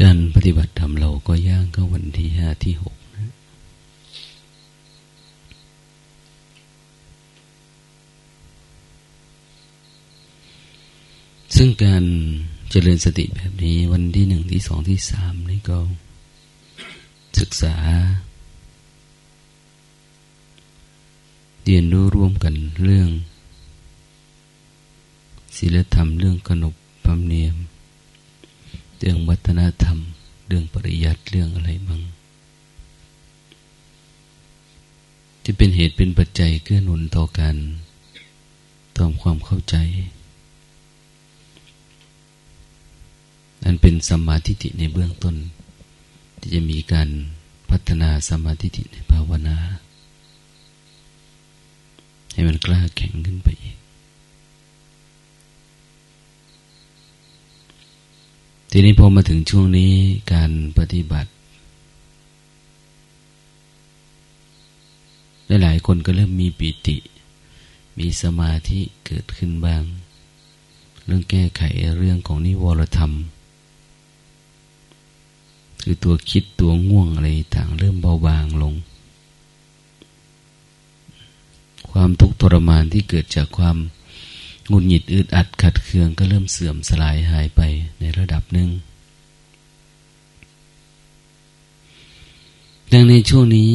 การปฏิบัติธรรมเราก็ย่างก็วันที่ห้าที่หกนะ ซึ่งการเจริญสติแบบนี้วันที่หนึ่งที่สองที่สามนี่ก็ ศึกษา เรียนรู้ร่วมกันเรื่องศีลธรรมเรื่องขนบธรรมเนียม เรื่องวัฒนธรรม เรื่องปริยัติเรื่องอะไรบ้างที่เป็นเหตุเป็นปัจจัยเกื้อหนุนต่อกันตามความเข้าใจ นั่นเป็นสมาธิิในเบื้องต้น ที่จะมีการพัฒนาสมาธิิในภาวนา ให้มันกล้าแข็งขึ้นไปอีก ทีนี้พอมาถึงช่วงนี้การปฏิบัติหลายๆคนก็เริ่มมีปิติ มีสมาธิเกิดขึ้นบ้าง เรื่องแก้ไขเรื่องของนิวรธรรม คือตัวคิดตัวง่วงอะไรต่างเริ่มเบาบางลง ความทุกข์ทรมานที่เกิดจากความ งุนหงิดอึดอัดขัดเคืองก็เริ่มเสื่อมสลายหายไปในระดับหนึ่งดังในช่วงนี้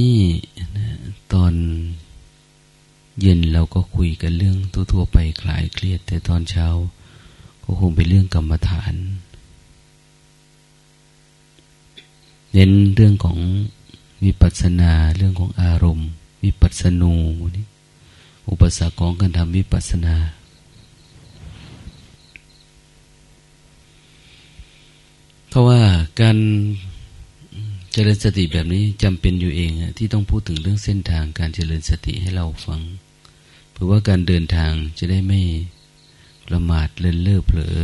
ตอนเย็นเราก็คุยกันเรื่องทั่วๆไปคลายเครียด แต่ตอนเช้าก็คงเป็นเรื่องกรรมฐาน เน้นเรื่องของวิปัสสนาเรื่องของอารมณ์ วิปัสสนูนี่อุปสรรคของการทำวิปัสสนา เพราะว่าการเจริญสติแบบนี้จำเป็นอยู่เองที่ต้องพูดถึงเรื่องเส้นทางการเจริญสติให้เราฟัง เพื่อว่าการเดินทางจะได้ไม่ประมาทเลินเล่อเผลอ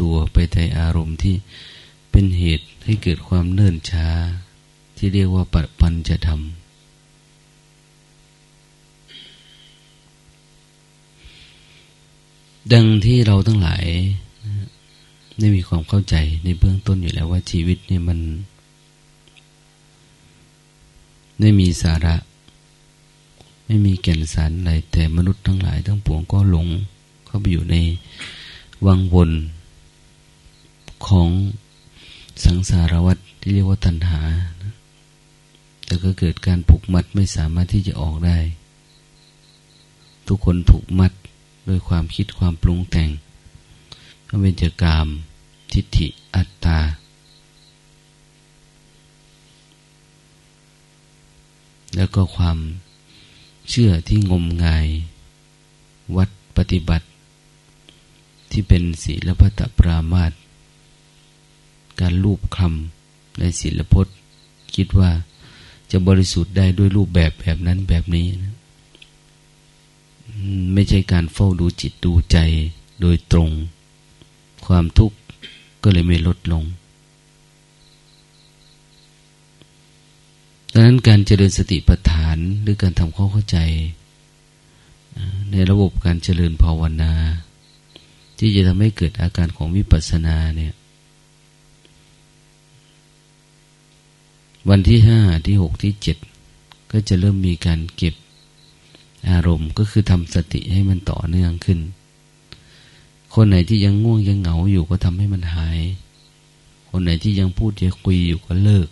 ตัวไปในอารมณ์ที่เป็นเหตุให้เกิดความเนิ่นช้า ที่เรียกว่าปัจปันจะทำดังที่เราทั้งหลาย ได้มีความเข้าใจในเบื้องต้นอยู่แล้วว่าชีวิตเนี่ยมัน ไม่มีสาระ ไม่มีแก่นสารอะไรแต่มนุษย์ทั้งหลายทั้งปวงก็หลง เข้าไปอยู่ในวังวนของสังสารวัฏที่เรียกว่าตัณหา แต่ก็เกิดการผูกมัดไม่สามารถที่จะออกได้ ทุกคนถูกมัดด้วยความคิดความปรุงแต่ง เป็นเจกามทิฏฐิอัตตา แล้วก็ความเชื่อที่งมงาย วัดปฏิบัติ ที่เป็นศีลพัตปรามาตการรูปคำในศีลพจน์ คิดว่าจะบริสุทธิ์ได้ด้วยรูปแบบแบบนั้นแบบนี้นะไม่ใช่การเฝ้าดูจิตดูใจโดยตรง ความทุกข์ก็เลยไม่ลดลงดังนั้นการเจริญสติปัฏฐานหรือการทำข้อเข้าใจ ในระบบการเจริญภาวนา ที่จะทำให้เกิดอาการของวิปัสสนาเนี่ย วันที่ห้าที่หกที่เจ็ดก็จะเริ่มมีการเก็บอารมณ์ก็คือทำสติให้มันต่อเนื่องขึ้น คนไหนที่ยังง่วงยังเหงาอยู่ก็ทำให้มันหาย คนไหนที่ยังพูดยังคุยอยู่ก็เลิก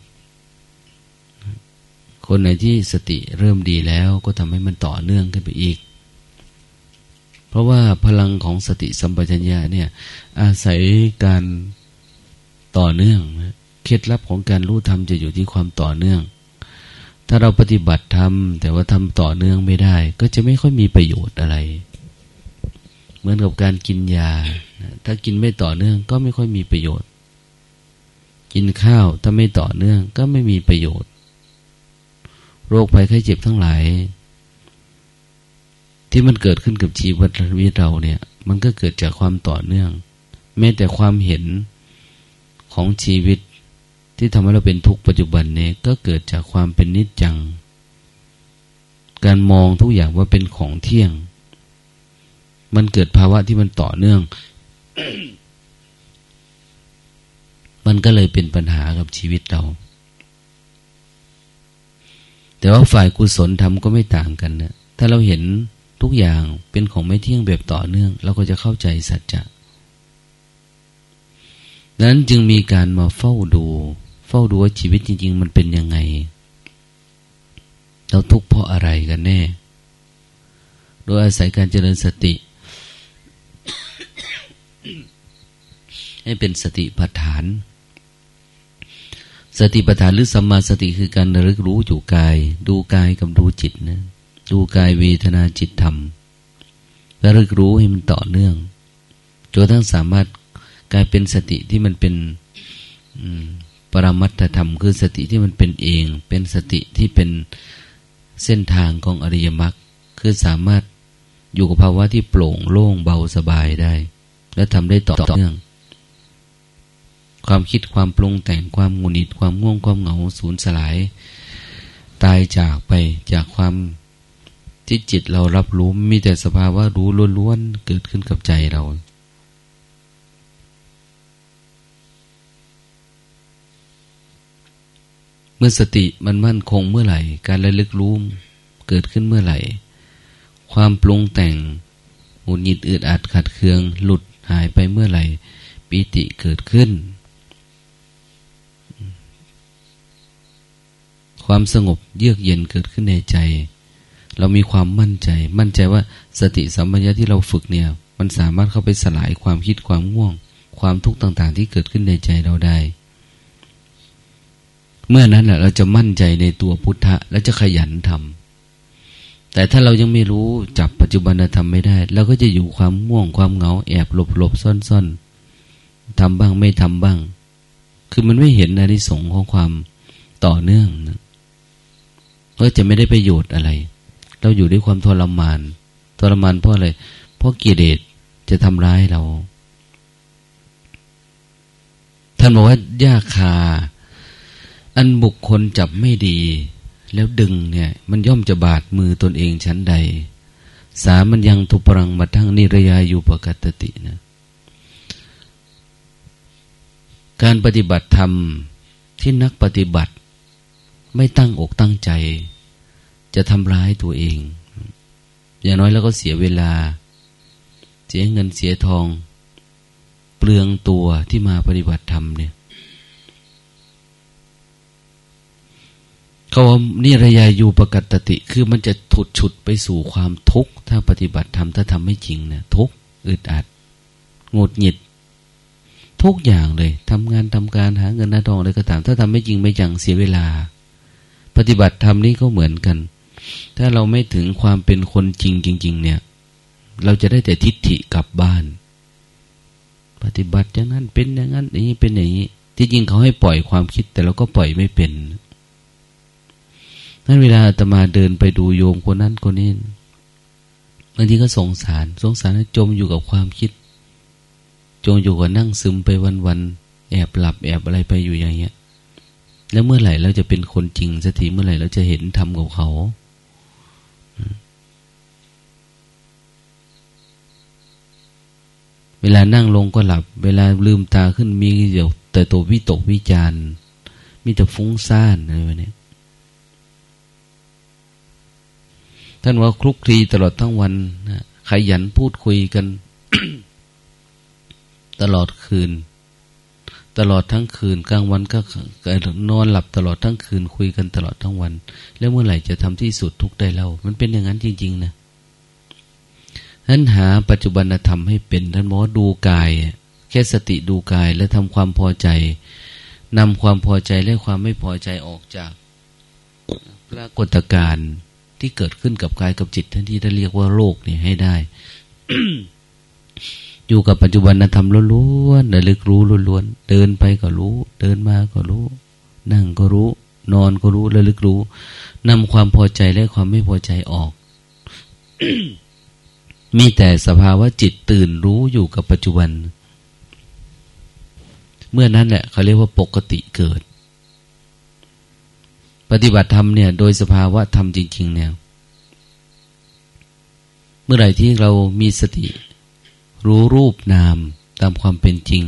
คนไหนที่สติเริ่มดีแล้วก็ทำให้มันต่อเนื่องขึ้นไปอีก เพราะว่าพลังของสติสัมปชัญญะเนี่ย อาศัยการต่อเนื่องเคล็ดลับของการรู้ธรรมจะอยู่ที่ความต่อเนื่อง ถ้าเราปฏิบัติธรรมแต่ว่าทำต่อเนื่องไม่ได้ ก็จะไม่ค่อยมีประโยชน์อะไร มือนกับการกินยา ถ้ากินไม่ต่อเนื่องก็ไม่ค่อยมีประโยชน์ กินข้าวถ้าไม่ต่อเนื่องก็ไม่มีประโยชน์ โรคภัยไข้เจ็บทั้งหลาย ที่มันเกิดขึ้นกับชีวิตเราเนี่ย มันก็เกิดจากความต่อเนื่อง แม้แต่ความเห็นของชีวิตที่ทำให้เราเป็นทุกข์ปัจจุบันเนี่ยก็เกิดจากความเป็นนิจจัง การมองทุกอย่างว่าเป็นของเที่ยง มันเกิดภาวะที่มันต่อเนื่อง มันก็เลยเป็นปัญหากับชีวิตเรา แต่ว่าฝ่ายกุศลทำก็ไม่ต่างกันนะถ้าเราเห็นทุกอย่างเป็นของไม่เที่ยงแบบต่อเนื่อง เราก็จะเข้าใจสัจจะดังนั้นจึงมีการมาเฝ้าดู เฝ้าดูว่าชีวิตจริง ๆ มันเป็นยังไง เราทุกข์เพราะอะไรกันแน่ โดยอาศัยการเจริญสติ ให้เป็นสติปัฏฐาน สติปัฏฐานหรือสัมมาสติคือการระลึกรู้อยู่กาย ดูกายกับดูจิตนะดูกายเวทนาจิตธรรมระลึกรู้ให้มันต่อเนื่องจนทั้งสามารถกลายเป็นสติที่มันเป็นปรมัตถธรรม คือสติที่มันเป็นเอง เป็นสติที่เป็นเส้นทางของอริยมรรคคือสามารถอยู่กับภาวะที่โปร่งโล่งเบาสบายได้ และทำได้ต่อเนื่อง ความคิดความปรุงแต่งความงุนิดความง่วงความเหงาสูญสลาย ตายจากไปจากความที่จิตเรารับรู้มีแต่สภาวะรู้ล้วนๆเกิดขึ้นกับใจเรา เมื่อสติมันมั่นคงเมื่อไหร่ การระลึกรู้เกิดขึ้นเมื่อไหร่ ความปรุงแต่งหุดหงิดอืดอัดขัดเคือง หลุดหายไปเมื่อไหร่ ปิติเกิดขึ้น ความสงบเยือกเย็นเกิดขึ้นในใจ เรามีความมั่นใจ มั่นใจว่าสติสัมปชัญญะที่เราฝึกเนี่ย มันสามารถเข้าไปสลายความคิดความง่วง ความทุกข์ต่างๆ ที่เกิดขึ้นในใจเราได้ เมื่อนั้นแหละเราจะมั่นใจในตัวพุทธะ และจะขยันทำแต่ถ้าเรายังไม่รู้จับปัจจุบันธรรมไม่ได้เราก็จะอยู่ความง่วงความเหงาแอบหลบหลบซ่อนซ่อนทำบ้างไม่ทำบ้าง คือมันไม่เห็นอนิสงส์ของความต่อเนื่องนะ ก็จะไม่ได้ประโยชน์อะไร เราอยู่ด้วยความทรมานทรมานเพราะอะไร เพราะกิเลสจะทำร้ายเรา ท่านบอกว่าหญ้าคา อันบุคคลจับไม่ดี แล้วดึงเนี่ย มันย่อมจะบาดมือตนเองชั้นใด สามันยังทุปรังมาทั้งนิรยาอยู่ปกตตินะการปฏิบัติธรรมที่นักปฏิบัติ ไม่ตั้งอกตั้งใจ จะทำร้ายตัวเอง อย่างน้อยแล้วก็เสียเวลา เสียเงินเสียทอง เปลืองตัวที่มาปฏิบัติธรรมเนี่ยเขาว่านี่ระยาอยู่ปกตติคือมันจะถุดฉุดไปสู่ความทุกข์ ถ้าปฏิบัติธรรมถ้าทำไม่จริงเนะทุกข์อึดอัดงดหงิดทุกอย่างเลยทำงานทำการหาเงินหน้าทองอะไรก็ตาม ถ้าทำไม่จริงไม่จังเสียเวลา ปฏิบัติธรรมนี้ก็เหมือนกัน ถ้าเราไม่ถึงความเป็นคนจริงจริง ๆ เนี่ย เราจะได้แต่ทิฏฐิกลับบ้าน ปฏิบัติอย่างนั้นเป็นอย่างนั้นอย่างนี้เป็นอย่างนี้ ที่จริงเขาให้ปล่อยความคิด แต่เราก็ปล่อยไม่เป็นนั้นเวลาตมาเดินไปดูโยมคนนั้นคนนี้บางทีก็สงสาร สงสารจมอยู่กับความคิด จมอยู่กับนั่งซึมไปวันๆแอบหลับแอบอะไรไปอยู่อย่างเงี้ย แล้วเมื่อไหร่เราจะเป็นคนจริงสักทีเมื่อไหร่เราจะเห็นธรรมกับเขาเวลานั่งลงก็หลับ เวลาลืมตาขึ้นมีเดี๋ยวแต่ตัววิตกวิจารมีแต่ฟุ้งซ่านอะไรแบบนี้ท่านว่าคลุกคลีตลอดทั้งวันขยันพูดคุยกัน ตลอดคืน ตลอดทั้งคืนกลางวันก็นอนหลับตลอดทั้งคืนคุยกันตลอดทั้งวัน แล้วเมื่อไหร่จะทำที่สุดทุกได้เล่า มันเป็นอย่างนั้นจริง ๆ นะนั้นหาปัจจุบันธรรมให้เป็นท่านบอกดูกาย แค่สติดูกายและทำความพอใจนำความพอใจและความไม่พอใจออกจากปรากฏการณ์ที่เกิดขึ้นกับกายกับจิตท่านที่ท่านเรียกว่าโลกนี่ให้ได้ อยู่กับปัจจุบันธรรมล้วนๆระลึกรู้ล้วนๆเดินไปก็รู้ เดินมาก็รู้ นั่งก็รู้ นอนก็รู้ระลึกรู้นำความพอใจและความไม่พอใจออก มีแต่สภาวะจิตตื่นรู้อยู่กับปัจจุบัน เมื่อนั้นแหละเขาเรียกว่าปกติเกิด ปฏิบัติธรรมเนี่ย โดยสภาวะธรรมจริง ๆ เนี่ย เมื่อไหร่ที่เรามีสติ รู้รูปนามตามความเป็นจริง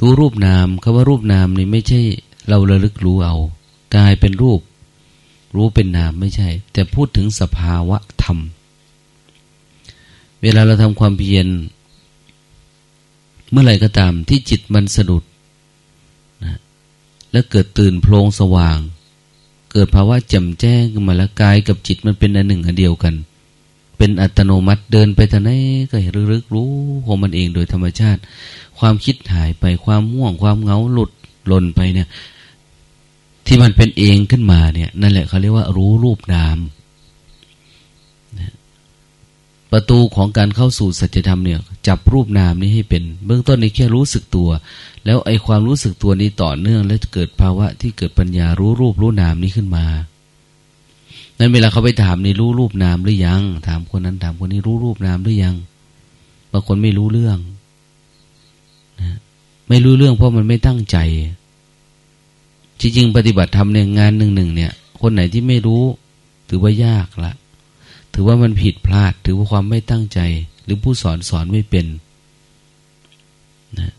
รู้รูปนามคำว่ารูปนามนี่ไม่ใช่เราระลึกรู้เอากายเป็นรูป รู้เป็นนามไม่ใช่ แต่พูดถึงสภาวะธรรม เวลาเราทำความเพียรเมื่อไหร่ก็ตามที่จิตมันสะดุดนะแล้วเกิดตื่นโพลงสว่าง เกิดภาวะแจ่มแจ้งขึ้นมาแล้วกายกับจิตมันเป็นอันหนึ่งอันเดียวกัน เป็นอัตโนมัติเดินไปทางไหนก็เห็นรึกรู้ของมันเองโดยธรรมชาติ ความคิดหายไปความม่วงความเงาหลุดหล่นไปเนี่ย ที่มันเป็นเองขึ้นมาเนี่ย นั่นแหละเขาเรียกว่ารู้รูปนามประตูของการเข้าสู่สัจธรรมเนี่ย จับรูปนามนี้ให้เป็น เบื้องต้นนี้แค่รู้สึกตัว แล้วไอ้ความรู้สึกตัวนี้ต่อเนื่อง แล้วเกิดภาวะที่เกิดปัญญารู้รูปรู้นามนี้ขึ้นมา นั้นเวลาเขาไปถามนี่รู้รูปนามหรือยัง ถามคนนั้นถามคนนี้รู้รูปนามหรือยังบางคนไม่รู้เรื่องนะไม่รู้เรื่องเพราะมันไม่ตั้งใจ จริงๆปฏิบัติธรรมเนี่ยงานหนึ่งหนึ่งเนี่ย คนไหนที่ไม่รู้ ถือว่ายากละ ถือว่ามันผิดพลาด ถือว่าความไม่ตั้งใจ หรือผู้สอนสอนไม่เป็นนะ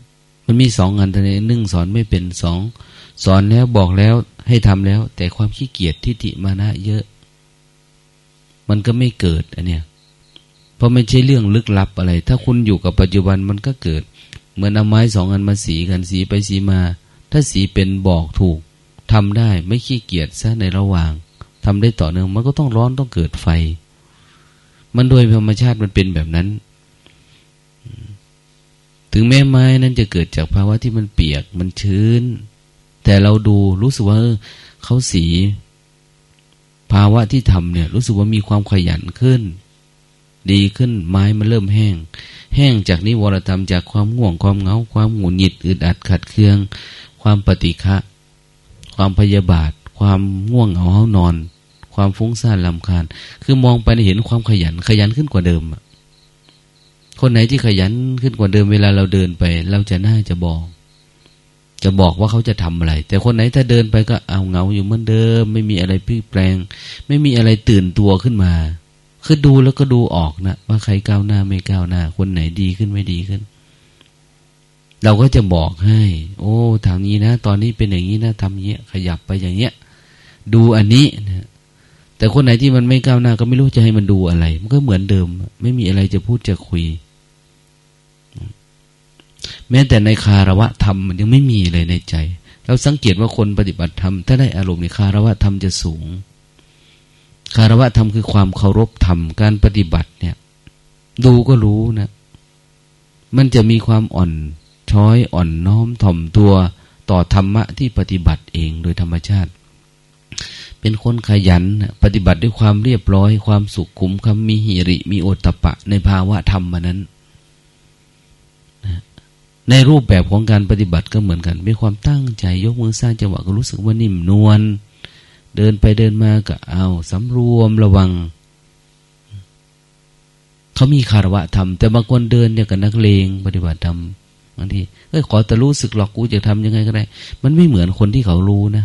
มันมีสองงานทันหนึ่งสอนไม่เป็นสองสอนแล้วบอกแล้วให้ทำแล้ว แต่ความขี้เกียจทิฏฐิมานะเยอะ มันก็ไม่เกิดอันเนี้ยเพราะไม่ใช่เรื่องลึกลับอะไร ถ้าคุณอยู่กับปัจจุบันมันก็เกิด เหมือนเอาไม้สองอันมาสีกันสีไปสีมา ถ้าสีเป็นบอกถูกทำได้ไม่ขี้เกียจซะในระหว่างทำได้ต่อเนื่องมันก็ต้องร้อนต้องเกิดไฟ มันโดยธรรมชาติมันเป็นแบบนั้น ถึงแม้ไม้นั้นจะเกิดจากภาวะที่มันเปียกมันชื้น แต่เราดูรู้สึกว่าเขาสี ภาวะที่ทำเนี่ย รู้สึกว่ามีความขยันขึ้น ดีขึ้นไม้มันเริ่มแห้ง แห้งจากนิวรธรรมจากความง่วงความเหงา ความหงุดหงิดอึดอัดขัดเคือง ความปฏิฆะความพยาบาท ความง่วงเหงาเฮานอน ความฟุ้งซ่านลำคาญ คือมองไปเห็นความขยันขยันขึ้นกว่าเดิมคนไหนที่ขยันขึ้นกว่าเดิมเวลาเราเดินไป เราจะน่าจะบอก จะบอกว่าเขาจะทำอะไร แต่คนไหนถ้าเดินไปก็เอาเงาอยู่เหมือนเดิม ไม่มีอะไรพลิกแปลง ไม่มีอะไรตื่นตัวขึ้นมา คือดูแล้วก็ดูออกนะว่าใครก้าวหน้าไม่ก้าวหน้า คนไหนดีขึ้นไม่ดีขึ้น เราก็จะบอกให้ โอ้ทางนี้นะ ตอนนี้เป็นอย่างนี้นะทำเงี้ย ขยับไปอย่างเงี้ย ดูอันนี้นะแต่คนไหนที่มันไม่ก้าวหน้าก็ไม่รู้จะให้มันดูอะไร มันก็เหมือนเดิม ไม่มีอะไรจะพูดจะคุย แม้แต่ในคารวะธรรมมันยังไม่มีเลยในใจ เราสังเกตว่าคนปฏิบัติธรรมถ้าได้อารมณ์ในคารวะธรรมจะสูง คารวะธรรมคือความเคารพธรรมการปฏิบัติเนี่ย ดูก็รู้นะ มันจะมีความอ่อนช้อยอ่อนน้อมถ่อมตัวต่อธรรมะที่ปฏิบัติเองโดยธรรมชาติ เป็นคนขยันปฏิบัติด้วยความเรียบร้อย ความสุขขุมคำมีหิริ มีโอตตะปะในภาวะธรรมมานั้น ในรูปแบบของการปฏิบัติก็เหมือนกัน มีความตั้งใจยกมือสร้างจังหวะก็รู้สึกว่านิ่มนวล เดินไปเดินมาก็เอาสำรวมระวัง เขามีคารวะธรรม แต่บางคนเดินเนี่ยกับนักเลงปฏิบัติธรรมบางทีเอ้ยขอแต่รู้สึกหรอกกูจะทำยังไงก็ได้ มันไม่เหมือนคนที่เขารู้นะ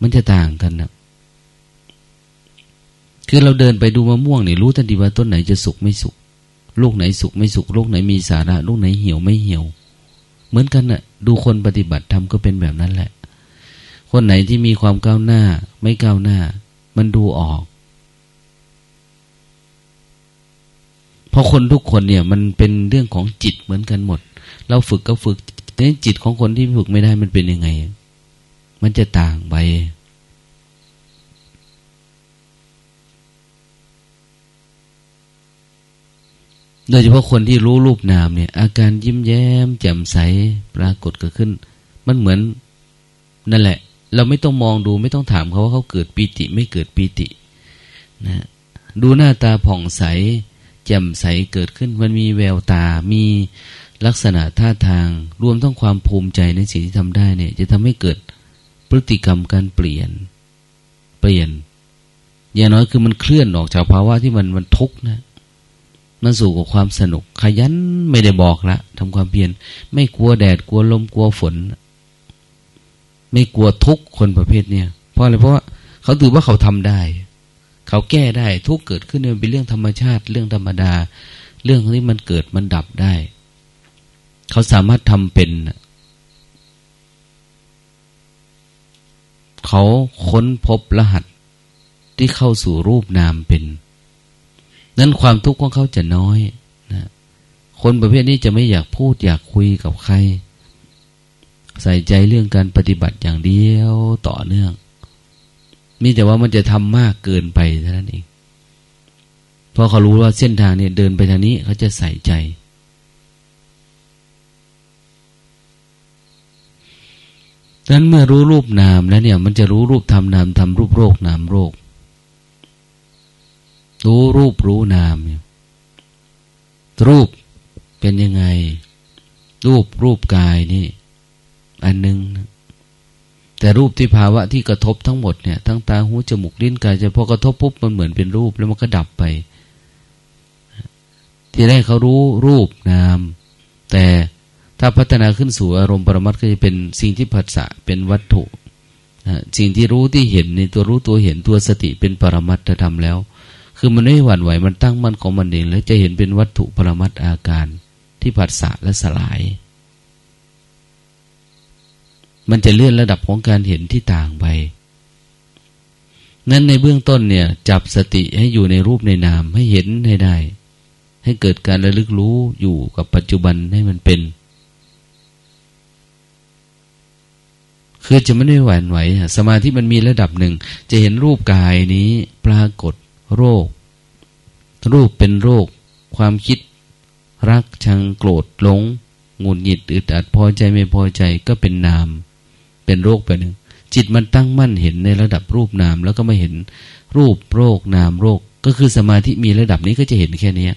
มันจะต่างกันนะคือเราเดินไปดูมะม่วงเนี่ยรู้ทันทีว่าต้นไหนจะสุกไม่สุก ลูกไหนสุกไม่สุกลูกไหนมีสาระลูกไหนเหี่ยวไม่เหี่ยว เหมือนกันนะ่ะ ดูคนปฏิบัติทำก็เป็นแบบนั้นแหละ คนไหนที่มีความก้าวหน้า ไม่ก้าวหน้า มันดูออก เพราะคนทุกคนเนี่ย มันเป็นเรื่องของจิตเหมือนกันหมด เราฝึกก็ฝึกแต่จิตของคนที่ฝึกไม่ได้มันเป็นยังไง มันจะต่างไป โดยเฉพาะคนที่รู้รูปนามเนี่ย อาการยิ้มแย้ม แจ่มใสปรากฏเกิดขึ้น มันเหมือนนั่นแหละ เราไม่ต้องมองดูไม่ต้องถามเขาว่าเขาเกิดปีติไม่เกิดปีตินะดูหน้าตาผ่องใส แจ่มใสเกิดขึ้น มันมีแววตา มีลักษณะท่าทาง รวมทั้งความภูมิใจในสิ่งที่ทำได้เนี่ย จะทำให้เกิดพฤติกรรมการเปลี่ยน เปลี่ยน อย่างน้อยคือมันเคลื่อนออกจากภาวะที่มันมันทุกข์นะ มันสู่กับความสนุก ขยันไม่ได้บอกละทำความเพียรไม่กลัวแดดกลัวลมกลัวฝน ไม่กลัวทุกคนประเภทเนี้ยเพราะอะไรเพราะว่าเขาถือว่าเขาทำได้ เขาแก้ได้ทุกเกิดขึ้นมันเป็นเรื่องธรรมชาติเรื่องธรรมดา เรื่องที่มันเกิดมันดับได้ เขาสามารถทำเป็นเขาค้นพบรหัสที่เข้าสู่รูปนามเป็น นั้นความทุกข์ของเขาจะน้อยนะคนประเภทนี้จะไม่อยากพูดอยากคุยกับใคร ใส่ใจเรื่องการปฏิบัติอย่างเดียวต่อเนื่องมีแต่ว่ามันจะทำมากเกินไปเท่านั้นเองเพราะเขารู้ว่าเส้นทางเนี่ยเดินไปทางนี้เขาจะใส่ใจ ดังนั้นเมื่อรู้รูปนามแล้วเนี่ย มันจะรู้รูปทำนามทำรูปโรคนามโรค รู้รูปรู้นามรูปเป็นยังไง รูปรูปกายนี่ อันหนึ่งแต่รูปที่ภาวะที่กระทบทั้งหมดเนี่ย ทั้งตาหูจมูกลิ้นกายจะพอกระทบปุ๊บมันเหมือนเป็นรูปแล้วมันก็ดับไป ที่แรกเขารู้รูปนาม แต่ถ้าพัฒนาขึ้นสู่อารมณ์ปรมัตก็จะเป็นสิ่งที่ผัสสะเป็นวัตถุสิ่งที่รู้ที่เห็นในตัวรู้ตัวเห็นตัวสติเป็นปรมัตธรรมแล้ว คือมันไม่หวั่นไหวมันตั้งมั่นของมันเองแล้วจะเห็นเป็นวัตถุปรมัตอาการที่ผัสสะและสลาย มันจะเลื่อนระดับของการเห็นที่ต่างไป นั้นในเบื้องต้นเนี่ย จับสติให้อยู่ในรูปในนามให้เห็นให้ได้ ให้เกิดการระลึกรู้อยู่กับปัจจุบันให้มันเป็น คือจะไม่ได้หวั่นไหว สมาธิมันมีระดับหนึ่ง จะเห็นรูปกายนี้ปรากฏ โรค รูปเป็นโรค ความคิด รักชังโกรธหลงงุนหงิดอึดอัดพอใจไม่พอใจก็เป็นนาม เป็นโรคไปหนึ่ง จิตมันตั้งมั่นเห็นในระดับรูปนาม แล้วก็ไม่เห็นรูปโรคนามโรค ก็คือสมาธิมีระดับนี้ก็จะเห็นแค่นี้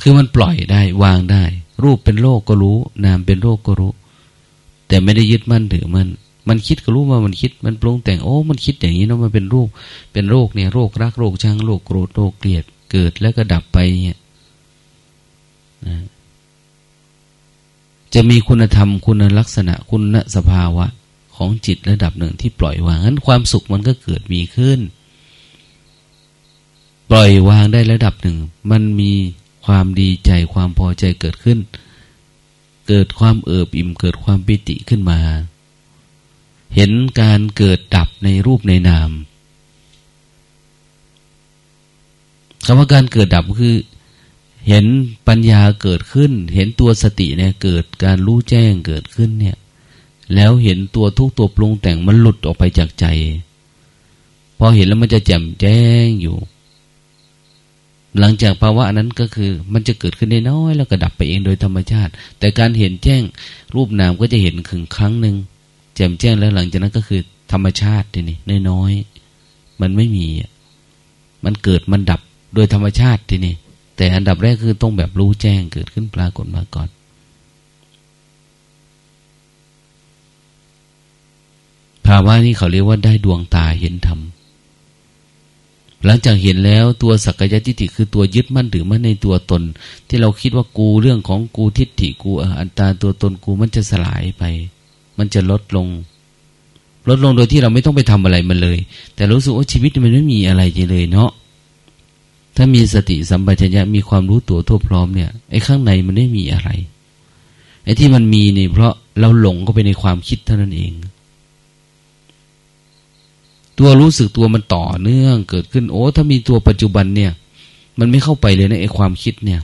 คือมันปล่อยได้วางได้ รูปเป็นโรคก็รู้ นามเป็นโรคก็รู้ แต่ไม่ได้ยึดมั่นถือมั่น มันคิดก็รู้ว่ามันคิด มันปรุงแต่งโอ้ มันคิดอย่างนี้เนาะมันเป็นโรคเป็นโรคเนี่ยโรครักโรคชังโรคโกรธโรคเกลียดเกิดแล้วก็ดับไปเนี่ยจะมีคุณธรรมคุณลักษณะคุณสภาวะ ของจิตระดับหนึ่งที่ปล่อยวางนั้นความสุขมันก็เกิดมีขึ้น ปล่อยวางได้ระดับหนึ่ง มันมีความดีใจความพอใจเกิดขึ้น เกิดความเอิบอิ่มเกิดความปิติขึ้นมา เห็นการเกิดดับในรูปในนามคำว่าการเกิดดับคือ เห็นปัญญาเกิดขึ้น เห็นตัวสติเนี่ยเกิดการรู้แจ้งเกิดขึ้นเนี่ย แล้วเห็นตัวทุกตัวปรุงแต่งมันหลุดออกไปจากใจ พอเห็นแล้วมันจะแจ่มแจ้งอยู่ หลังจากภาวะนั้นก็คือ มันจะเกิดขึ้นได้น้อยแล้วก็ดับไปเองโดยธรรมชาติ แต่การเห็นแจ้งรูปนามก็จะเห็นขึงครั้งหนึ่ง แจ่มแจ้งแล้วหลังจากนั้นก็คือ ธรรมชาติทีนี้น้อยๆมันไม่มี มันเกิดมันดับโดยธรรมชาติทีนี้แต่อันดับแรกคือต้องแบบรู้แจ้งเกิดขึ้นปรากฏมาก่อน ภาวะนี้เขาเรียกว่าได้ดวงตาเห็นธรรมหลังจากเห็นแล้วตัวสักกายทิฏฐิคือตัวยึดมั่นถือมั่นในตัวตน ที่เราคิดว่ากูเรื่องของกูทิฏฐิกูอันตาตัวตนกูมันจะสลายไป มันจะลดลง ลดลงโดยที่เราไม่ต้องไปทำอะไรมันเลย แต่รู้สึกว่าชีวิตมันไม่มีอะไรเลยเนาะถ้ามีสติสัมปชัญญะมีความรู้ตัวทั่วพร้อมเนี่ยไอ้ข้างในมันไม่มีอะไรไอ้ที่มันมีนี่เพราะเราหลงเข้าไปในความคิดเท่านั้นเอง ตัวรู้สึกตัวมันต่อเนื่องเกิดขึ้น โอ้ ถ้ามีตัวปัจจุบันเนี่ย มันไม่เข้าไปเลยนะไอ้ความคิดเนี่ย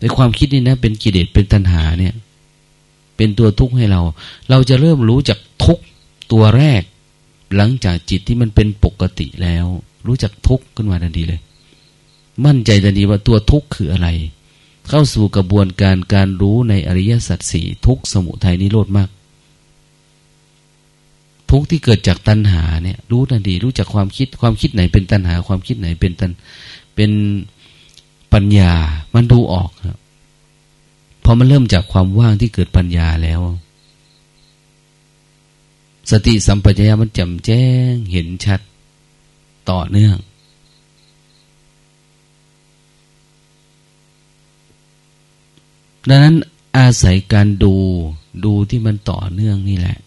ไอ้ความคิดนี่นะ เป็นกิเลสเป็นตัณหาเนี่ย เป็นตัวทุกข์ให้เรา เราจะเริ่มรู้จักทุกตัวแรก หลังจากจิตที่มันเป็นปกติแล้ว รู้จักทุกข์ขึ้นมาทันทีเลย มั่นใจทันทีว่าตัวทุกข์คืออะไร เข้าสู่กระบวนการการรู้ในอริยสัจสี่ทุกสมุทัยนิโรธมาก ทุกที่เกิดจากตัณหาเนี่ยรู้ทันทีรู้จักความคิดความคิดไหนเป็นตัณหา ความคิดไหนเป็นตันเป็นปัญญามันดูออกครับ พอมันเริ่มจากความว่างที่เกิดปัญญาแล้ว สติสัมปชัญญะมันแจ่มแจ้งเห็นชัดต่อเนื่อง ดังนั้นอาศัยการดูดูที่มันต่อเนื่องนี่แหละ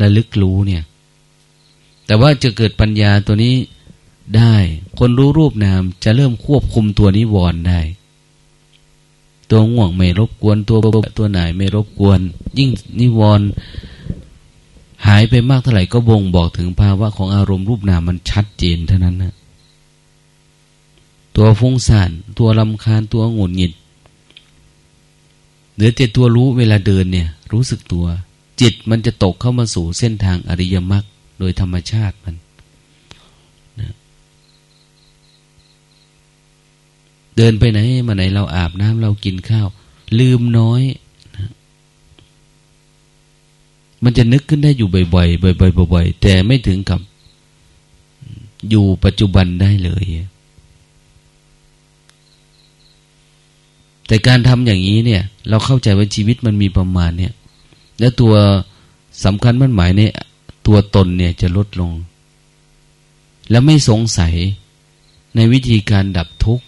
ระลึกรู้เนี่ย แต่ว่าจะเกิดปัญญาตัวนี้ได้ คนรู้รูปนามจะเริ่มควบคุมตัวนิวรณ์ได้ ตัวง่วงไม่รบกวนตัวตัวไหนไม่รบกวน ยิ่งนิวรณ์หายไปมากเท่าไหร่ก็บ่งบอกถึงภาวะของอารมณ์รูปนามมันชัดเจนเท่านั้นนะตัวฟุ้งซ่านตัวลำคาญตัวหงุดหงิดเหลือแต่ตัวรู้เวลาเดินเนี่ย รู้สึกตัว จิตมันจะตกเข้ามาสู่เส้นทางอริยมรรคโดยธรรมชาติมันนะ เดินไปไหนมาไหนเราอาบน้ำเรากินข้าว ลืมน้อยนะมันจะนึกขึ้นได้อยู่บ่อยๆบ่อยๆบ่อยๆแต่ไม่ถึงกับ อยู่ปัจจุบันได้เลย แต่การทำอย่างนี้เนี่ย เราเข้าใจว่าชีวิตมันมีประมาณเนี่ย แล้วตัวสำคัญมั่นหมายในตัวตนเนี่ยจะลดลง แล้วไม่สงสัยในวิธีการดับทุกข์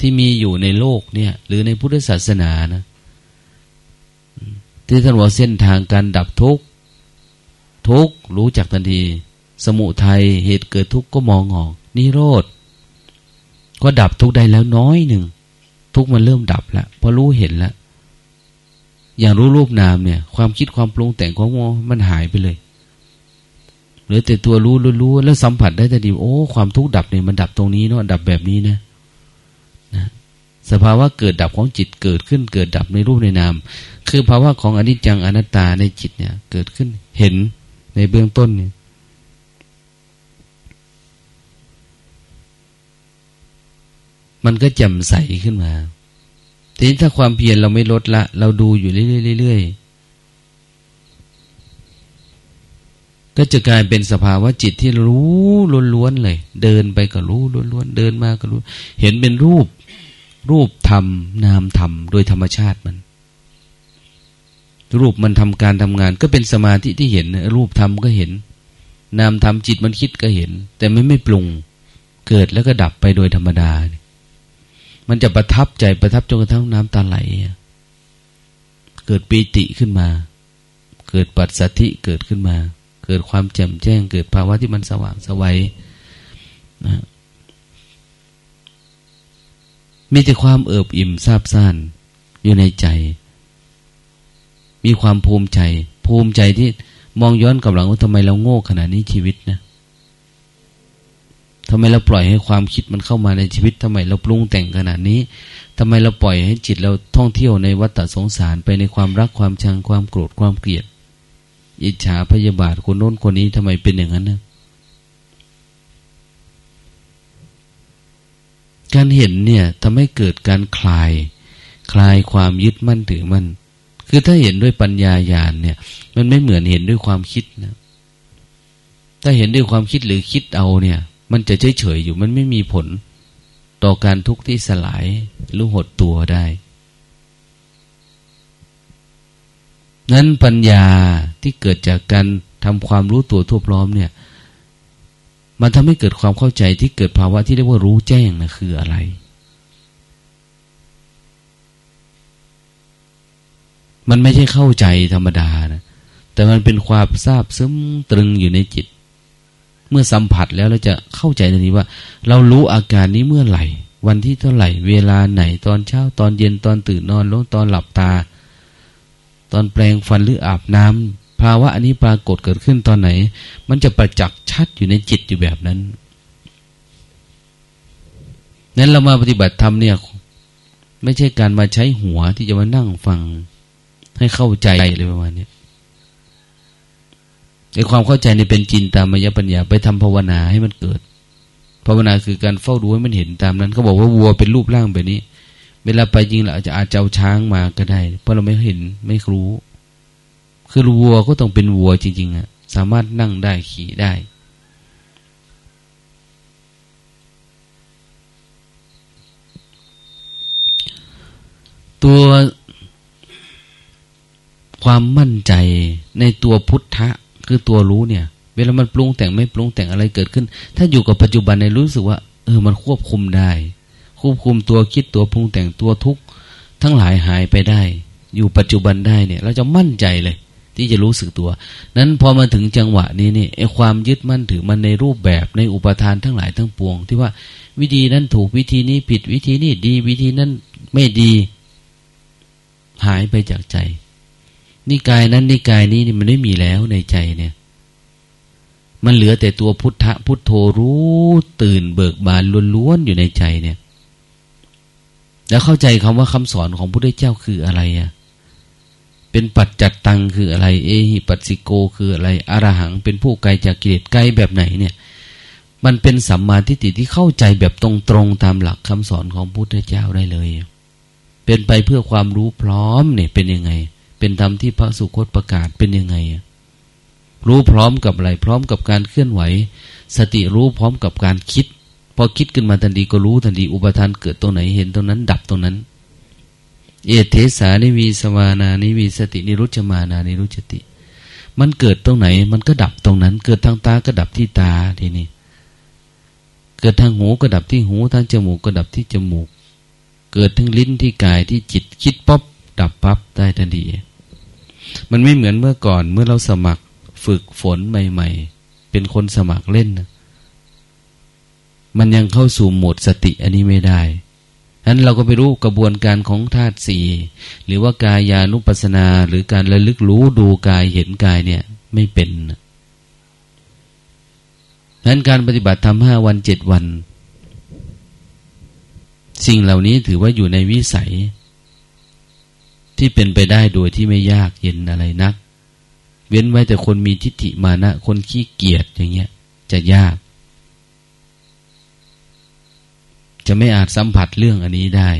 ที่มีอยู่ในโลกเนี่ย หรือในพุทธศาสนานะที่ท่านว่าเส้นทางการดับทุกข์ทุกข์รู้จักทันที สมุทัยเหตุเกิดทุกข์ก็มองออกนิโรธก็ดับทุกข์ได้แล้วน้อยหนึ่งทุกมันเริ่มดับแล้วพอรู้เห็นแล้วอย่างรู้รูปนามเนี่ย ความคิดความปรุงแต่งของมันหายไปเลยเหลือแต่ตัวรู้รู้แล้วสัมผัสได้แต่ดีโอ้ความทุกข์ดับเนี่ยมันดับตรงนี้เนาะดับแบบนี้นะนะ สภาวะเกิดดับของจิตเกิดขึ้นเกิดดับในรูปในนาม คือภาวะของอนิจจังอนัตตาในจิตเนี่ยเกิดขึ้นเห็นในเบื้องต้นเนี่ยมันก็แจ่มใสขึ้นมา ทีนี้ถ้าความเพียรเราไม่ลดละ เราดูอยู่เรื่อยๆก็จะกลายเป็นสภาวะจิตที่รู้ล้วนๆเลย เดินไปก็รู้ล้วนๆ เดินมาก็รู้ เห็นเป็นรูป รูปธรรม นามธรรม โดยธรรมชาติมัน รูปมันทำการทำงาน ก็เป็นสมาธิที่เห็น รูปธรรมก็เห็น นามธรรมจิตมันคิดก็เห็น แต่ไม่ไม่ปรุง เกิดแล้วก็ดับไปโดยธรรมดา มันจะประทับใจประทับจนกระทั่งน้ำตาไหล เกิดปีติขึ้นมา เกิดปัสสัธิเกิดขึ้นมา เกิดความแจ่มแจ้ง เกิดภาวะที่มันสว่างสวัยนะ มีแต่ความเอิบอิ่มซาบซ่านอยู่ในใจ มีความภูมิใจ ภูมิใจที่มองย้อนกลับหลังว่าทำไมเราโง่ขนาดนี้ชีวิตนะทำไมเราปล่อยให้ความคิดมันเข้ามาในชีวิตทำไมเราปรุงแต่งขนาดนี้ทำไมเราปล่อยให้จิตเราท่องเที่ยวในวัฏสงสารไปในความรักความชังความโกรธความเกลียด อิจฉาพยาบาทคนโน้นคนนี้ทำไมเป็นอย่างนั้นนะ การเห็นเนี่ยทำให้เกิดการคลาย คลายความยึดมั่นถือมั่นคือถ้าเห็นด้วยปัญญาญาณเนี่ย มันไม่เหมือนเห็นด้วยความคิดนะถ้าเห็นด้วยความคิดหรือคิดเอาเนี่ย มันจะเฉยเฉยอยู่มันไม่มีผล ต่อการทุกข์ที่สลายหรือหดตัวได้นั้นปัญญาที่เกิดจากการทำความรู้ตัวทั่วพร้อมเนี่ย มันทำให้เกิดความเข้าใจที่เกิดภาวะที่เรียกว่ารู้แจ้งนะคืออะไร มันไม่ใช่เข้าใจธรรมดานะแต่มันเป็นความทราบซึ้งตรึงอยู่ในจิต เมื่อสัมผัสแล้วเราจะเข้าใจทนทีว่า เรารู้อาการนี้เมื่อไหร่ วันที่เท่าไหร่ เวลาไหนตอนเช้าตอนเย็นตอนตื่นนอนลงตอนหลับตา ตอนแปลงฟันหรืออาบน้ำ ภาวะอันนี้ปรากฏเกิดขึ้นตอนไหน มันจะประจักษ์ชัดอยู่ในจิตอยู่แบบนั้น นั้นเรามาปฏิบัติธรรมเนี่ย ไม่ใช่การมาใช้หัวที่จะมานั่งฟัง ให้เข้าใจเลยประมาณนี้ในความเข้าใจในเป็นจินตามยปัญญาไปทำภาวนาให้มันเกิด ภาวนาคือการเฝ้าดูให้มันเห็นตามนั้นเขาบอกว่าวัวเป็นรูปร่างแบบนี้ เวลาไปจริงเราจะอาจจะเอาช้างมาก็ได้ เพราะเราไม่เห็นไม่รู้ คือวัวก็ต้องเป็นวัวจริงๆอะสามารถนั่งได้ขี่ได้ ตัวความมั่นใจในตัวพุทธะ คือตัวรู้เนี่ย เวลามันปรุงแต่งไม่ปรุงแต่งอะไรเกิดขึ้น ถ้าอยู่กับปัจจุบันในรู้สึกว่า เออมันควบคุมได้ ควบคุมตัวคิดตัวปรุงแต่งตัวทุกทั้งหลายหายไปได้ อยู่ปัจจุบันได้เนี่ย เราจะมั่นใจเลย ที่จะรู้สึกตัว นั้นพอมาถึงจังหวะนี้นี่ไอความยึดมั่นถือมันในรูปแบบในอุปทานทั้งหลายทั้งปวง ที่ว่าวิธีนั้นถูกวิธีนี้ผิดวิธีนี้ดีวิธีนั้นไม่ดี หายไปจากใจ นิกายนั้นนิกายนี้นี่มันไม่มีแล้วในใจเนี่ยมันเหลือแต่ตัวพุทธพุทโธรู้ตื่นเบิกบานล้วนๆอยู่ในใจเนี่ย แล้วเข้าใจคำว่าคำสอนของพระพุทธเจ้าคืออะไรอะ่ะ เป็นปัจจัตตังคืออะไร เอหิปัสสิโกคืออะไรอรหัง เป็นผู้ไกลจากกิเลสไกลแบบไหนเนี่ย มันเป็นสัมมาทิฏฐิที่เข้าใจแบบตรงๆตามหลักคำสอนของพุทธเจ้าได้เลย เป็นไปเพื่อความรู้พร้อมเนี่ยเป็นยังไง เป็นธรรมที่พระสุคตประกาศเป็นยังไง รู้พร้อมกับอะไรพร้อมกับการเคลื่อนไหว สติรู้พร้อมกับการคิดพอคิดขึ้นมาทันทีก็รู้ทันทีอุปาทานเกิดตรงไหนเห็นตรงนั้น ดับตรงนั้น เอตเถสานิวิสมานานิวิสตินิรุชฌมานานิรุชฌติ มันเกิดตรงไหน มันก็ดับตรงนั้น เกิดทางตาก็ดับที่ตาทีนี้เกิดทางหูก็ดับที่หู ทางจมูกก็ดับที่จมูก เกิดทั้งลิ้นที่กายที่จิตคิดป๊อบดับปั๊บได้ทันทีมันไม่เหมือนเมื่อก่อนเมื่อเราสมัครฝึกฝนใหม่ ๆ เป็นคนสมัครเล่นนะมันยังเข้าสู่โหมดสติอันนี้ไม่ได้ นั้นเราก็ไปรู้กระบวนการของธาตุสี่หรือว่ากายานุปัสนาหรือการระลึกรู้ดูกายเห็นกายเนี่ยไม่เป็นนั้นการปฏิบัติทำห้าวันเจ็ดวัน สิ่งเหล่านี้ถือว่าอยู่ในวิสัย ที่เป็นไปได้โดยที่ไม่ยากเย็นอะไรนัก เว้นไว้แต่คนมีทิฏฐิมานะ คนขี้เกียจอย่างเงี้ย จะยาก จะไม่อาจสัมผัสเรื่องอันนี้ได้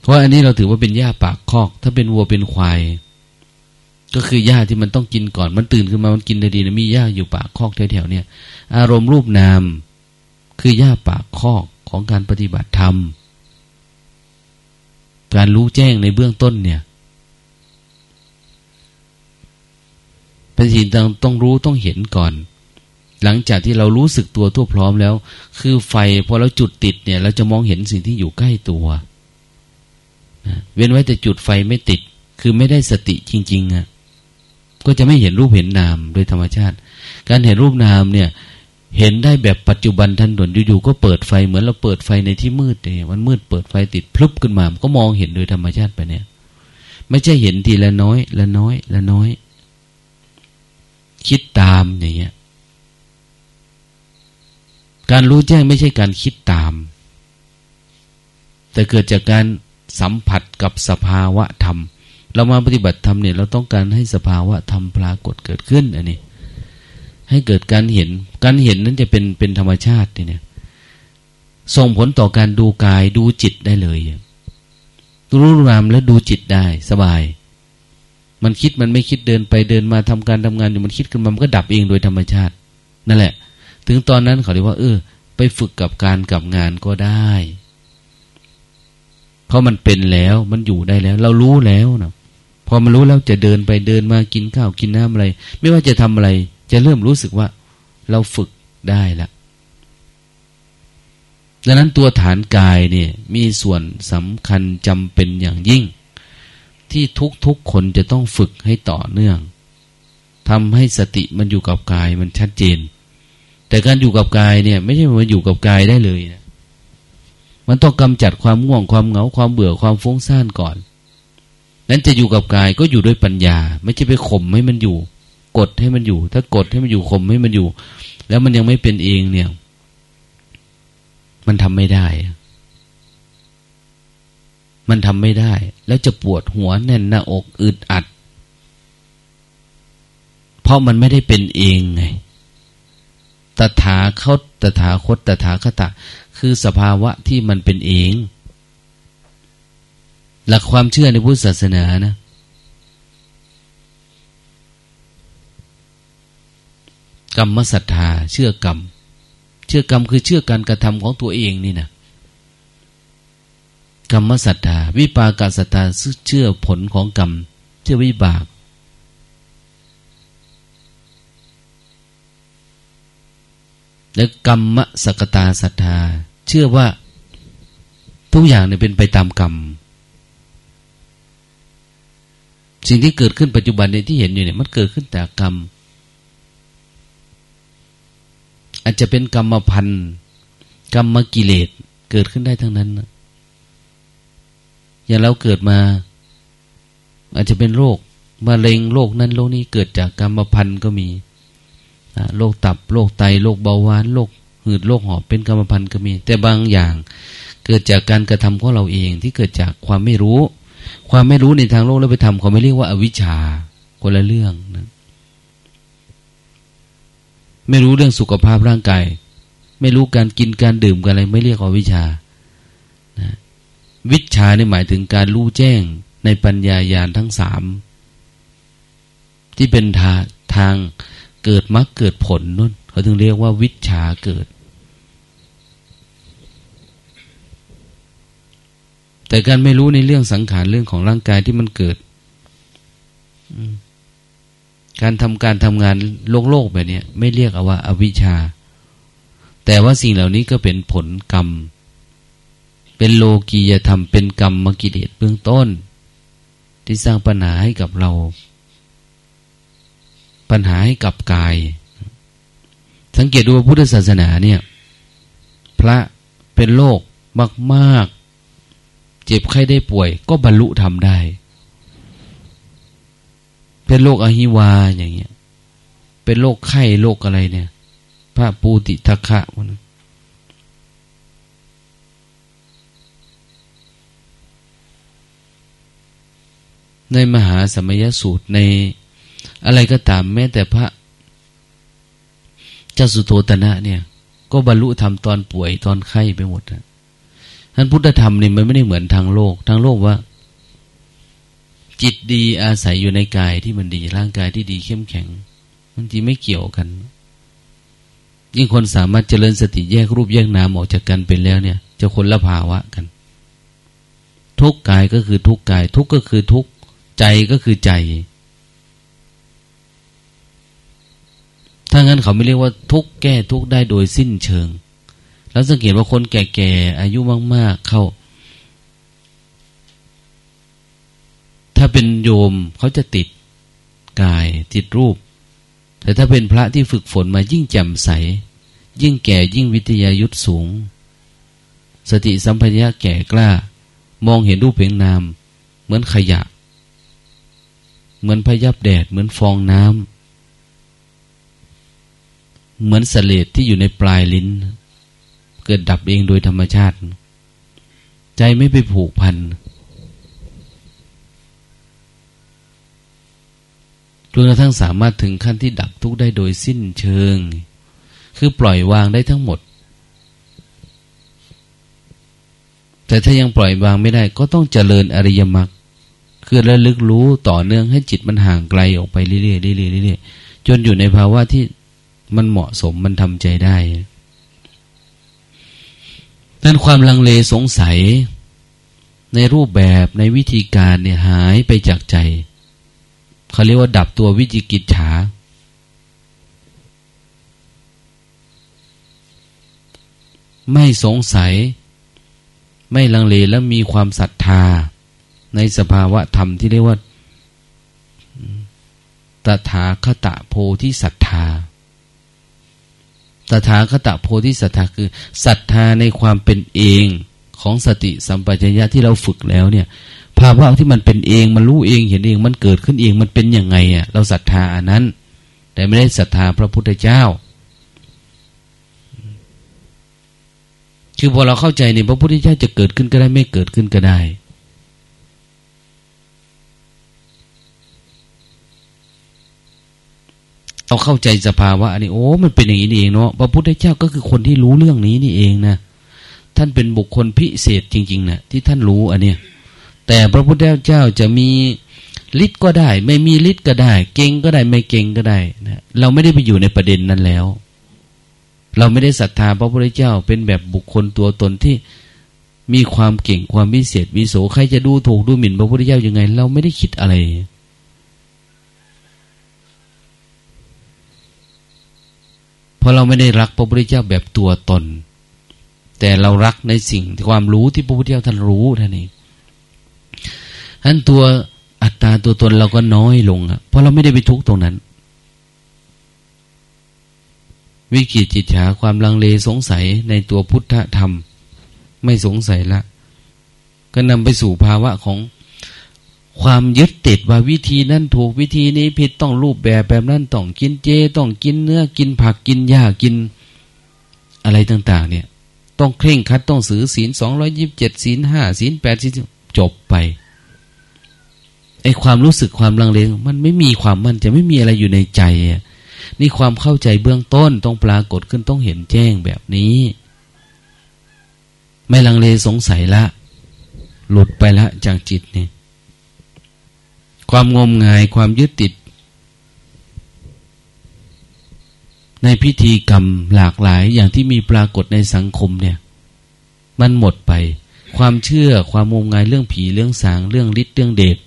เพราะอันนี้เราถือว่าเป็นหญ้าปากคอก ถ้าเป็นวัวเป็นควาย ก็คือหญ้าที่มันต้องกินก่อน มันตื่นขึ้นมา มันกินได้ดีนะมีหญ้าอยู่ปากคอกแถวๆเนี่ย อารมณ์รูปนาม คือหญ้าปากคอกของการปฏิบัติธรรม การรู้แจ้งในเบื้องต้นเนี่ย เป็นสิ่งต้องต้องรู้ต้องเห็นก่อน หลังจากที่เรารู้สึกตัวทั่วพร้อมแล้ว คือไฟพอเราจุดติดเนี่ย เราจะมองเห็นสิ่งที่อยู่ใกล้ตัวนะเว้นไว้แต่จุดไฟไม่ติด คือไม่ได้สติจริง ๆอะ่ะก็จะไม่เห็นรูปเห็นนามโดยธรรมชาติ การเห็นรูปนามเนี่ย เห็นได้แบบปัจจุบันทันด่วนอยู่ๆก็เปิดไฟเหมือนเราเปิดไฟในที่มืดเนี่ยมันมืดเปิดไฟติดพลุบขึ้นมาก็มองเห็นโดยธรรมชาติไปเนี่ย ไม่ใช่เห็นทีละน้อย ละน้อย ละน้อย คิดตามอย่างเงี้ย การรู้แจ้งไม่ใช่การคิดตาม แต่เกิดจากการสัมผัสกับสภาวะธรรม เรามาปฏิบัติธรรมเนี่ยเราต้องการให้สภาวะธรรมปรากฏเกิดขึ้นอันนี้ ให้เกิดการเห็น การเห็นนั้นจะเป็นเป็นธรรมชาติเนี่ยส่งผลต่อการดูกายดูจิตได้เลยรู้รามแล้วดูจิตได้สบาย มันคิดมันไม่คิดเดินไปเดินมาทำการทำงานอยู่มันคิดขึ้นมามันก็ดับเองโดยธรรมชาติ นั่นแหละ ถึงตอนนั้นเขาเรียกว่า เออ ไปฝึกกับการกับงานก็ได้ เพราะมันเป็นแล้วมันอยู่ได้แล้ว เรารู้แล้วนะพอมันรู้แล้วจะเดินไปเดินมากินข้าวกินน้ำอะไร ไม่ว่าจะทำอะไร จะเริ่มรู้สึกว่า เราฝึกได้ล้วดังนั้นตัวฐานกายเนี่ย มีส่วนสำคัญจำเป็นอย่างยิ่ง ที่ทุกๆคนจะต้องฝึกให้ต่อเนื่องทำให้สติมันอยู่กับกายมันชัดเจน แต่การอยู่กับกายเนี่ย ไม่ใช่มาอยู่กับกายได้เลยนะมันต้องกำจัดความง่วงความเหงาความเบื่อความฟุ้งซ่านก่อน นั้นจะอยู่กับกายก็อยู่ด้วยปัญญา ไม่ใช่ไปข่มให้มันอยู่ กดให้มันอยู่ ถ้ากดให้มันอยู่ข่มให้มันอยู่ แล้วมันยังไม่เป็นเองเนี่ย มันทำไม่ได้ มันทำไม่ได้ แล้วจะปวดหัวแน่นหน้าอกอึดอัด เพราะมันไม่ได้เป็นเองไง ถาคตตถาคตตถาคตะ คือสภาวะที่มันเป็นเอง หลักความเชื่อในพุทธศาสนานะ กรรมศรัทธา เชื่อกรรม เชื่อกรรมคือเชื่อการกระทำของตัวเองนี่นะกรรมศรัทธา วิปากศรัทธาเชื่อผลของกรรม เชื่อวิบาก และกรรมสกตาศรัทธา เชื่อว่าทุกอย่างเนี่ยเป็นไปตามกรรม สิ่งที่เกิดขึ้นปัจจุบันเนี่ยที่เห็นอยู่เนี่ยมันเกิดขึ้นแต่กรรม อาจจะเป็นกรรมพันธ์กรรมกิเลสเกิดขึ้นได้ทั้งนั้นนะอย่างเราเกิดมา อาจจะเป็นโรคมะเร็งโรคนั้นโรคนี้เกิดจากกรรมพันธ์ก็มี โรคตับโรคไตโรคเบาหวานโรคหืดโรคหอบเป็นกรรมพันธุ์ก็มี แต่บางอย่างเกิดจากการกระทำของเราเองที่เกิดจากความไม่รู้ ความไม่รู้ในทางโลกแล้วไปทำเขาไม่เรียกว่าอวิชชาคนละเรื่องนะไม่รู้เรื่องสุขภาพร่างกายไม่รู้การกินการดื่มกันอะไรไม่เรียกว่าวิชานะวิชานี่หมายถึงการรู้แจ้งในปัญญายาณทั้งสามที่เป็นทาทาง เกิดมรรคเกิดผลนู่นเขาถึงเรียกว่าวิชาเกิด แต่การไม่รู้ในเรื่องสังขารเรื่องของร่างกายที่มันเกิดการทำการทำงานโลกโลกแบบนี้ไม่เรียกว่าอาวิชชา แต่ว่าสิ่งเหล่านี้ก็เป็นผลกรรม เป็นโลกียธรรมเป็นกรรมมกิเลสเบื้องต้น ที่สร้างปัญหาให้กับเรา ปัญหาให้กับกาย สังเกตดูว่าพุทธศาสนาเนี่ย พระเป็นโรคมากๆ เจ็บไข้ได้ป่วย ก็บรรลุทำได้ เป็นโรคอหิวาอย่างเงี้ย เป็นโรคไข้โรคอะไรเนี่ย พระปูติทักะมันในมหาสมัยสูตรใน อะไรก็ตามแม้แต่พระ เจ้าสุโธตนะเนี่ย ก็บรรลุธรรมตอนป่วยตอนไข้ไปหมดนะท่านพุทธธรรมนี่มันไม่ได้เหมือนทางโลก ทางโลกว่า จิตดีอาศัยอยู่ในกายที่มันดีร่างกายที่ดีเข้มแข็ง มันจีไม่เกี่ยวกัน ยิ่งคนสามารถเจริญสติแยกรูปแยกนามออกจากกันเป็นแล้วเนี่ย จะคนละภาวะกัน ทุกกายก็คือทุกกาย ทุกก็คือทุกใจก็คือใจ ถ้างั้นเขาไม่เรียกว่าทุกแก้ทุกได้โดยสิ้นเชิง แล้วสังเกตว่าคนแก่ๆอายุมาก ๆ เข้า ถ้าเป็นโยมเขาจะติดกายติดรูป แต่ถ้าเป็นพระที่ฝึกฝนมายิ่งแจ่มใส ยิ่งแก่ยิ่งวิทยายุทธสูง สติสัมปชัญญะแก่กล้า มองเห็นรูปเพียงนาม เหมือนขยะ เหมือนพยับแดด เหมือนฟองน้ำ เหมือนสเลดที่อยู่ในปลายลิ้น เกิดดับเองโดยธรรมชาติ ใจไม่ไปผูกพันจนกระทั่งสามารถถึงขั้นที่ดับทุกข์ได้โดยสิ้นเชิง คือปล่อยวางได้ทั้งหมด แต่ถ้ายังปล่อยวางไม่ได้ก็ต้องเจริญอริยมรรคคือระลึกรู้ต่อเนื่องให้จิตมันห่างไกลออกไปเรื่อยๆเรื่อยๆเรื่อยๆจนอยู่ในภาวะที่ มันเหมาะสมมันทำใจได้นั้นความลังเลสงสัย ในรูปแบบในวิธีการเนี่ยหายไปจากใจเขาเรียกว่าดับตัววิจิกิจฉาไม่สงสัย ไม่ลังเลและมีความศรัทธา ในสภาวะธรรมที่เรียกว่าตถาคตโพธิศรัทธา ตถาคตโพธิศรัทธาคือศรัทธาในความเป็นเองของสติสัมปชัญญะที่เราฝึกแล้วเนี่ย ภาวะที่มันเป็นเองมันรู้เองเห็นเองมันเกิดขึ้นเองมันเป็นยังไงอะเราศรัทธาอันนั้น แต่ไม่ได้ศรัทธาพระพุทธเจ้า คือพอเราเข้าใจในพระพุทธเจ้าจะเกิดขึ้นก็ได้ไม่เกิดขึ้นก็ได้ เราเข้าใจสภาวะอันนี้โอ้มันเป็นอย่างนี้เองเนาะพระพุทธเจ้าก็คือคนที่รู้เรื่องนี้นี่เองนะท่านเป็นบุคคลพิเศษจริงๆนะที่ท่านรู้อันเนี้ยแต่พระพุทธเจ้าจะมีฤทธิ์ก็ได้ ไม่มีฤทธิ์ก็ได้ เก่งก็ได้ไม่เก่งก็ได้นะเราไม่ได้ไปอยู่ในประเด็นนั้นแล้ว เราไม่ได้ศรัทธาพระพุทธเจ้าเป็นแบบบุคคลตัวตนที่มีความเก่งความวิเศษวิโสใครจะดูถูกดูหมิ่นพระพุทธเจ้ายังไง เราไม่ได้คิดอะไร เพราะเราไม่ได้รักพระพุทธเจ้าแบบตัวตน แต่เรารักในสิ่งความรู้ที่พระพุทธเจ้าท่านรู้ท่านเองนั้นตัวอัตตาตัวตนเราก็น้อยลงอะเพราะเราไม่ได้ไปทุกตรงนั้น วิกิจิตฉาความลังเลสงสัยในตัวพุทธธรรม ไม่สงสัยละ ก็นำไปสู่ภาวะของ ความยึดติดว่าวิธีนั้นถูกวิธีนี้ผิดต้องรูปแบบแบบนั้นต้องกินเจ ต้องกินเนื้อกินผักกินหญ้ากิน อะไรต่าง ๆ เนี่ย ต้องเคร่งคัดต้องสือศีลสองร้อยิบเจ็ดศีลห้าศีลแปดศีลจบไปไอความรู้สึกความลังเลมันไม่มีความมั่นจะไม่มีอะไรอยู่ในใจนี่ความเข้าใจเบื้องต้นต้องปรากฏขึ้นต้องเห็นแจ้งแบบนี้ ไม่ลังเลสงสัยละ หลุดไปละจากจิตนี่ ความงมงายความยึดติด ในพิธีกรรมหลากหลายอย่างที่มีปรากฏในสังคมเนี่ย มันหมดไป ความเชื่อความงมงายเรื่องผีเรื่องสางเรื่องฤทธิ์เรื่องเดช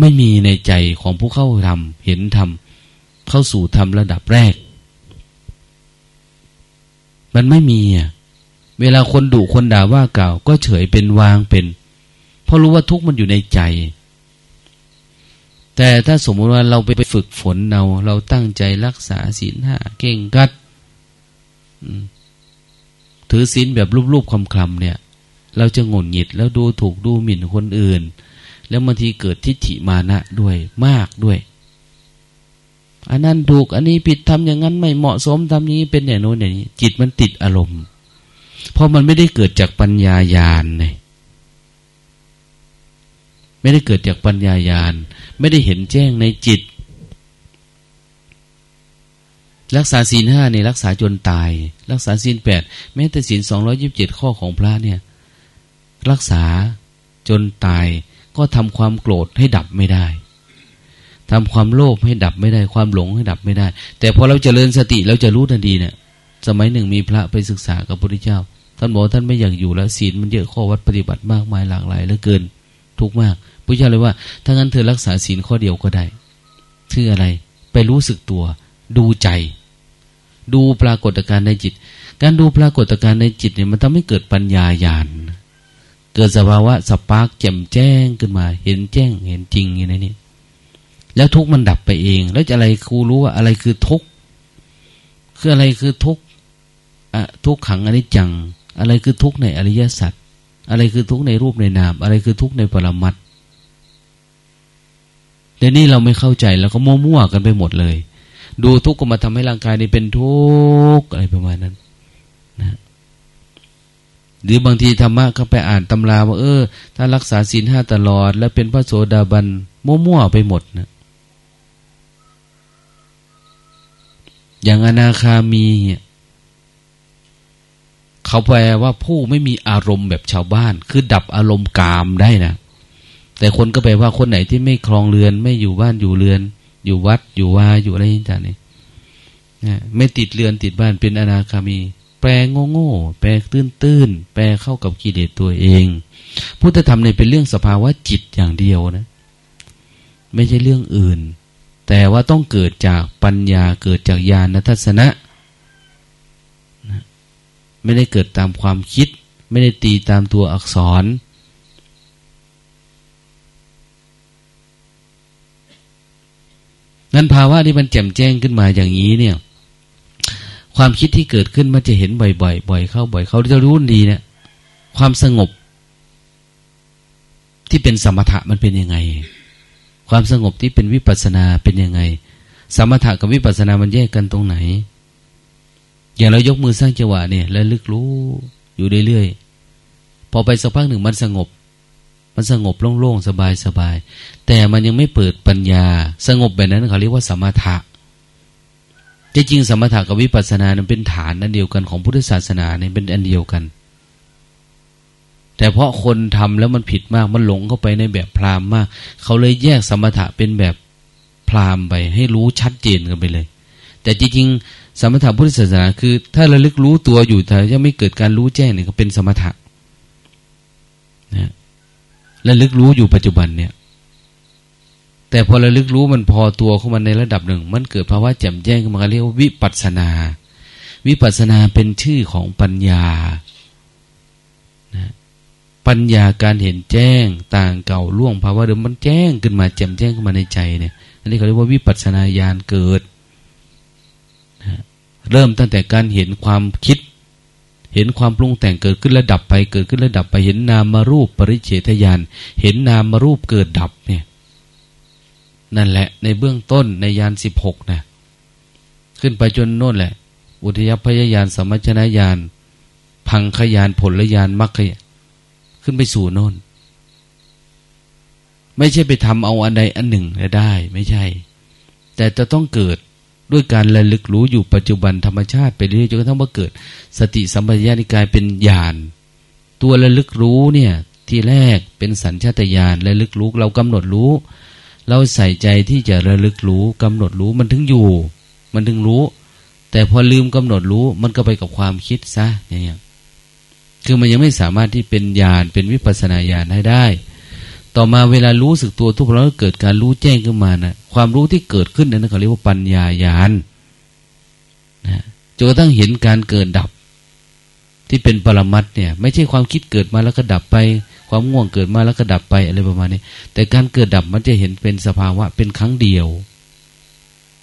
ไม่มีในใจของผู้เข้าทำเห็นทำเข้าสู่ทำระดับแรก มันไม่มีอะเวลาคนดุคนด่าว่ากล่าว ก็เฉยเป็นวางเป็น เพราะรู้ว่าทุกข์มันอยู่ในใจ แต่ถ้าสมมติว่าเราไปไปฝึกฝนเรา เราตั้งใจรักษาศีลห้าเก่งกัดถือศีลแบบรูปๆคำๆเนี่ย เราจะงนหงิดแล้วดูถูกดูหมิ่นคนอื่น แล้วบางทีเกิดทิฏฐิมานะด้วยมากด้วย อันนั้นถูกอันนี้ผิดทำอย่างนั้นไม่เหมาะสมทำนี้เป็นอย่างโน้นอย่างนี้ จิตมันติดอารมณ์เพราะมันไม่ได้เกิดจากปัญญาญาณเนี่ย ไม่ได้เกิดจากปัญญายาณ ไม่ได้เห็นแจ้งในจิต รักษาศีลห้าเนี่ยรักษาจนตาย รักษาศีลแปดแม้แต่ศีลสองร้อยิบเจ็ดข้อของพระเนี่ย รักษาจนตายก็ทำความโกรธให้ดับไม่ได้ทำความโลภให้ดับไม่ได้ ความหลงให้ดับไม่ได้ แต่พอเราจเจริญสติเราจะรู้ทันทีเนี่ย สมัยหนึ่งมีพระไปศึกษากับพระพุทธเจ้า ท่านบอกท่านไม่อยากอยู่แล้วศีลมันเยอะข้อวัดปฏิบัติมากมายหลากหลายเหลือเกิน ทุกมาก พุทธเจ้าเลยว่าถ้างั้นเธอรักษาศีลข้อเดียวก็ได้ชื่ออะไร ไปรู้สึกตัว ดูใจ ดูปรากฏการณ์ในจิต การดูปรากฏการณ์ในจิตเนี่ยมันทำให้เกิดปัญญาญาณเกิดสภาวะสปาร์กแจ่มแจ้งขึ้นมา เห็นแจ้งเห็นจริงอย่างนี้แล้วทุกมันดับไปเอง แล้วจะอะไรครูรู้ว่าอะไรคือทุกคืออะไรคือทุกอะทุกขังอนิจจัง อะไรคือทุกในอริยสัจอะไรคือทุกในรูปในนาม อะไรคือทุกในปรมัตเดี๋ยนี้เราไม่เข้าใจแล้วก็มั่วๆกันไปหมดเลย ดูทุกข์ก็มาทำให้ร่างกายนี้เป็นทุกข์อะไรประมาณนั้นนะหรือบางทีธรรมะก็ไปอ่านตำราว่าเออ ถ้ารักษาศีลห้าตลอด แล้วเป็นพระโสดาบันมั่วๆไปหมดนะอย่างอนาคามีเมียเขาแปลว่าผู้ไม่มีอารมณ์แบบชาวบ้าน คือดับอารมณ์กามได้นะ แต่คนก็แปลว่าคนไหนที่ไม่คลองเรือน ไม่อยู่บ้านอยู่เรือน อยู่วัดอยู่วาอยู่อะไรต่างๆนี่ไม่ติดเรือนติดบ้านเป็นอนาคามี แปลงโง่ๆแปลตื้นๆแปลเข้ากับกิเลสตัวเอง พุทธธรรมเนี่ยเป็นเรื่องสภาวะจิตอย่างเดียวนะ ไม่ใช่เรื่องอื่น แต่ว่าต้องเกิดจากปัญญาเกิดจากญาณทัศนะไม่ได้เกิดตามความคิด ไม่ได้ตีตามตัวอักษร นั้นภาวะที่มันแจ่มแจ้งขึ้นมาอย่างนี้เนี่ย ความคิดที่เกิดขึ้นมันจะเห็นบ่อยๆบ่อยเข้าบ่อยเขาจะรู้ดีเนี่ย ความสงบ ที่เป็นสมถะมันเป็นยังไง ความสงบที่เป็นวิปัสนาเป็นยังไง สมถะกับวิปัสนามันแยกกันตรงไหน อย่างเรายกมือสร้างจังหวะเนี่ยแล้วลึกรู้อยู่เรื่อยๆพอไปสักพักหนึ่งมันสงบ มันสงบโล่งๆสบายๆแต่มันยังไม่เปิดปัญญา สงบแบบนั้นเขาเรียกว่าสมถะจริงๆสมถะกับวิปัสสนานั้นเป็นฐานอันเดียวกันของพุทธศาสนาเนี่ยเป็นอันเดียวกัน แต่เพราะคนทำแล้วมันผิดมากมันหลงเข้าไปในแบบพราหมณ์มาก เขาเลยแยกสมถะเป็นแบบพราหมณ์ไป ให้รู้ชัดเจนกันไปเลย แต่จริงๆสมถะพุทธศาสนาคือ ถ้าระลึกรู้ตัวอยู่แต่ยังไม่เกิดการรู้แจ้งเนี่ยก็เป็นสมถะ ระลึกรู้อยู่ปัจจุบันเนี่ย แต่พอระลึกรู้มันพอตัวเข้ามาในระดับหนึ่ง มันเกิดภาวะแจ่มแจ้งขึ้นมาเรียกว่าวิปัสนา วิปัสนาเป็นชื่อของปัญญานะปัญญาการเห็นแจ้งต่างเก่าล่วงภาวะเดิมมันแจ้งขึ้นมาแจ่มแจ้งขึ้นมาในใจเนี่ยอันนี้เขาเรียกว่าวิปัสนาญาณเกิดเริ่มตั้งแต่การเห็นความคิด เห็นความปรุงแต่งเกิดขึ้นระดับไป เกิดขึ้นระดับไปเห็นนามารูปปริเฉทญาณเห็นนามารูปเกิดดับเนี่ย นั่นแหละ ในเบื้องต้นในยานสิบหกนะขึ้นไปจนโน่นแหละ อุทยพยายานสมัชนญาณพังขยานผลยานมรรคขึ้นไปสู่โน่นไม่ใช่ไปทำเอาอันใดอันหนึ่งได้ ไม่ใช่ แต่จะต้องเกิด ด้วยการระลึกรู้อยู่ปัจจุบันธรรมชาติไปเรื่อยจนกระทั่งว่าเกิด สติสัมปชัญญะนิกายเป็นญาณตัวระลึกรู้เนี่ยที่แรกเป็นสัญชาตญาณระลึกรู้เรากำหนดรู้ เราใส่ใจที่จะระลึกรู้กำหนดรู้มันถึงอยู่ มันถึงรู้ แต่พอลืมกำหนดรู้มันก็ไปกับความคิดซะอย่างเงี้ยคือมันยังไม่สามารถที่เป็นญาณเป็นวิปัสนาญาณให้ได้ ต่อมาเวลารู้สึกตัวทุกครั้งเกิดการรู้แจ้งขึ้นมานะความรู้ที่เกิดขึ้นนั้นเขาเรียกว่าปัญญาญาณนะจนกระทั่งเห็นการเกิดดับ ที่เป็นปรมัตเนี่ย ไม่ใช่ความคิดเกิดมาแล้วก็ดับไป ความง่วงเกิดมาแล้วก็ดับไปอะไรประมาณนี้ แต่การเกิดดับมันจะเห็นเป็นสภาวะเป็นครั้งเดียว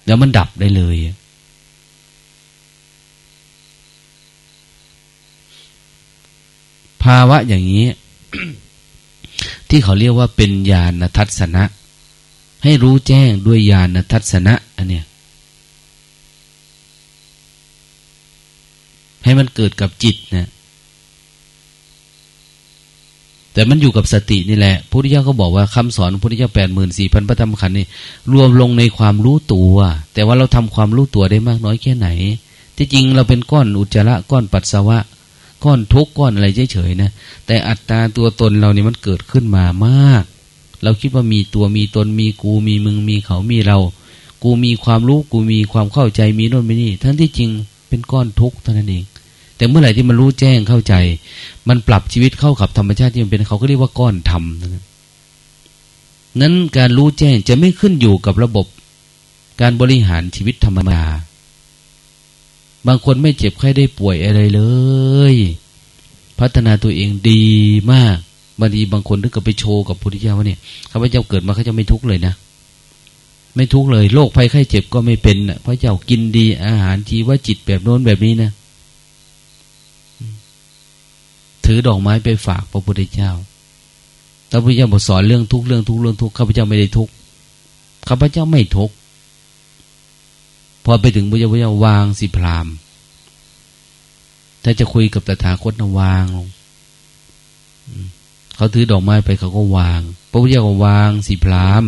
แล้วมันดับได้เลยภาวะอย่างนี้ ที่เขาเรียกว่าเป็นญาณทัศนะ ให้รู้แจ้งด้วยญาณทัศนะอันเนี้ยให้มันเกิดกับจิตนะแต่มันอยู่กับสตินี่แหละพุทธิยาก็บอกว่าคำสอนพุทธิยาแปดหมื่นสี่พันพระธรรมขันธ์นี่รวมลงในความรู้ตัว แต่ว่าเราทำความรู้ตัวได้มากน้อยแค่ไหน ที่จริงเราเป็นก้อนอุจจาระก้อนปัสสาวะ ก้อนทุกก้อนอะไรเฉยๆนะแต่อัตตาตัวตนเรานี่มันเกิดขึ้นมามาก เราคิดว่ามีตัวมีตนมีกูมีมึงมีเขามีเรา กูมีความรู้กูมีความเข้าใจมีโน่นมีนี่ ทั้งที่จริงเป็นก้อนทุกเท่านั้นเอง แต่เมื่อไหร่ที่มันรู้แจ้งเข้าใจ มันปรับชีวิตเข้ากับธรรมชาติที่มันเป็นเขาก็เรียกว่าก้อนธรรมนั้นการรู้แจ้งจะไม่ขึ้นอยู่กับระบบ การบริหารชีวิตธรรมดา บางคนไม่เจ็บไข้ได้ป่วยอะไรเลย พัฒนาตัวเองดีมากบางทีบางคนถึงกับไปโชว์กับพุทธิยาว่าเนี่ยข้าพเจ้าเกิดมาเขาจะไม่ทุกข์เลยนะ ไม่ทุกข์เลยโรคภัยไข้เจ็บก็ไม่เป็นพระเจ้ากินดีอาหารชีว่าจิตแบบโน้นแบบนี้นะถือดอกไม้ไปฝากพระพุทธเจ้าพระพุทธเจ้าบอกสอนเรื่องทุกเรื่องทุกเรื่องทุกข้าพเจ้าไม่ได้ทุกข้าพเจ้าไม่ทุก พอไปถึงพระเจ้าพระเจ้าวางสิพรามถ้าจะคุยกับตถาคตนะวางลงเขาถือดอกไม้ไปเขาก็วาง พระพุทธเจ้าก็วางสิพราม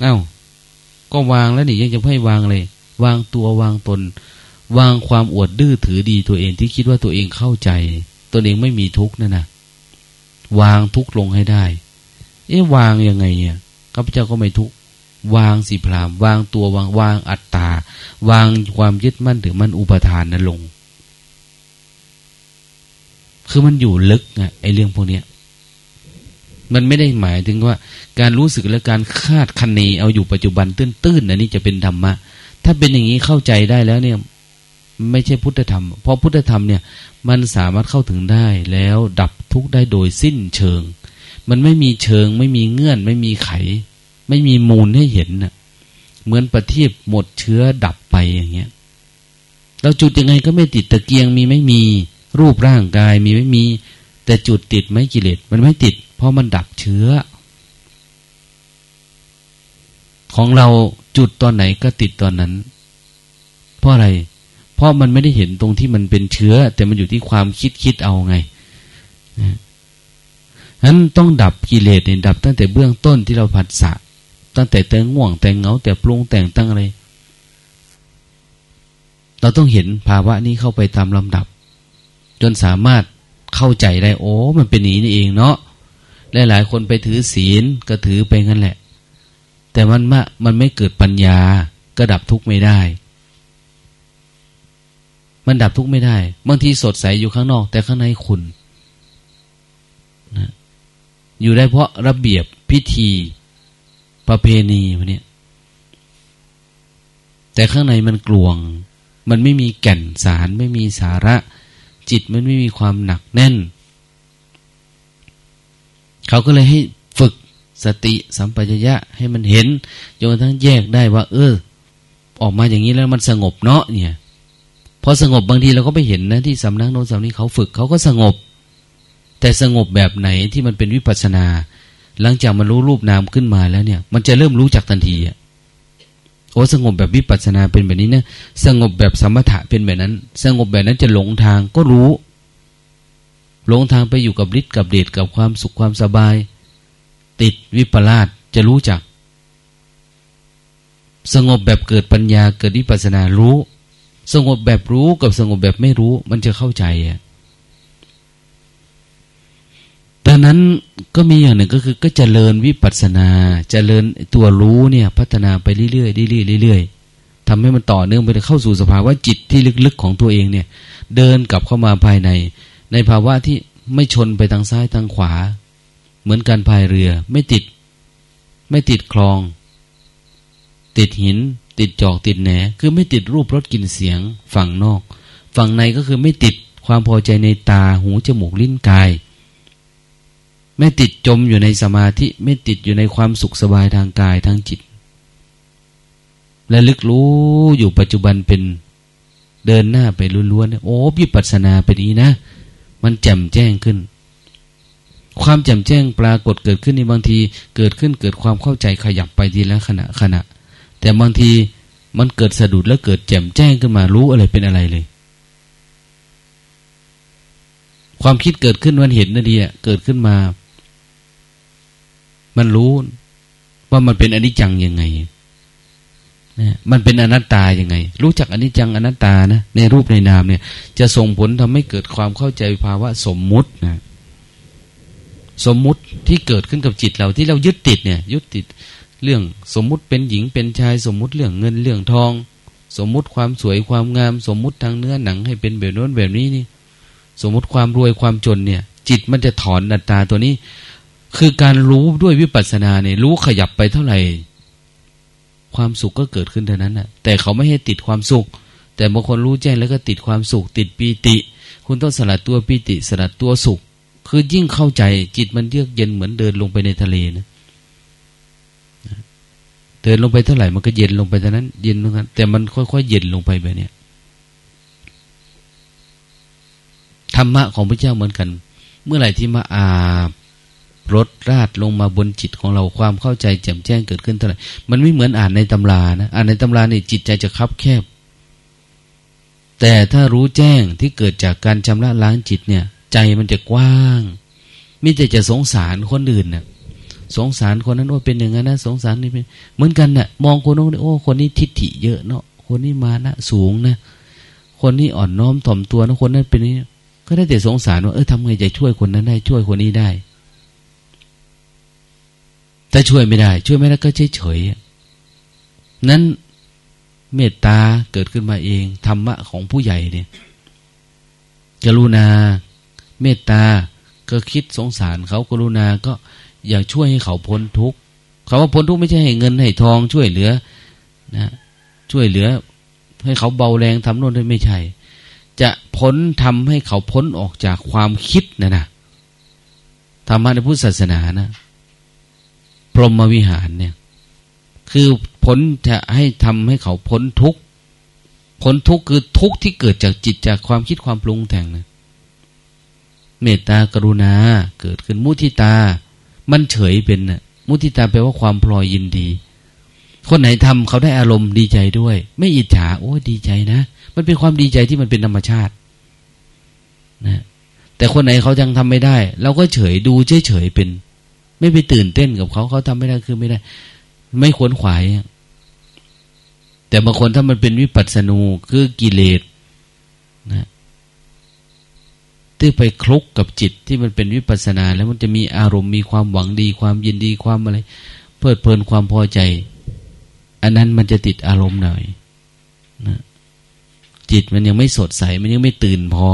เอา้า ก็วางแล้วนี่ยังจะให้วางเลย วางตัววางตน วางความอวดดื้อถือดีตัวเองที่คิดว่าตัวเองเข้าใจ ตัวเองไม่มีทุกข์นั่นนะวางทุกข์ลงให้ได้ เอ๊ะวางยังไงเนี่ยข้าพเจ้าก็ไม่ทุกข์ วางสิพรามวางตัววางวางอัตตา วางความยึดมั่นถือมั่นอุปทานนั้นลง คือมันอยู่ลึกไงไอ้เรื่องพวกเนี้ย มันไม่ได้หมายถึงว่า การรู้สึกและการคาดคะเนเอาอยู่ปัจจุบันตื้นๆอันนี้จะเป็นธรรมะ ถ้าเป็นอย่างนี้เข้าใจได้แล้วเนี่ย ไม่ใช่พุทธธรรม เพราะพุทธธรรมเนี่ย มันสามารถเข้าถึงได้แล้วดับทุกข์ได้โดยสิ้นเชิง มันไม่มีเชิง ไม่มีเงื่อน ไม่มีไข ไม่มีมูลให้เห็นน่ะ เหมือนประทีปหมดเชื้อดับไปอย่างเงี้ยเราจุดยังไงก็ไม่ติดตะเกียงมีไม่มีรูปร่างกายมีไม่มี แต่จุดติดไม่กิเลสมันไม่ติด เพราะมันดับเชื้อ ของเราจุดตอนไหนก็ติดตอนนั้น เพราะอะไร เพราะมันไม่ได้เห็นตรงที่มันเป็นเชื้อ แต่มันอยู่ที่ความคิดคิดเอาไงนั้นต้องดับกิเลสเนี่ยดับตั้งแต่เบื้องต้นที่เราผัดสะ ตั้งแต่แต่ง่วงแต่งเงา แต่ปรุงแต่งตั้งอะไร เราต้องเห็นภาวะนี้เข้าไปตามลำดับ จนสามารถเข้าใจได้โอ้มันเป็นนี้นี่เองเนาะหลายๆคนไปถือศีลก็ถือไปงั้นแหละ แต่มันมะมันไม่เกิดปัญญาก็ดับทุกข์ไม่ได้ มันดับทุกข์ไม่ได้บางทีสดใสอยู่ข้างนอก แต่ข้างในขุนนะอยู่ได้เพราะระเบียบพิธี ประเพณีมันเนี่ย แต่ข้างในมันกลวง มันไม่มีแก่นสารไม่มีสาระ จิตมันไม่มีความหนักแน่น เขาก็เลยให้ฝึกสติสัมปชัญญะให้มันเห็นจนทั้งแยกได้ว่า เออ ออกมาอย่างนี้แล้วมันสงบเนาะเนี่ยพอสงบบางทีเราก็ไปเห็นนะที่สำนักโน้นสำนี้เขาฝึกเขาก็สงบ แต่สงบแบบไหนที่มันเป็นวิปัสนา หลังจากมันรู้รูปนามขึ้นมาแล้วเนี่ย มันจะเริ่มรู้จักทันทีอะโอ้สงบแบบวิปัสนาเป็นแบบนี้นะสงบแบบสมถะเป็นแบบนั้น สงบแบบนั้นจะหลงทางก็รู้หลงทางไปอยู่กับฤทธิ์กับเดชกับความสุขความสบาย ติดวิปลาสจะรู้จัก สงบแบบเกิดปัญญาเกิดวิปัสนารู้ สงบแบบรู้กับสงบแบบไม่รู้ มันจะเข้าใจอะ ดังนั้นก็มีอย่างหนึ่งก็คือก็จเจริญวิปัสนาจเจริญตัวรู้เนี่ย พัฒนาไปเรื่อยๆเรื่อยๆเรื่อยๆทำให้มันต่อเนื่องไปเข้าสู่สภาวะจิตที่ลึกๆของตัวเองเนี่ย เดินกลับเข้ามาภายใน ในภาวะที่ไม่ชนไปทางซ้ายทางขวา เหมือนการพายเรือ ไม่ติด ไม่ติดคลอง ติดหิน ติดจอกติดแหนคือไม่ติดรูปรสกลิ่นเสียง ฝั่งนอก ฝั่งในก็คือไม่ติดความพอใจในตาหูจมูกลิ้นกาย ไม่ติดจมอยู่ในสมาธิ ไม่ติดอยู่ในความสุขสบายทางกายทางจิต และลึกรู้อยู่ปัจจุบันเป็นเดินหน้าไปล้วนๆโอ้พิปัสนาไปนี้นะ มันแจ่มแจ้งขึ้น ความแจ่มแจ้งปรากฏเกิดขึ้นในบางที เกิดขึ้นเกิดความเข้าใจขยับไปทีละขณะขณะ แต่บางทีมันเกิดสะดุดแล้วเกิดแจ่มแจ้งขึ้นมารู้อะไรเป็นอะไรเลยความคิดเกิดขึ้นมันเห็นนั่นดีอะเกิดขึ้นมา มันรู้ว่ามันเป็นอนิจจังยังไงนะมันเป็นอนัตตายังไง รู้จักอนิจจังอนัตตานะในรูปในนามเนี่ย จะส่งผลทำให้เกิดความเข้าใจภาวะสมมุตินะสมมุติที่เกิดขึ้นกับจิตเราที่เรายึดติดเนี่ย ยึดติดเรื่องสมมุติเป็นหญิงเป็นชาย สมมุติเรื่องเงินเรื่องทอง สมมุติความสวยความงาม สมมุติทางเนื้อหนังให้เป็นแบบโน้นแบบนี้นี่ สมมุติความรวยความจนเนี่ย จิตมันจะถอนอัตตาตัวนี้ คือการรู้ด้วยวิปัสสนาเนี่ยรู้ขยับไปเท่าไหร่ ความสุขก็เกิดขึ้นเท่านั้นนะแต่เขาไม่ให้ติดความสุข แต่บางคนรู้แจ้งแล้วก็ติดความสุข ติดปีติ คุณต้องสลัดตัวปีติ สลัดตัวสุข คือยิ่งเข้าใจจิตมันเยือกเย็นเหมือนเดินลงไปในทะเลนะเดินลงไปเท่าไหร่มันก็เย็นลงไปเท่านั้น เย็นลงกันแต่มันค่อยๆเย็นลงไปแบบนี้ธรรมะของพระเจ้าเหมือนกัน เมื่อไหร่ที่มาอาบ รถราดลงมาบนจิตของเราความเข้าใจแจ่มแจ้งเกิดขึ้นเท่าไหร่ มันไม่เหมือนอ่านในตำรานะ อ่านในตำราเนี่ยจิตใจจะคับแคบ แต่ถ้ารู้แจ้งที่เกิดจากการชำระล้างจิตเนี่ย ใจมันจะกว้างมิแต่จะสงสารคนอื่นนะ่ะสงสารคนนั้นโอ้เป็นอย่างนั้นนะสงสารนี่เป็นเหมือนกันนะ่ะ มองคนโน้นโอ้คนนี้ทิฏฐิเยอะเนาะคนนี้มานะสูงนะคนนี้อ่อนน้อมถ่อมตัวนะคนนั้นเป็นนี้ก็ได้แต่สงสารว่าเออทำไงจะช่วยคนนั้นได้ช่วยคนนี้ได้ ถ้าช่วยไม่ได้ ช่วยไม่ได้ก็เฉยเฉยนั้นเมตตาเกิดขึ้นมาเอง ธรรมะของผู้ใหญ่เนี่ยกรุณา เมตตาก็คิดสงสารเขากรุณาก็อยากช่วยให้เขาพ้นทุกข์เขาว่าพ้นทุกข์ไม่ใช่ให้เงินให้ทองช่วยเหลือนะช่วยเหลือ ให้เขาเบาแรงทำโน่นได้ไม่ใช่ จะพ้นทำให้เขาพ้นออกจากความคิดนะนะธรรมะในพุทธศาสนานะ รหมวิหารเนี่ย คือพ้นจะให้ทำให้เขาพ้นทุกข์พ้นทุกข์คือทุกข์ที่เกิดจากจิตจากความคิดความปรุงแต่งนะเมตตากรุณาเกิดขึ้นมุทิตา มันเฉยเป็นนะมุทิตาแปลว่าความพลอยยินดี คนไหนทำเขาได้อารมณ์ดีใจด้วย ไม่อิจฉาโอ้ดีใจนะ มันเป็นความดีใจที่มันเป็นธรรมชาติ นะ แต่คนไหนเขายังทำไม่ได้ เราก็เฉยดูเฉยเฉยเป็น ไม่ไปตื่นเต้นกับเขาเขาทำไม่ได้คือไม่ได้ ไม่ขวนขวายแต่บางคนถ้ามันเป็นวิปัสสนูคือกิเลสนะที่ไปคลุกกับจิตที่มันเป็นวิปัสนา แล้วมันจะมีอารมณ์มีความหวังดี ความยินดีความอะไร เพลิดเพลินความพอใจ อันนั้นมันจะติดอารมณ์หน่อยนะจิตมันยังไม่สดใส มันยังไม่ตื่นพอ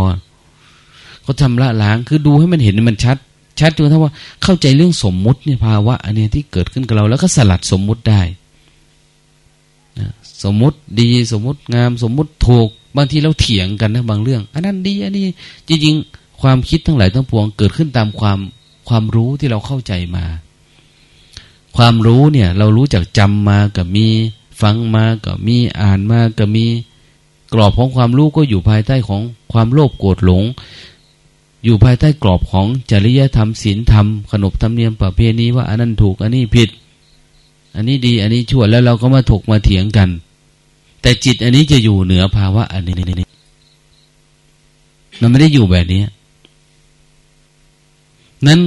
เขาทำละล้างคือดูให้มันเห็นมันชัด ชัดจนถ้าว่าเข้าใจเรื่องสมมุติเนี่ยภาวะอันนี้ที่เกิดขึ้นกับเรา แล้วก็สลัดสมมุติได้นะสมมุติดีสมมุติงาม สมมุติถูกบางทีเราเถียงกันนะบางเรื่อง อันนั้นดีอันนี้จริงๆ ความคิดทั้งหลายทั้งปวงเกิดขึ้นตามความความรู้ที่เราเข้าใจมา ความรู้เนี่ย เรารู้จากจำมากับมี ฟังมากับมีอ่านมากับมี กรอบของความรู้ก็อยู่ภายใต้ของความโลภโกรธหลง อยู่ภายใต้กรอบของจริยธรรมศีลธรรม ขนบธรรมเนียมประเพณีว่าอันนั้นถูกอันนี้ผิด อันนี้ดี อันนี้ชั่วแล้วเราก็มาถกมาเถียงกัน แต่จิตอันนี้จะอยู่เหนือภาวะอันนี้มันไม่ได้อยู่แบบนี้นั้น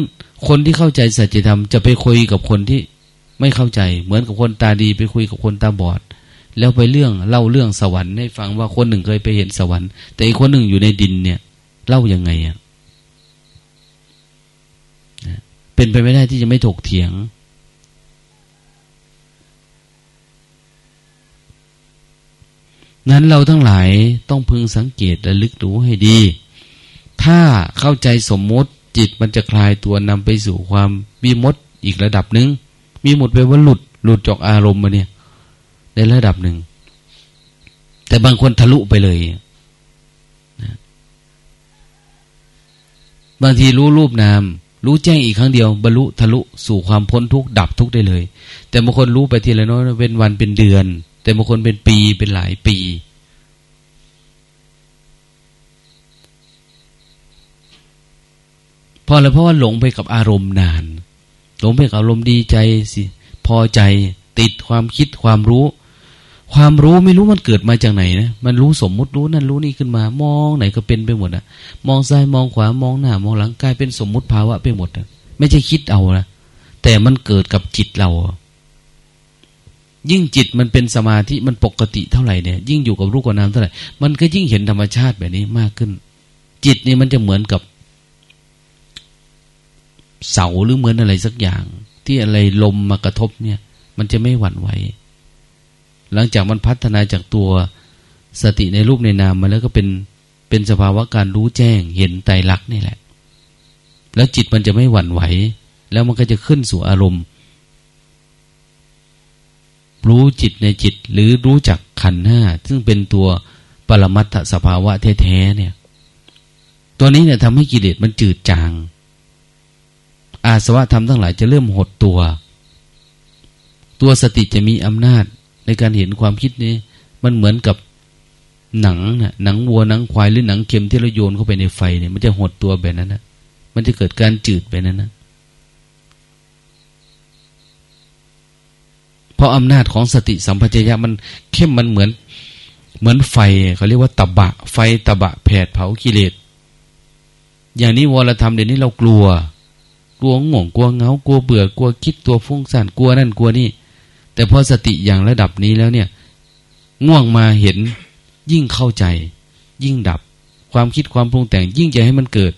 คนที่เข้าใจสัจธรรมจะไปคุยกับคนที่ไม่เข้าใจ เหมือนกับคนตาดีไปคุยกับคนตาบอด แล้วไปเรื่องเล่าเรื่องสวรรค์ให้ฟังว่าคนหนึ่งเคยไปเห็นสวรรค์ แต่อีกคนหนึ่งอยู่ในดินเนี่ย เล่ายังไงอะ เป็นไปไม่ได้ที่จะไม่ถกเถียง นั้นเราทั้งหลายต้องพึงสังเกตและลึกรู้ให้ดี ถ้าเข้าใจสมมติจิตมันจะคลายตัวนำไปสู่ความวิมดอีกระดับหนึ่ง มีหมดไปว่าหลุด หลุดจากอารมณ์มาเนี่ย ในระดับหนึ่ง แต่บางคนทะลุไปเลยบางทีรู้รูปนาม รู้แจ้งอีกครั้งเดียว บรรลุทะลุสู่ความพ้นทุกข์ดับทุกข์ได้เลย แต่บางคนรู้ไปทีละน้อยเป็นวันเป็นเดือน แต่บางคนเป็นปีเป็นหลายปีพราะอะไรเพราะว่าหลงไปกับอารมณ์นาน หลงไปกับอารมณ์ดีใจสิพอใจติดความคิดความรู้ ความรู้ไม่รู้มันเกิดมาจากไหนนะ มันรู้สมมุติรู้นั่นรู้นี่ขึ้นมา มองไหนก็เป็นไปหมดอะมองซ้ายมองขวามองหน้ามองหลังกลายเป็นสมมุติภาวะไปหมดอะไม่ใช่คิดเอานะแต่มันเกิดกับจิตเรา ยิ่งจิตมันเป็นสมาธิมันปกติเท่าไหร่เนี่ย ยิ่งอยู่กับรูปกับนามเท่าไหร่ มันก็ยิ่งเห็นธรรมชาติแบบนี้มากขึ้น จิตนี่มันจะเหมือนกับ เสาหรือเหมือนอะไรสักอย่าง ที่อะไรลมมากระทบเนี่ย มันจะไม่หวั่นไหว หลังจากมันพัฒนาจากตัวสติในรูปในนามมาแล้วก็เป็นเป็นสภาวะการรู้แจ้งเห็นไตรลักษณ์นี่แหละ แล้วจิตมันจะไม่หวั่นไหว แล้วมันก็จะขึ้นสู่อารมณ์ รู้จิตในจิตหรือรู้จักขันห้าซึ่งเป็นตัวปรมัตถสภาวะแท้ๆเนี่ย ตัวนี้เนี่ยทำให้กิเลสมันจืดจาง อาสวะธรรมทั้งหลายจะเริ่มหดตัว ตัวสติจะมีอำนาจ ในการเห็นความคิดนี้ มันเหมือนกับหนังนะหนังวัวหนังควายหรือหนังเข็มที่เราโยนเข้าไปในไฟเนี่ยมันจะหดตัวแบบนั้นนะมันจะเกิดการจืดแบบนั้นนะเพราะอำนาจของสติสัมปชัญญะมันเข้มมันเหมือน เหมือนไฟเขาเรียกว่าตะบะ ไฟตะบะแผดเผากิเลสอย่างนี้วรธรรมเดี๋ยวนี้เรากลัว กลัวง่วงกลัวเงากลัวเบื่อกลัวคิดตัวฟุ้งซ่านกลัวนั่นกลัวนี่ แต่พอสติอย่างระดับนี้แล้วเนี่ย ง่วงมาเห็นยิ่งเข้าใจ ยิ่งดับ ความคิดความปรุงแต่ง ยิ่งจะให้มันเกิด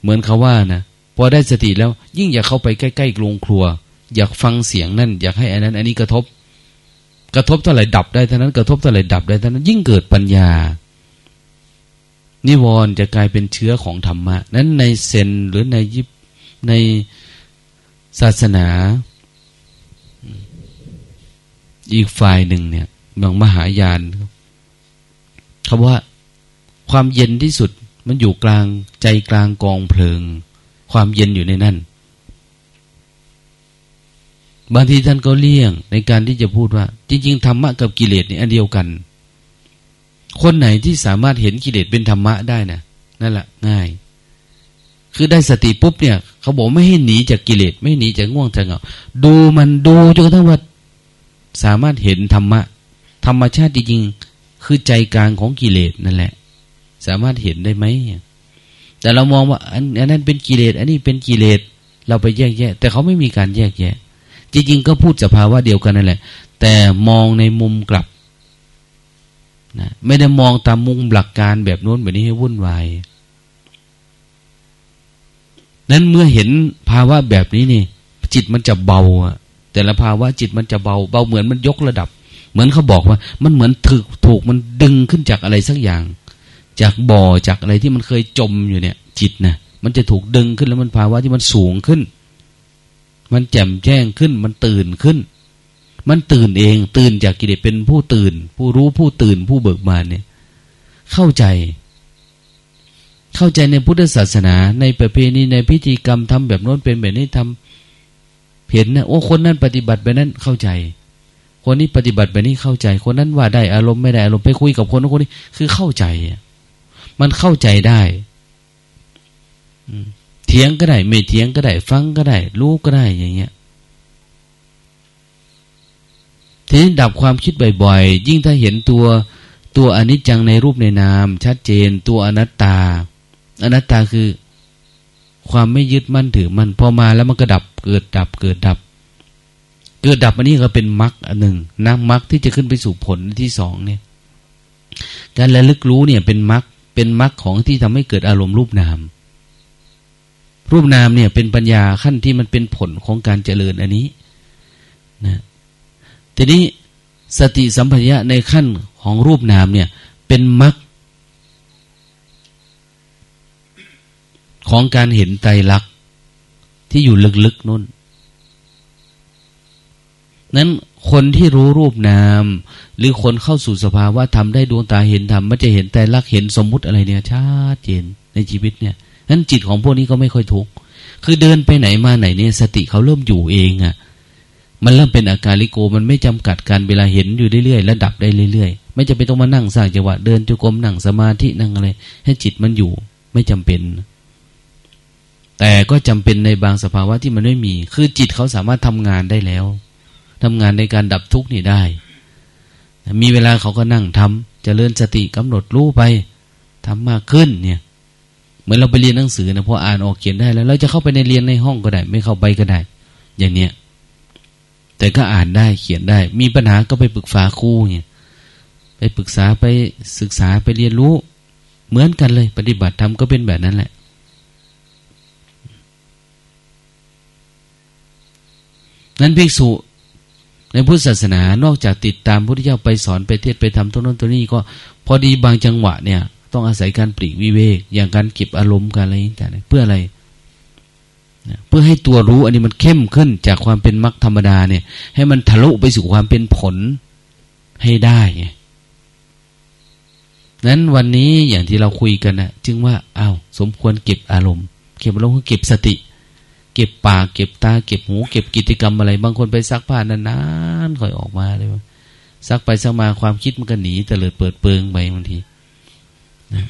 เหมือนเขาว่านะพอได้สติแล้ว ยิ่งอยากเข้าไปใกล้ๆโรงครัว อยากฟังเสียงนั่น อยากให้อันนั้น อันนี้กระทบ กระทบเท่าไหร่ดับได้เท่านั้น กระทบเท่าไหร่ดับได้เท่านั้น ยิ่งเกิดปัญญา นิวรณ์จะกลายเป็นเชื้อของธรรมะ นั้นในเซนหรือในยิบในศาสนา อีกฝ่ายหนึ่งเนี่ยบางมหายานคำว่าความเย็นที่สุดมันอยู่กลางใจกลางกองเพลิง ความเย็นอยู่ในนั่นบางทีท่านก็เลี่ยงในการที่จะพูดว่า จริง ๆ ธรรมะกับกิเลสนี่อันเดียวกัน คนไหนที่สามารถเห็นกิเลสเป็นธรรมะได้นะนั่นแหละง่าย คือได้สติปุ๊บเนี่ย เขาบอกไม่ให้หนีจากกิเลสไม่หนีจากง่วงจากเหงาดูมันดูจนกระทั่งว่า สามารถเห็นธรรมะ ธรรมชาติจริงๆคือใจกลางของกิเลสนั่นแหละ สามารถเห็นได้ไหมแต่เรามองว่าอันนั้นเป็นกิเลสอันนี้เป็นกิเลสเราไปแยกแยะ แต่เขาไม่มีการแยกแยะ จริงๆ ก็พูดสภาวะเดียวกันนั่นแหละ แต่มองในมุมกลับนะไม่ได้มองตามมุมหลักการแบบโน้นแบบนี้ให้วุ่นวายนั้นเมื่อเห็นภาวะแบบนี้นี่จิตมันจะเบาอะ แต่ละภาวะจิตมันจะเบา เบาเหมือนมันยกระดับ เหมือนเขาบอกว่า มันเหมือนถูกถูกมันดึงขึ้นจากอะไรสักอย่าง จากบ่อจากอะไรที่มันเคยจมอยู่เนี่ย จิตนะมันจะถูกดึงขึ้นแล้วมันภาวะที่มันสูงขึ้น มันแจ่มแจ้งขึ้น มันตื่นขึ้น มันตื่นเอง ตื่นจากกิเลสเป็นผู้ตื่น ผู้รู้ผู้ตื่น ผู้เบิกบานเนี่ย เข้าใจ เข้าใจในพุทธศาสนา ในประเพณีในพิธีกรรมทำแบบโน้นเป็นแบบนี้ทำ เห็นนะโอ้คนนั้นปฏิบัติแบบนั้นเข้าใจ คนนี้ปฏิบัติแบบนี้เข้าใจ คนนั้นว่าได้อารมณ์ไม่ได้อารมณ์ไปคุยกับคนนั้นคนนี้คือเข้าใจมันเข้าใจได้เถียงก็ได้ ไม่เถียงก็ได้ ฟังก็ได้ รู้ก็ได้อย่างเงี้ยทีนี้ดับความคิดบ่อยๆ ยิ่งถ้าเห็นตัวตัวอนิจจังในรูปในนาม ชัดเจน ตัวอนัตตา อนัตตาคือ ความไม่ยึดมั่นถือมันพอมาแล้วมันก็ดับเกิดดับเกิดดับ เกิดดับอันนี้ก็เป็นมรรคอันหนึ่งนะมรรคที่จะขึ้นไปสู่ผลที่สองเนี่ย การระลึกรู้เนี่ยเป็นมรรคเป็นมรรคของที่ทำให้เกิดอารมณ์รูปนาม รูปนามเนี่ยเป็นปัญญาขั้นที่มันเป็นผลของการเจริญอันนี้นะทีนี้สติสัมปชัญญะในขั้นของรูปนามเนี่ย เป็นมรรค ของการเห็นไตรลักษณ์ที่อยู่ลึกๆนู่น นั้นคนที่รู้รูปนาม หรือคนเข้าสู่สภาวะทำได้ดวงตาเห็นธรรมมันจะเห็นไตรลักษณ์เห็นสมมุติอะไรเนี่ยชัดเจนในชีวิตเนี่ยนั้นจิตของพวกนี้ก็ไม่ค่อยทุกข์คือเดินไปไหนมาไหนเนี่ยสติเขาเริ่มอยู่เองอะ่ะ มันเริ่มเป็นอาการลิโก มันไม่จำกัดการเวลาเห็นอยู่เรื่อยๆแล้วดับได้เรื่อยๆ ไม่จำเป็นต้องมานั่งสร้างจังหวะเดินจุกรมนั่งสมาธินั่งอะไร ให้จิตมันอยู่ไม่จำเป็น แต่ก็จำเป็นในบางสภาวะที่มันไม่มี คือจิตเขาสามารถทำงานได้แล้วทำงานในการดับทุกข์นี่ได้ มีเวลาเขาก็นั่งทำจเจริญสติกำหนดรู้ไปทำมากขึ้นเนี่ย เหมือนเราไปเรียนหนังสือนะพออ่านออกเขียนได้แล้ว เราจะเข้าไปในเรียนในห้องก็ได้ ไม่เข้าไปก็ได้ อย่างเนี้ยแต่ก็อ่านได้เขียนได้ มีปัญหาก็ไปปรึกษาครูเนี่ย ไปปรึกษาไปศึกษาไปเรียนรู้ เหมือนกันเลย ปฏิบัติธรรมก็เป็นแบบนั้นแหละ นั้นภิกษุในพุทธศาสนานอกจากติดตามพุทธเจ้าไปสอนไปเทศไปทำตัวนั้นตัวนี้ก็ พอดีบางจังหวะเนี่ย ต้องอาศัยการปลีกวิเวก อย่างการเก็บอารมณ์การอะไรต่างๆเพื่ออะไรเพื่อให้ตัวรู้อันนี้มันเข้มขึ้นจากความเป็นมรรคธรรมดาเนี่ย ให้มันทะลุไปสู่ความเป็นผลให้ได้ไงนั้นวันนี้อย่างที่เราคุยกันนะจึงว่าอา้าวสมควรเก็บอารมณ์ เก็บอารมณ์คือเก็บสติ เก็บปากเก็บตา เก็บหู เก็บกิจกรรมอะไร บางคนไปซักผ้านานๆค่อยออกมาเลยซักไปซักมาความคิดมันก็หนีแต่เลยเปิดเปิงไปบางทีนะ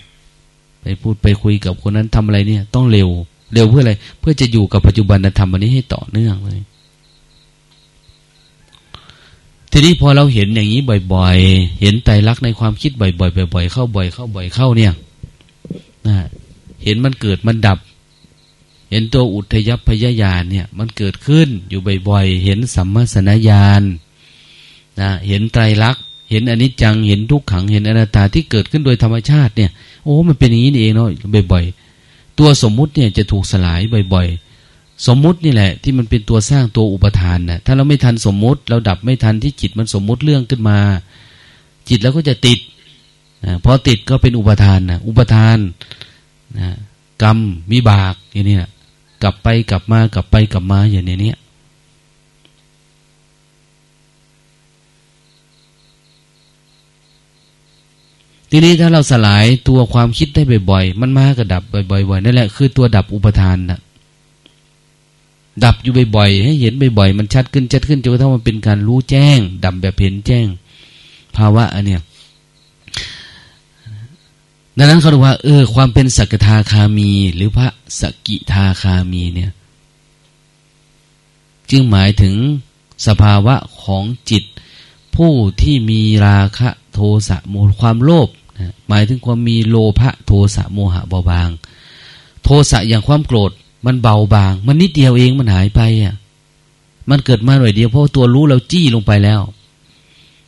ไปพูดไปคุยกับคนนั้นทำอะไรเนี่ย ต้องเร็ว เร็วเพื่ออะไร เพื่อจะอยู่กับปัจจุบันธรรมอันนี้ให้ต่อเนื่องเลยทีนี้พอเราเห็นอย่างนี้บ่อยๆ เห็นไตรลักษณ์ในความคิดบ่อยๆบ่อยๆเข้าบ่อยเข้าบ่อยเข้าเนี่ยนะเห็นมันเกิดมันดับ เห็นตัวอุทยพยญาณเนี่ย มันเกิดขึ้นอยู่บ่อยๆ เห็นสัมมาสนญาณนะเห็นไตรลักษณ์เห็นอนิจจังเห็นทุกขังเห็นอนัตตาที่เกิดขึ้นโดยธรรมชาติเนี่ย โอ้มันเป็นอย่างนี้เองเนาะบ่อยๆ ตัวสมมุติเนี่ยจะถูกสลายบ่อย ๆ สมมุตินี่แหละ ที่มันเป็นตัวสร้างตัวอุปทานนะถ้าเราไม่ทันสมมุติ เราดับไม่ทันที่จิตมันสมมุติเรื่องขึ้นมา จิตแล้วก็จะติดนะพอติดก็เป็นอุปทานนะอุปทานนะกรรมวิบากอย่างนี้นะ กลับไปกลับมากลับไปกลับมาอย่างนี้ทีนี้ถ้าเราสลายตัวความคิดได้บ่อยๆ มันมาก็ดับบ่อยๆนั่นแหละคือตัวดับอุปทานนะดับอยู่บ่อยๆ ให้เห็นบ่อยๆ มันชัดขึ้นชัดขึ้นจนกระทั่งมันเป็นการรู้แจ้งดับแบบเห็นแจ้ง ภาวะอันเนี้ย ดังนั้นเขาบอกว่าเออความเป็นสักทาคามี หรือพระสกิทาคามีเนี่ย จึงหมายถึงสภาวะของจิต ผู้ที่มีราคะโทสะโมความโลภหมายถึงความมีโลภะโทสะโมหะเบาบาง โทสะอย่างความโกรธมันเบาบาง มันนิดเดียวเองมันหายไปอะมันเกิดมาหน่อยเดียวเพราะตัวรู้เราจี้ลงไปแล้ว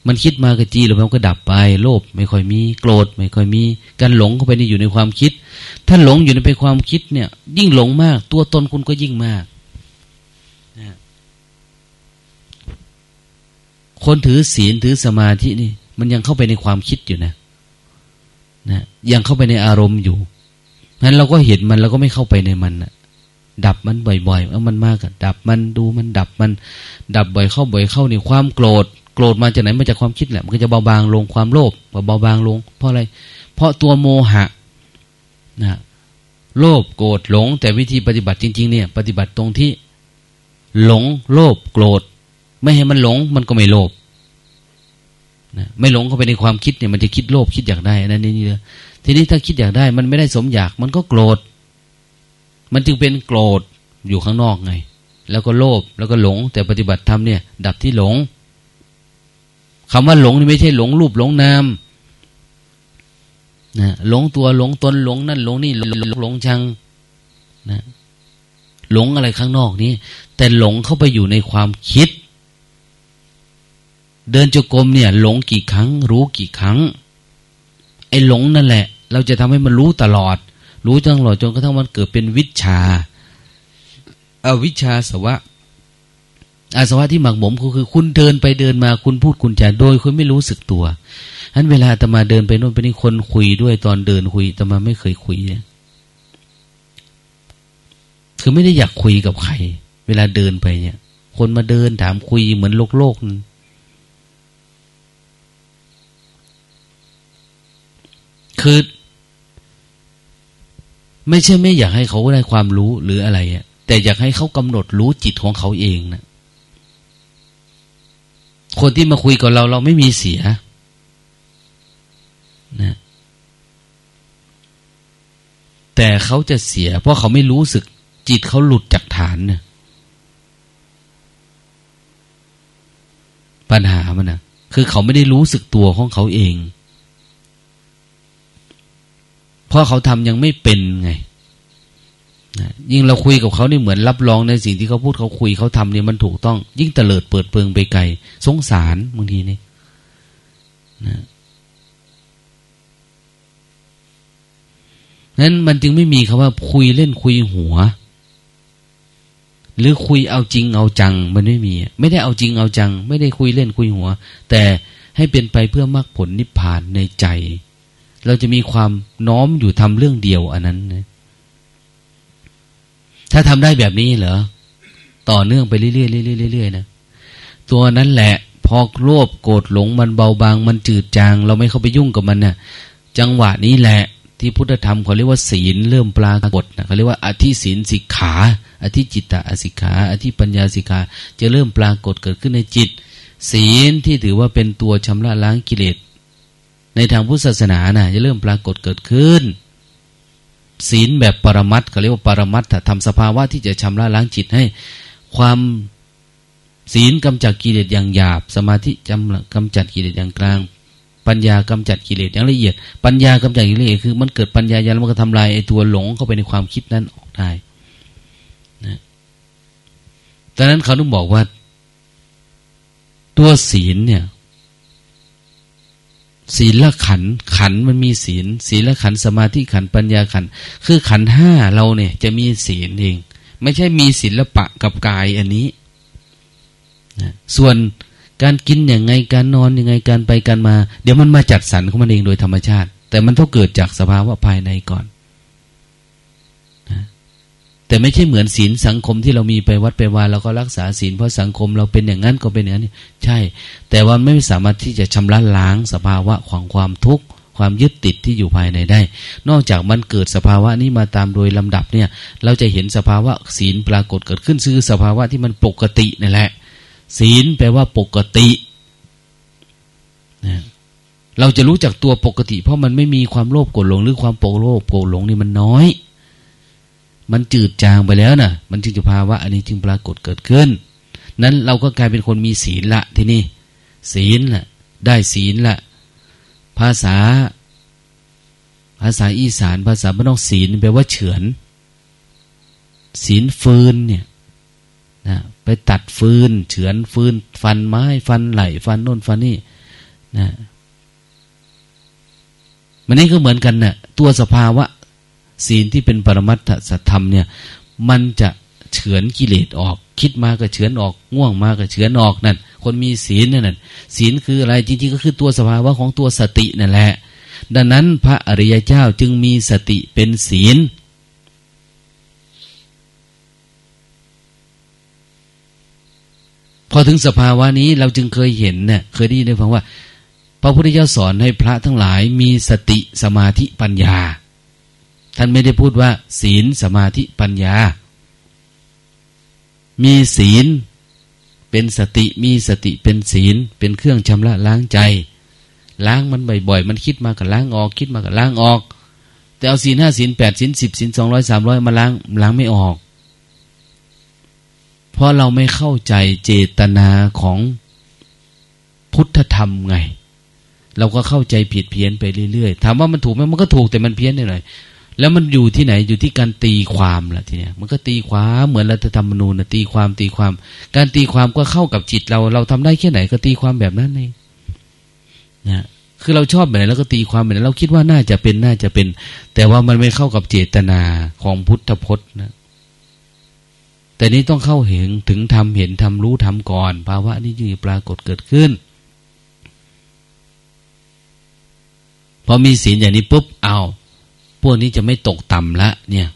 มันคิดมากระจีแล้วมันก็ดับไป โลภไม่ค่อยมีโกรธไม่ค่อยมี การหลงเข้าไปในอยู่ในความคิด ถ้าหลงอยู่ในไปความคิดเนี่ย ยิ่งหลงมาก ตัวตนคุณก็ยิ่งมากนะคนถือศีลถือสมาธินี่ มันยังเข้าไปในความคิดอยู่นะนะยังเข้าไปในอารมณ์อยู่นั้นเราก็เห็นมันเราก็ไม่เข้าไปในมันนะดับมันบ่อยๆ เอามันมากดับมันดูมันดับมัน ดับบ่อยเข้าบ่อยเข้าในความโกรธ โกรธมาจากไหนมาจากความคิดแหละ มันก็จะเบาบางลงความโลภเบาบางลง เพราะอะไร เพราะตัวโมหะนะโลภโกรธหลง แต่วิธีปฏิบัติจริง ๆ เนี่ย ปฏิบัติตรงที่ หลงโลภโกรธ ไม่ให้มันหลง มันก็ไม่โลภนะไม่หลงเข้าไปในความคิดเนี่ยมันจะคิดโลภคิดอยากได้นั่นนี่เยอะทีนี้ถ้าคิดอยากได้ มันไม่ได้สมอยาก มันก็โกรธ มันจึงเป็นโกรธอยู่ข้างนอกไง แล้วก็โลภแล้วก็หลง แต่ปฏิบัติธรรมเนี่ย ดับที่หลง คำว่าหลงนี่ไม่ใช่หลงรูปหลงนามนะหลงตัวหลงตนหลงนั่นหลงนี่หลงหลงชังนะหลงอะไรข้างนอกนี้ แต่หลงเข้าไปอยู่ในความคิด เดินจงกรมเนี่ย หลงกี่ครั้ง รู้กี่ครั้ง ไอ้หลงนั่นแหละ เราจะทำให้มันรู้ตลอด รู้ตลอดจนกระทั่งมันเกิดเป็นวิชาอาวิชาสวะ อาสวะที่หมักหมมก็คือคุณเดินไปเดินมาคุณพูดคุณจาโดยคุณไม่รู้สึกตัวฉะนั้นเวลาตมาเดินไปโน่นไปนี่คนคุยด้วยตอนเดินคุยตมาไม่เคยคุยเนี่ยคือไม่ได้อยากคุยกับใคร เวลาเดินไปเนี่ย คนมาเดินถามคุยเหมือนโลกโลกคือไม่ใช่ไม่อยากให้เขาได้ความรู้หรืออะไรอะแต่อยากให้เขากำหนดรู้จิตของเขาเองนะ คนที่มาคุยกับเรา เราไม่มีเสียนะแต่เขาจะเสีย เพราะเขาไม่รู้สึก จิตเขาหลุดจากฐานเนี่ยปัญหามันนะคือเขาไม่ได้รู้สึกตัวของเขาเอง เพราะเขาทำยังไม่เป็นไง นะยิ่งเราคุยกับเขานี่เหมือนรับรองในสิ่งที่เขาพูดเขาคุยเขาทำเนี่ยมันถูกต้อง ยิ่งเตลิดเปิดเปิงไปไกล สงสารบางทีนี่นะนั้นมันจึงไม่มีคำว่าคุยเล่นคุยหัว หรือคุยเอาจริงเอาจัง มันไม่มี ไม่ได้เอาจริงเอาจัง ไม่ได้คุยเล่นคุยหัว แต่ให้เป็นไปเพื่อมรรคผลนิพพานในใจ เราจะมีความน้อมอยู่ทำเรื่องเดียวอันนั้นนะ ถ้าทำได้แบบนี้เหรอ ต่อเนื่องไปเรื่อยๆเรื่อยๆๆนะ ตัวนั้นแหละ พอโลภโกรธหลงมันเบาบาง มันจืดจาง เราไม่เข้าไปยุ่งกับมันนะ่ะ จังหวะนี้แหละ ที่พุทธธรรมเขาเรียกว่าศีลเริ่มปรากฏนะเขาเรียกว่าอธิศีลสิกขา อธิจิตตสิกขา อธิปัญญาสิกขา จะเริ่มปรากฏเกิดขึ้นในจิต ศีลที่ถือว่าเป็นตัวชำระล้างกิเลสในทางพุทธศาสนานะ่ะจะเริ่มปรากฏเกิดขึ้น ศีลแบบปรมัตเขาเรียกว่าปรมัตถทำสภาวะที่จะชำระล้างจิตให้ ความศีลกำจัดกิเลสอย่างหยาบ สมาธิจำกำจัดกิเลสอย่างกลาง ปัญญากำจัดกิเลสอย่างละเอียด ปัญญากำจัดกิเลสคือมันเกิดปัญญาญาณมันก็ทำลายไอ้ตัวหลงเข้าไปในความคิดนั้นออกได้นะดังนั้นเขาต้องบอกว่า ตัวศีลเนี่ย ศีลละขันขันมันมีศีล ศีลละขันสมาธิขันปัญญาขัน คือขันห้าเราเนี่ย จะมีศีลเอง ไม่ใช่มีศิละปะกับกายอันนี้นะส่วนการกินอย่างไงการนอนอย่างไงการไปการมา เดี๋ยวมันมาจัดสรรของมันเองโดยธรรมชาติ แต่มันต้องเกิดจากสภาวะภายในก่อน แต่ไม่ใช่เหมือนศีลสังคมที่เรามีไปวัดไปวาเราก็รักษาศีลเพราะสังคมเราเป็นอย่างนั้นก็เป็นอย่างนี้ใช่ แต่ว่าไม่สามารถที่จะชำระล้างสภาวะของความทุกข์ความยึดติดที่อยู่ภายในได้ นอกจากมันเกิดสภาวะนี้มาตามโดยลำดับเนี่ย เราจะเห็นสภาวะศีลปรากฏเกิดขึ้นซื้อสภาวะที่มันปกตินั่นแหละ ศีลแปลว่าปกตินะเราจะรู้จักตัวปกติ เพราะมันไม่มีความโลภโกรธหลงหรือความโปโลภโกรธหลงนี่มันน้อย มันจืดจางไปแล้วนะ่ะ มันจึงจะภาวะอันนี้จึงปรากฏเกิดขึ้น นั้นเราก็กลายเป็นคนมีศีลละทีนี้ศีลละได้ศีลละภาษา ภาษาอีสาน ภาษาบ้านนอกศีลแปลว่าเฉือน ศีลฟืนเนี่ยนะไปตัดฟืนเฉือนฟืน ฟันไม้ ฟันไหลฟันโน่นฟันนี่นะมันนี่ก็เหมือนกันนะ่ะตัวสภาวะ ศีลที่เป็นปรมัตถสัธรรมเนี่ยมันจะเฉือนกิเลสออก คิดมาก็เฉือนออกง่วงมาก็เฉือนออกนั่นคนมีศีลนั่นศีลคืออะไรจริงๆก็คือตัวสภาวะของตัวสตินั่นแหละ ดังนั้นพระอริยเจ้าจึงมีสติเป็นศีลพอถึงสภาวะนี้เราจึงเคยเห็นเนี่ยเคยได้ยินได้ฟังว่า พระพุทธเจ้าสอนให้พระทั้งหลายมีสติสมาธิปัญญา ท่านไม่ได้พูดว่า ศีลสมาธิปัญญา มีศีลเป็นสติมีสติเป็นศีล เป็นเครื่องชำระล้างใจ ล้างมันบ่อยๆ มันคิดมากับล้างออก คิดมากับล้างออก แต่เอาศีลห้าศีลแปดศีลสิบศีลสองร้อยสามร้อยมาล้างล้างไม่ออก เพราะเราไม่เข้าใจเจตนาของพุทธธรรมไง เราก็เข้าใจผิดเพี้ยนไปเรื่อยๆถามว่ามันถูกไหมมันก็ถูกแต่มันเพี้ยนหน่อย แล้วมันอยู่ที่ไหนอยู่ที่การตีความล่ะทีเนี้ยมันก็ตีความเหมือนรัฐธรรมนูญนะตีความตีความ การตีความก็เข้ากับจิตเรา เราทำได้แค่ไหนก็ตีความแบบนั้นเองนะคือเราชอบแบบไหนแล้วก็ตีความแบบนั้นเราคิดว่าน่าจะเป็นน่าจะเป็น แต่ว่ามันไม่เข้ากับเจตนาของพุทธพจน์นะแต่นี้ต้องเข้าเห็นถึงทำเห็นทำรู้ทำก่อนภาวะนี้จึงปรากฏเกิดขึ้นพอมีศีลอย่างนี้ปุ๊บเอา พวกนี้จะไม่ตกต่ำละ เนี่ย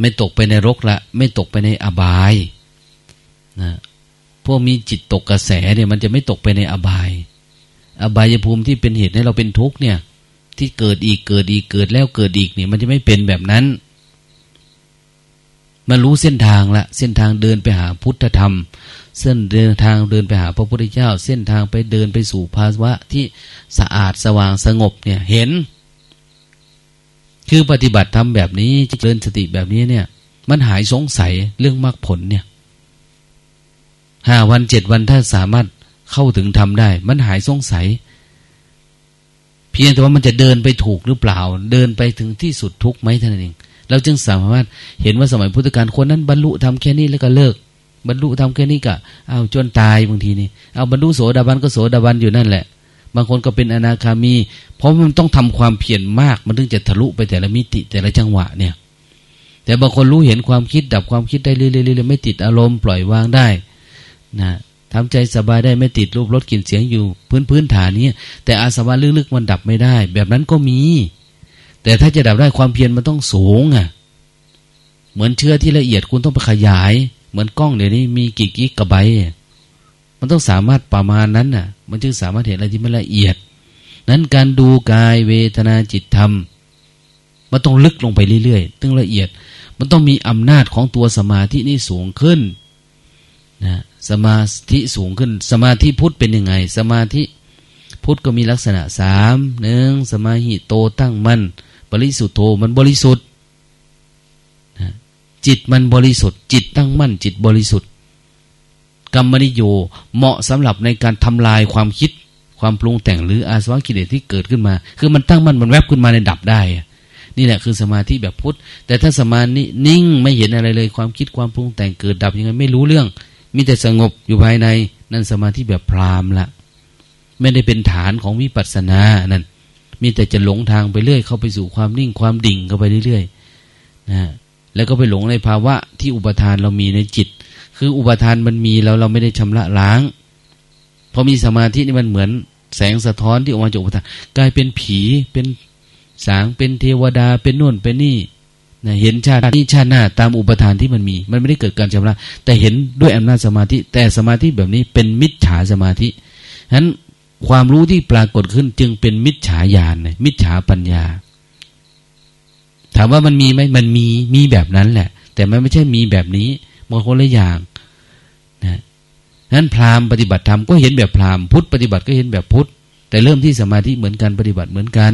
ไม่ตกไปในรกละ ไม่ตกไปในอบายนะพวกมีจิตตกกระแสเนี่ย มันจะไม่ตกไปในอบาย อบายภูมิที่เป็นเหตุให้เราเป็นทุกข์เนี่ย ที่เกิดอีกเกิดอีกเกิดแล้วเกิดอีกเนี่ย มันจะไม่เป็นแบบนั้นมารู้เส้นทางละเส้นทางเดินไปหาพุทธธรรม เส้นเดินทางเดินไปหาพระพุทธเจ้า เส้นทางไปเดินไปสู่ภาวะที่สะอาดสว่างสงบเนี่ยเห็น คือปฏิบัติทำแบบนี้เจริญสติแบบนี้เนี่ย มันหายสงสัยเรื่องมรรคผลเนี่ยห้าวันเจ็ดวันถ้าสามารถเข้าถึงทำได้ มันหายสงสัย เพียงแต่ว่ามันจะเดินไปถูกหรือเปล่า เดินไปถึงที่สุดทุกไหมท่านเองเราจึงสามารถเห็นว่าสมัยพุทธกาลคนนั้นบรรลุทำแค่นี้แล้วก็เลิก บรรลุทำแค่นี้ก็เอาจนตายบางทีนี่เอาบรรลุโสดาบันก็โสดาบันอยู่นั่นแหละ บางคนก็เป็นอนาคามี เพราะมันต้องทำความเพียรมาก มันถึงจะทะลุไปแต่ละมิติแต่ละจังหวะเนี่ย แต่บางคนรู้เห็นความคิดดับความคิดได้เรื่อยๆไม่ติดอารมณ์ปล่อยวางได้นะทำใจสบายได้ไม่ติดรูปรสกลิ่นเสียงอยู่พื้นพื้นฐานนี้แต่อาสวะลึกๆมันดับไม่ได้ แบบนั้นก็มี แต่ถ้าจะดับได้ความเพียรมันต้องสูงอะ เหมือนเชื้อที่ละเอียดคุณต้องไปขยาย เหมือนกล้องเดี๋ยวนี้มีกี่กิกะไบต์ มันต้องสามารถประมาณนั้นน่ะ มันจึงสามารถเห็นอะไรที่มันละเอียด นั้นการดูกายเวทนาจิตธรรม มันต้องลึกลงไปเรื่อยๆตึงละเอียด มันต้องมีอำนาจของตัวสมาธินี่สูงขึ้นนะสมาธิสูงขึ้น สมาธิพุทธเป็นยังไง สมาธิพุทธก็มีลักษณะสามหนึ่งสมาหิโตตั้งมัน่นบริสุทธโธมันบริสุทธิ์จิตมันบริสุทธิ์ จิตตั้งมั่นจิตบริสุทธิ์ กรรมนิโยเหมาะสำหรับในการทำลายความคิด ความปรุงแต่งหรืออาสวะกิเลสที่เกิดขึ้นมา คือมันตั้งมันมันแวบขึ้นมาในดับได้ นี่แหละคือสมาธิแบบพุทธ แต่ถ้าสมาธินิ่งไม่เห็นอะไรเลย ความคิดความปรุงแต่งเกิดดับยังไงไม่รู้เรื่อง มีแต่สงบอยู่ภายใน นั่นสมาธิแบบพรามละไม่ได้เป็นฐานของวิปัสสนานั่นมีแต่จะหลงทางไปเรื่อย เข้าไปสู่ความนิ่งความดิ่งเข้าไปเรื่อยๆนะแล้วก็ไปหลงในภาวะที่อุปทานเรามีในจิต คืออุปทานมันมีแล้วเราไม่ได้ชำระล้างพอมีสมาธินี่มันเหมือนแสงสะท้อนที่ออกมาจากอุปทานกลายเป็นผีเป็นสางเป็นเทวดาเป็นน่นเป็นนี่นะเห็นชาตินี้ชาติหน้าตามอุปทานที่มันมี มันไม่ได้เกิดการชำระแต่เห็นด้วยอำนาจสมาธิ แต่สมาธิแบบนี้เป็นมิจฉาสมาธิฉะนั้นความรู้ที่ปรากฏขึ้นจึงเป็นมิจฉาญาณมิจฉาปัญญา ถามว่ามันมีไหมมันมีมีแบบนั้นแหละ แต่มันไม่ใช่มีแบบนี้ บางคนละอย่างนะนั้นพราหมณ์ปฏิบัติธรรมก็เห็นแบบพราหมณ์พุทธปฏิบัติก็เห็นแบบพุทธแต่เริ่มที่สมาธิเหมือนกันปฏิบัติเหมือนกัน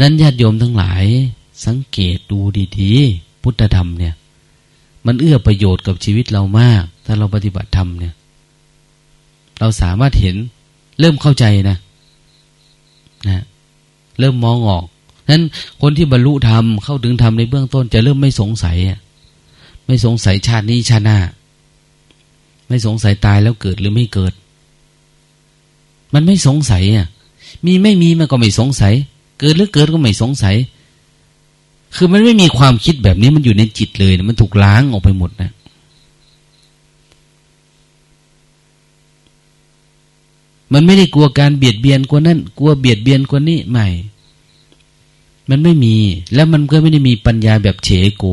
นั้นญาติโยมทั้งหลาย สังเกตดูดีๆพุทธธรรมเนี่ย มันเอื้อประโยชน์กับชีวิตเรามาก ถ้าเราปฏิบัติธรรมเนี่ย เราสามารถเห็นเริ่มเข้าใจนะนะเริ่มมองออกนั้นคนที่บรรลุธรรมเข้าถึงธรรมในเบื้องต้นจะเริ่มไม่สงสัยอะ ไม่สงสัยชาตินี้ชาติหน้า ไม่สงสัยตายแล้วเกิดหรือไม่เกิด มันไม่สงสัยอะ มีไม่มีมันก็ไม่สงสัย เกิดหรือเกิดก็ไม่สงสัย คือมันไม่มีความคิดแบบนี้มันอยู่ในจิตเลยนะมันถูกล้างออกไปหมดนะมันไม่ได้กลัวการเบียดเบียนกว่านั้นกลัวเบียดเบียนกว่านี้ไม่ มันไม่มี แล้วมันก็ไม่ได้มีปัญญาแบบเฉโก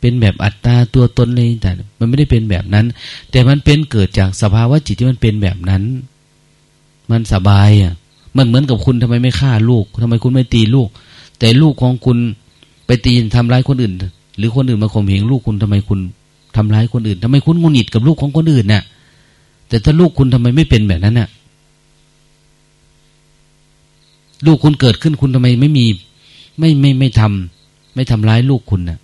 เป็นแบบอัตตาตัวตนเลยแต่มันไม่ได้เป็นแบบนั้น แต่มันเป็นเกิดจากสภาวะจิตที่มันเป็นแบบนั้น มันสบายอะ มันเหมือนกับคุณทำไมไม่ฆ่าลูกทำไมคุณไม่ตีลูก แต่ลูกของคุณไปตีทำร้ายคนอื่น หรือคนอื่นมาข่มเหงลูกคุณทำไมคุณทำร้ายคนอื่นทำไมคุณงุนหิดกับลูกของคนอื่นน่ะ แต่ถ้าลูกคุณทำไมไม่เป็นแบบนั้นน่ะ ลูกคุณเกิดขึ้นคุณทำไมไม่มี ไม่ไม่ไม่ทำไม่ทำร้ายลูกคุณน่ะ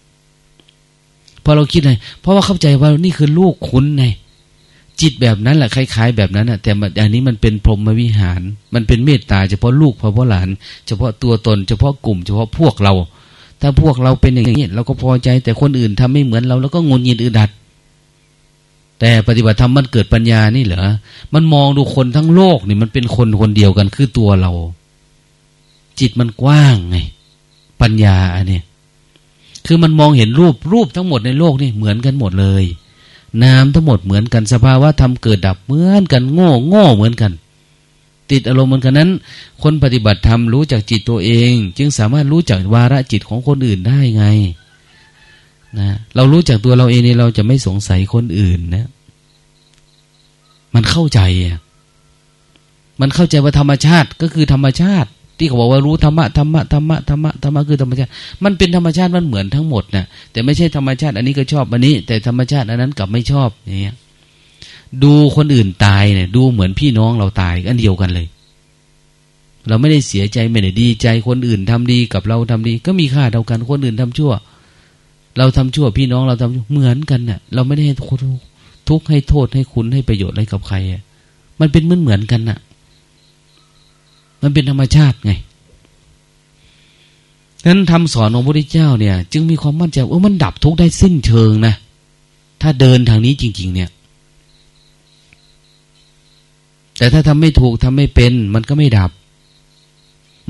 พอเราคิดไงเพราะว่าเข้าใจว่านี่คือลูกคุณไงจิตแบบนั้นแหละคล้ายๆ แบบนั้นนะแต่อันนี้มันเป็นพรหมวิหาร มันเป็นเมตตา เฉพาะลูกเฉพาะหลาน เฉพาะตัวตน เฉพาะกลุ่ม เฉพาะพวกเรา ถ้าพวกเราเป็นอย่างนี้เราก็พอใจ แต่คนอื่นทำไม่เหมือนเราแล้วก็งุนยินอึดดัด แต่ปฏิบัติธรรมมันเกิดปัญญานี่เหรอมันมองดูคนทั้งโลกนี่มันเป็นคนคนเดียวกันคือตัวเรา จิตมันกว้างไง ปัญญาอันนี้ คือมันมองเห็นรูปรูปทั้งหมดในโลกนี่เหมือนกันหมดเลย นามทั้งหมดเหมือนกันสภาวะธรรมเกิดดับเหมือนกันโง่โง่เหมือนกัน ติดอารมณ์เหมือนกันนั้น คนปฏิบัติธรรมรู้จักจิตตัวเอง จึงสามารถรู้จักวาระจิตของคนอื่นได้ไงนะเรารู้จักตัวเราเองนี่เราจะไม่สงสัยคนอื่นนะ มันเข้าใจอะมันเข้าใจว่าธรรมชาติก็คือธรรมชาติ ที่เขาบอกว่ารู้ธรรมะธรรมะธรรมะธรรมะธรรมะคือธรรมชาติ มันเป็นธรรมชาติมันเหมือนทั้งหมดนะแต่ไม่ใช่ธรรมชาติ อันนี้ก็ชอบอันนี้ แต่ธรรมชาติอันนั้นกลับไม่ชอบอย่างเงี้ยดูคนอื่นตายเนี่ย ดูเหมือนพี่น้องเราตายอันเดียวกันเลย เราไม่ได้เสียใจไม่ได้ดีใจคนอื่นทำดีกับเราทำดี ก็มีค่าเท่ากันคนอื่นทำชั่ว เราทำชั่วพี่น้องเราทำเหมือนกันเน่ะ เราไม่ได้ให้ทุกข์ให้โทษให้คุณให้ประโยชน์อะไรกับใครอะมันเป็นเหมือนเหมือนกันน่ะ มันเป็นธรรมชาติไงนั้นทำสอนของพระพุทธเจ้าเนี่ย จึงมีความมั่นใจว่ามันดับทุกข์ได้สิ้นเชิงนะ ถ้าเดินทางนี้จริง ๆ เนี่ย แต่ถ้าทำไม่ถูกทำไม่เป็น มันก็ไม่ดับ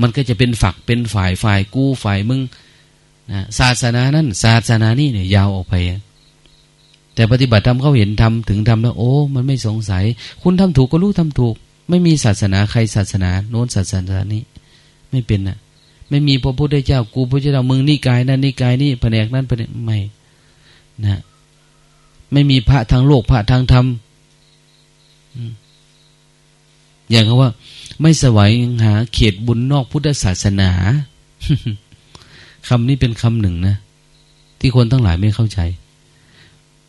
มันก็จะเป็นฝักเป็นฝ่ายฝ่ายกู้ฝ่ายมึงนะศาสนานั้น ศาสนานี่เนี่ยยาวออกไป แต่ปฏิบัติทำเขาเห็นทำถึงทำแล้ว โอ้ มันไม่สงสัย คุณทำถูกก็รู้ทำถูก ไม่มีศาสนาใครศาสนาโน้นศาสนานี้ ไม่เป็นนะไม่มีพระพุทธเจ้ากูพระเจ้ามึงนี่กายนั่นนี่กายนี่แผนกนั้นแผนกไม่นะไม่มีพระทางโลกพระทางธรรมอย่างเขาว่า ไม่สวายหา เขตบุญนอกพุทธศาสนาคำนี้เป็นคำหนึ่งนะ ที่คนทั้งหลายไม่เข้าใจ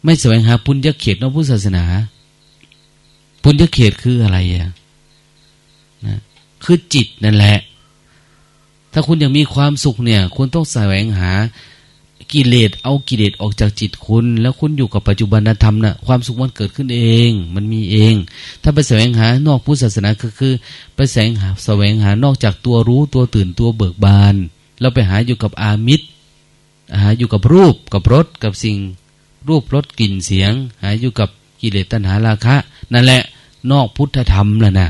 ไม่สวายหาปุญญเขตนอกพุทธศาสนาปุญญเขตคืออะไรอะ นะคือจิตนั่นแหละ ถ้าคุณอยากมีความสุขเนี่ย คุณต้องแสวงหากิเลสเอากิเลสออกจากจิตคุณ แล้วคุณอยู่กับปัจจุบันธรรมนะ่ะความสุขมันเกิดขึ้นเอง มันมีเอง ถ้าไปแสวงหานอกพุทธศาสนาก็คือ ไปแสวงหาแสวงหานอกจากตัวรู้ตัวตื่นตัวเบิกบานเราไปหาอยู่กับอามิตรหาอยู่กับรูปกับรสกับสิ่ง รูปรสกลิ่นเสียง หาอยู่กับกิเลสตัณหาราคะ นั่นแหละนอกพุทธธรรมแล้วนะ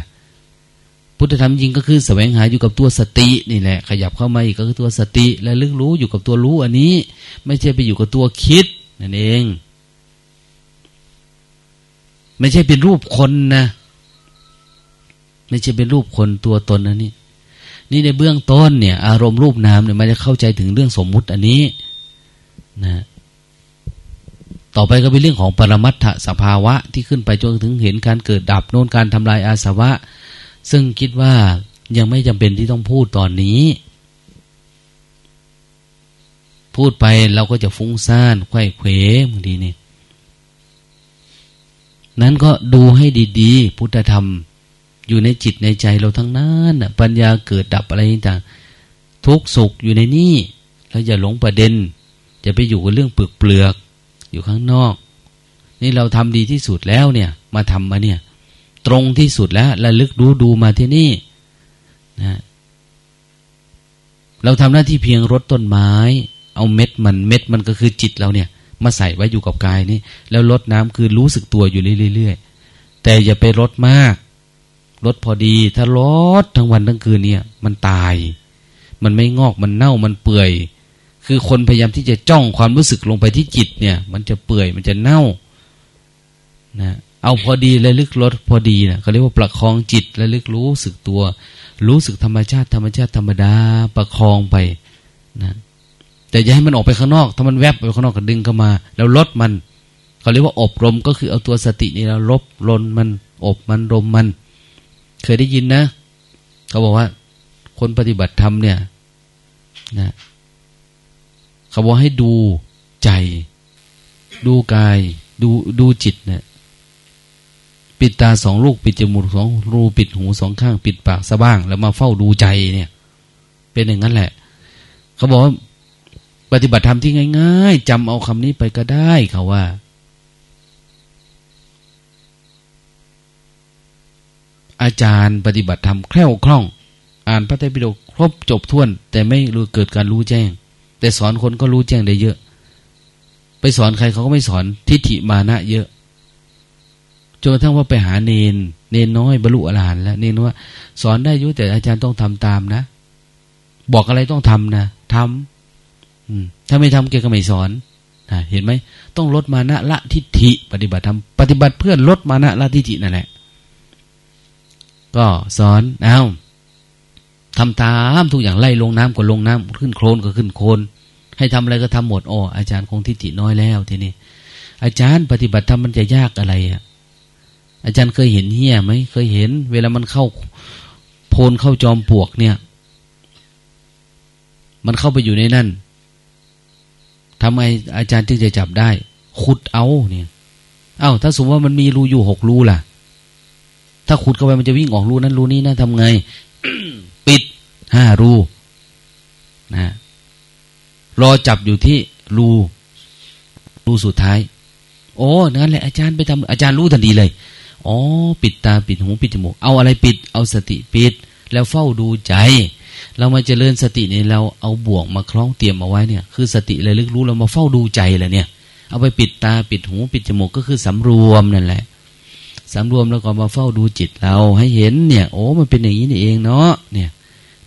พุทธธรรมจริงก็คือแสวงหาอยู่กับตัวสตินี่แหละ ขยับเข้ามาอีกก็คือตัวสติและลึกรู้อยู่กับตัวรู้อันนี้ ไม่ใช่ไปอยู่กับตัวคิดนั่นเอง ไม่ใช่เป็นรูปคนนะ ไม่ใช่เป็นรูปคนตัวตนนะนี่นี่ในเบื้องต้นเนี่ย อารมณ์รูปนามเนี่ยมันจะเข้าใจถึงเรื่องสมมุติอันนี้นะต่อไปก็เป็นเรื่องของปรมัตถสภาวะที่ขึ้นไปจนถึงเห็นการเกิดดับโน่นการทำลายอาสวะ ซึ่งคิดว่ายังไม่จำเป็นที่ต้องพูดตอนนี้ พูดไปเราก็จะฟุ้งซ่านไข้เขวบางทีนี่นั้นก็ดูให้ดีๆ พุทธธรรม อยู่ในจิตในใจเราทั้งนั้นปัญญาเกิดดับอะไรต่างทุกสุขอยู่ในนี้เราอย่าหลงประเด็นจะไปอยู่กับเรื่องเปลือกเปลือกอยู่ข้างนอก นี่เราทำดีที่สุดแล้วเนี่ย มาทำมาเนี่ย ตรงที่สุดแล้วระลึกดูดูมาที่นี่นะเราทำหน้าที่เพียงรดต้นไม้ เอาเม็ดมันเม็ดมันก็คือจิตเราเนี่ย มาใส่ไว้อยู่กับกายนี่แล้วลดน้ำคือรู้สึกตัวอยู่เรื่อยๆแต่อย่าไปลดมากลดพอดี ถ้าลดทั้งวันทั้งคืนเนี่ย มันตาย มันไม่งอกมันเน่ามันเปื่อย คือคนพยายามที่จะจ้องความรู้สึกลงไปที่จิตเนี่ย มันจะเปื่อยมันจะเน่านะ เอาพอดีและลึกลดพอดีนะเขาเรียกว่าประคองจิตและลึกรู้สึกตัว รู้สึกธรรมชาติธรรมชาติธรรมดาประคองไปนะแต่อย่าให้มันออกไปข้างนอก ถ้ามันแวบไปข้างนอกก็ดึงเข้ามา แล้วลดมันเขาเรียกว่าอบรมก็คือเอาตัวสตินี่เราลบลนมัน อบมันรมมัน เคยได้ยินนะ เขาบอกว่า คนปฏิบัติธรรมเนี่ยนะเขาบอกให้ดูใจ ดูกาย ดูดูจิตเนะี่ย ปิดตาสองลูกปิดจมูกสองรูปิดหูสองข้าง ปิดปากสะบ้าง แล้วมาเฝ้าดูใจเนี่ย เป็นอย่างนั้นแหละ เขาบอกว่าปฏิบัติธรรมที่ง่าย ๆจำเอาคำนี้ไปก็ได้เขาว่า อาจารย์ปฏิบัติธรรมแคล่วคล่อง อ่านพระไตรปิฎกครบจบท้วน แต่ไม่รู้เกิดการรู้แจ้ง แต่สอนคนก็รู้แจ้งได้เยอะ ไปสอนใครเขาก็ไม่สอนทิฏฐิมานะเยอะ จนกระทั่งว่าไปหาเนน เนนน้อยบรรลุอรหันต์แล้วเนนว่า สอนได้ยุแต่อาจารย์ต้องทำตามนะ บอกอะไรต้องทำนะทำถ้าไม่ทำแกก็ไม่สอนเห็นไหมต้องลดมานะละทิฏฐิ ปฏิบัติทำปฏิบัติเพื่อลดมานะละทิฏฐินั่นแหละก็สอนเอาทำตามทุกอย่างไล่ลงน้ำก็ลงน้ำขึ้นโคลนก็ขึ้นโคลนให้ทำอะไรก็ทำหมดอ๋ออาจารย์คงทิฏฐิน้อยแล้วทีนี้อาจารย์ปฏิบัติทำมันจะยากอะไรอะ อาจารย์เคยเห็นเหี้ยไหมเคยเห็น เวลามันเข้าโพนเข้าจอมปลวกเนี่ย มันเข้าไปอยู่ในนั่นทำไมอาจารย์จึงจะจับได้ ขุดเอาเนี่ย เอา้าถ้าสมมติว่ามันมีรูอยู่หกรูล่ะ ถ้าขุดเข้าไปมันจะวิ่งออกรูนั้นรูนี้นะทำไง ปิดห้ารูนะรอจับอยู่ที่รูรูสุดท้าย โอ้นั่นแหละอาจารย์ไปทำอาจารย์รู้ทันทีเลย อ๋อ ปิดตาปิดหูปิดจมูก เอาอะไรปิด เอาสติปิด แล้วเฝ้าดูใจ เรามาเจริญสติเนี่ยเราเอาบ่วงมาคล้องเตรียมเอาไว้เนี่ย คือสติเลยลึกรู้เรามาเฝ้าดูใจแหละเนี่ย เอาไปปิดตาปิดหูปิดจมูกก็คือสำรวมนั่นแหละสำรวมแล้วก็มาเฝ้าดูจิตเราให้เห็นเนี่ย โอ้มันเป็นอย่างนี้นี่เองเนาะเนี่ย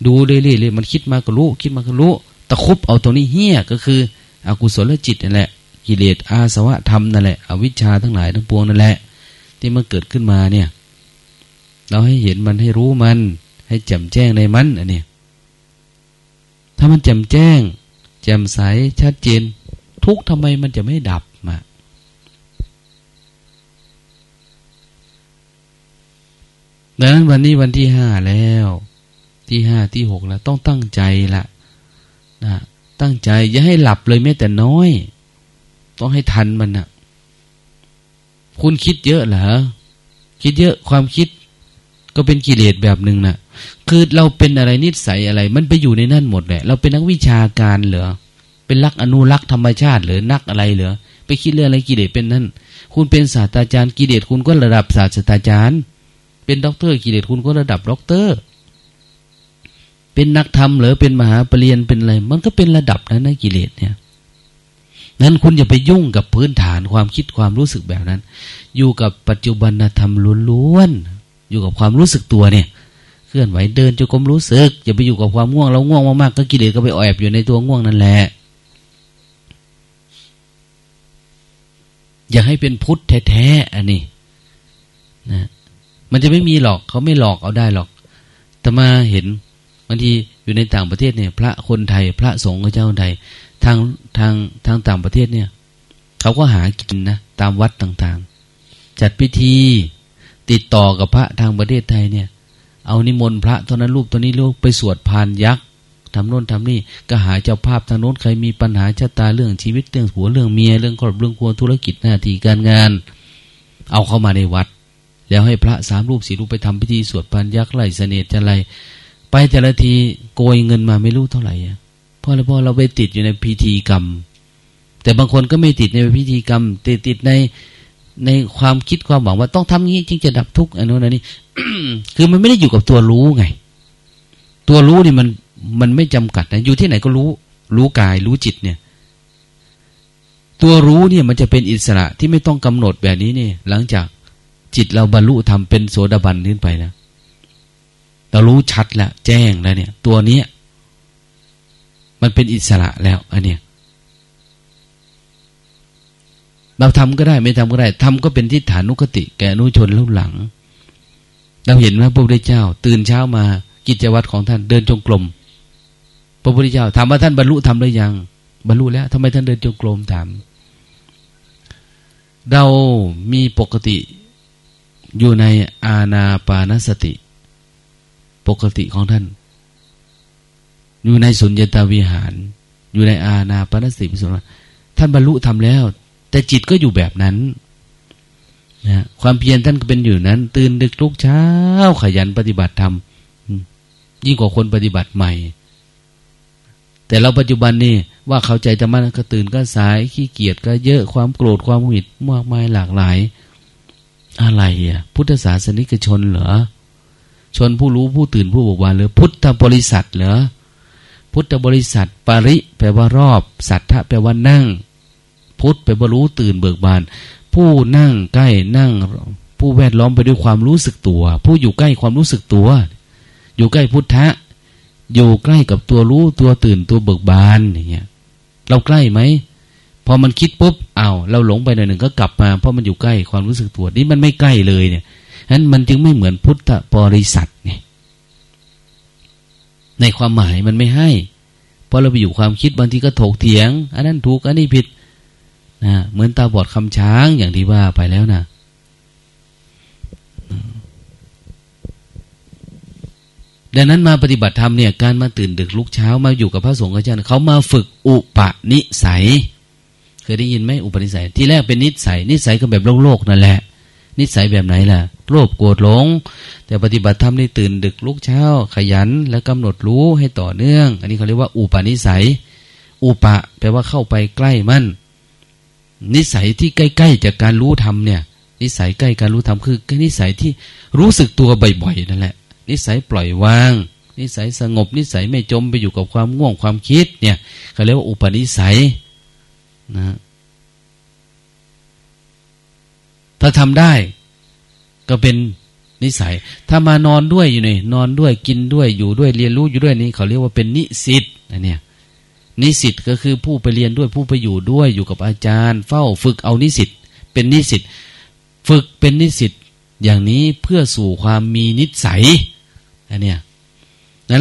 ดูเรื่อยๆเลยมันคิดมาก็รู้คิดมาก็รู้ตะคุบเอาตรงนี้เฮี้ยก็คืออกุศลจิตนั่นแหละกิเลสอาสวะธรรมนั่นแหละอวิชชาทั้งหลายทั้งปวงนั่นแหละ ที่มันเกิดขึ้นมาเนี่ย เราให้เห็นมันให้รู้มัน ให้แจ่มแจ้งในมันอันนี้ถ้ามันแจ่มแจ้ง แจ่มใสชัดเจน ทุกทำไมมันจะไม่ดับมาดังนั้นวันนี้วันที่ห้าแล้ว ที่ห้าที่หกแล้ว ต้องตั้งใจละนะตั้งใจอย่าให้หลับเลยแม้แต่น้อย ต้องให้ทันมันนะ คุณคิดเยอะเหรอคิดเยอะความคิด ก็เป็นกิเลสแบบหนึ่งนะคือเราเป็นอะไรนิสัยอะไร มันไปอยู่ในนั่นหมดแหละ เราเป็นนักวิชาการเหรอเป็นรักอนุรักษ์ธรรมชาติหรือนักอะไรเหรอไปคิดเรื่องอะไรกิเลสเป็นนั่น คุณเป็นศาสตราจารย์กิเลสคุณก็ระดับศาสตราจารย์ เป็นด็อกเตอร์กิเลสคุณก็ระดับด็อกเตอร์ เป็นนักธรรมหรือเป็นมหาเปรียญเป็นอะไร มันก็เป็นระดับนั้นนะกิเลสเนี่ย นั้นคุณอย่าไปยุ่งกับพื้นฐานความคิดความรู้สึกแบบนั้น อยู่กับปัจจุบันธรรมล้วนๆอยู่กับความรู้สึกตัวเนี่ย เคลื่อนไหวเดินจงกรมรู้สึกอย่าไปอยู่กับความง่วงเราง่วงมากๆก็กิเลสก็ไปแอบอยู่ในตัวง่วงนั่นแหละ อย่าให้เป็นพุทธแท้ๆอันนี้นะมันจะไม่มีหรอกเขาไม่หลอกเอาได้หรอกแต่มาเห็นบางทีอยู่ในต่างประเทศเนี่ย พระคนไทย พระสงฆ์เจ้าไทย ทางทางทางต่างประเทศเนี่ย เขาก็หากินนะ ตามวัดต่างๆ จัดพิธีติดต่อกับพระทางประเทศไทยเนี่ย เอานิมนต์พระเท่านั้นรูปตัวนี้ลูกไปสวดพานยักษ์ทำโน่นทำนี่ก็หาเจ้าภาพทางโน้นใครมีปัญหาชะตาเรื่องชีวิตเรื่องหัวเรื่องเมียเรื่องครอบเรื่องครัวธุรกิจหน้าที่การงาน เอาเข้ามาในวัด แล้วให้พระสามรูปสี่รูปไปทำพิธีสวดพานยักษ์ไล่เสน่ห์จะไรไปแต่ละทีโกยเงินมาไม่รู้เท่าไหร่ เพราะอะไรเพราะเราไปติดอยู่ในพิธีกรรม แต่บางคนก็ไม่ติดในพิธีกรรมติดติดในในความคิดความหวังว่าต้องทำงี้จึงจะดับทุกข์อันนู้นอันนี้คือมันไม่ได้อยู่กับตัวรู้ไง ตัวรู้นี่มันมันไม่จำกัดนะอยู่ที่ไหนก็รู้ รู้กายรู้จิตเนี่ย ตัวรู้เนี่ยมันจะเป็นอิสระที่ไม่ต้องกำหนดแบบนี้เนี่ย หลังจากจิตเราบรรลุทำเป็นโสดาบันขึ้นไปนะเรารู้ชัดแล้วแจ้งแล้วเนี่ย ตัวเนี้ย มันเป็นอิสระแล้วอันเนี้ยเราทำก็ได้ไม่ทำก็ได้ทำก็เป็นทิฏฐานุคติ แก่นุชนรุ่นหลัง เราเห็นว่าพระพุทธเจ้า ตื่นเช้ามากิจวัตรของท่านเดินจงกรมพระพุทธเจ้าถามว่าท่านบรรลุทำหรือยัง บรรลุแล้วทำไมท่านเดินจงกรมถาม เรามีปกติอยู่ในอาณาปานสติ ปกติของท่าน อยู่ในสุญญตาวิหาร อยู่ในอาณาปณสติปิสุท่านบรรลุทำแล้ว แต่จิตก็อยู่แบบนั้นนะความเพียรท่านก็เป็นอยู่นั้น ตื่นดึกลุกเช้า ขยันปฏิบัติธรรมยิ่งกว่าคนปฏิบัติใหม่ แต่เราปัจจุบันนี่ว่าเข้าใจธรรมะก็ตื่นก็สายขี้เกียจก็เยอะความโกรธความหิดมากมายหลากหลาย อะไรอะ พุทธศาสนิกชนเหรอชนผู้รู้ผู้ตื่นผู้บอกว่าหรือพุทธบริษัทเหรอ พุทธบริษัท ปริ แปลว่ารอบ สัทธะแปลว่านั่ง พุทธแปลว่ารู้ตื่นเบิกบาน ผู้นั่งใกล้นั่ง ผู้แวดล้อมไปด้วยความรู้สึกตัว ผู้อยู่ใกล้ความรู้สึกตัว อยู่ใกล้พุทธะ อยู่ใกล้กับตัวรู้ตัวตื่นตัวเบิกบานอย่างเงี้ยเราใกล้ไหมพอมันคิดปุ๊บอ้าวเราหลงไปหน่อยหนึ่งก็กลับมา เพราะมันอยู่ใกล้ความรู้สึกตัวนี่มันไม่ใกล้เลยเนี่ยฉะนั้นมันจึงไม่เหมือนพุทธบริษัทเนี่ย ในความหมายมันไม่ให้ เพราะเราไปอยู่ความคิดบางทีก็ถกเถียง อันนั้นถูกอันนี้ผิดนะเหมือนตาบอดคำช้างอย่างที่ว่าไปแล้วนะดังนั้นมาปฏิบัติธรรมเนี่ยการมาตื่นดึกลุกเช้ามาอยู่กับพระสงฆ์อาจารย์เขามาฝึกอุปนิสัย เคยได้ยินไหมอุปนิสัย ที่แรกเป็นนิสัย นิสัยก็แบบโลกโลกนั่นแหละ นิสัยแบบไหนล่ะโลภโกรธหลง แต่ปฏิบัติธรรมนี่ตื่นดึกลุกเช้า ขยันและกำหนดรู้ให้ต่อเนื่อง อันนี้เขาเรียกว่าอุปนิสัย อุปะแปลว่าเข้าไปใกล้มั่นนิสัยที่ใกล้ๆจากการรู้ธรรมเนี่ย นิสัยใกล้การรู้ธรรมคือนิสัยที่รู้สึกตัวบ่อยๆนั่นแหละ นิสัยปล่อยวาง นิสัยสงบ นิสัยไม่จมไปอยู่กับความง่วงความคิดเนี่ยเขาเรียกว่าอุปนิสัยนะ ถ้าทำได้ ก็เป็นนิสัย ถ้ามานอนด้วยอยู่นี่นอนด้วยกินด้วยอยู่ด้วยเรียนรู้อยู่ด้วยนี่เขาเรียกว่าเป็นนิสิตนะเนี่ย นิสิตก็คือผู้ไปเรียนด้วยผู้ไปอยู่ด้วยอยู่กับอาจารย์ เฝ้าฝึกเอานิสิตเป็นนิสิตฝึกเป็นนิสิตอย่างนี้เพื่อสู่ความมีนิสัยนะเนี่ย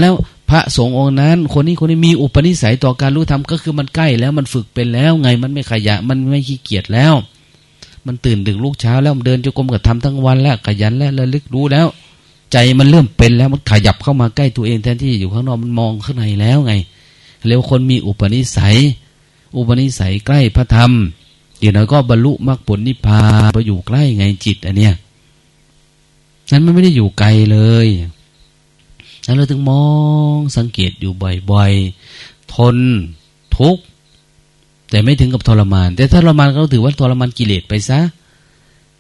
แล้วพระสงฆ์องค์นั้น คนนี้คนนี้มีอุปนิสัยต่อการรู้ธรรมก็คือมันใกล้แล้วมันฝึกเป็นแล้ว ไงมันไม่ขยะ มันไม่ขี้เกียจแล้ว มันตื่นดึกลูกเช้าแล้วมันเดินจงกรมกับทำทั้งวันแล้วขยันแล้วระลึกรู้แล้ว ใจมันเริ่มเป็นแล้วมันขยับเข้ามาใกล้ตัวเองแทนที่อยู่ข้างนอกมันมองข้างในแล้วไงเร็วคนมีอุปนิสัย อุปนิสัยใกล้พระธรรมเดี๋ยวน่อยก็บรรลุมรรคผลนิพพานไปอยู่ใกล้ไงจิตอันเนี้ยนั้นมันไม่ได้อยู่ไกลเลยนั้นเราถึงมองสังเกตอยู่บ่อยๆ ทนทุกข์ แต่ไม่ถึงกับทรมาน แต่ถ้าทรมานก็ถือว่าทรมานกิเลสไปซะ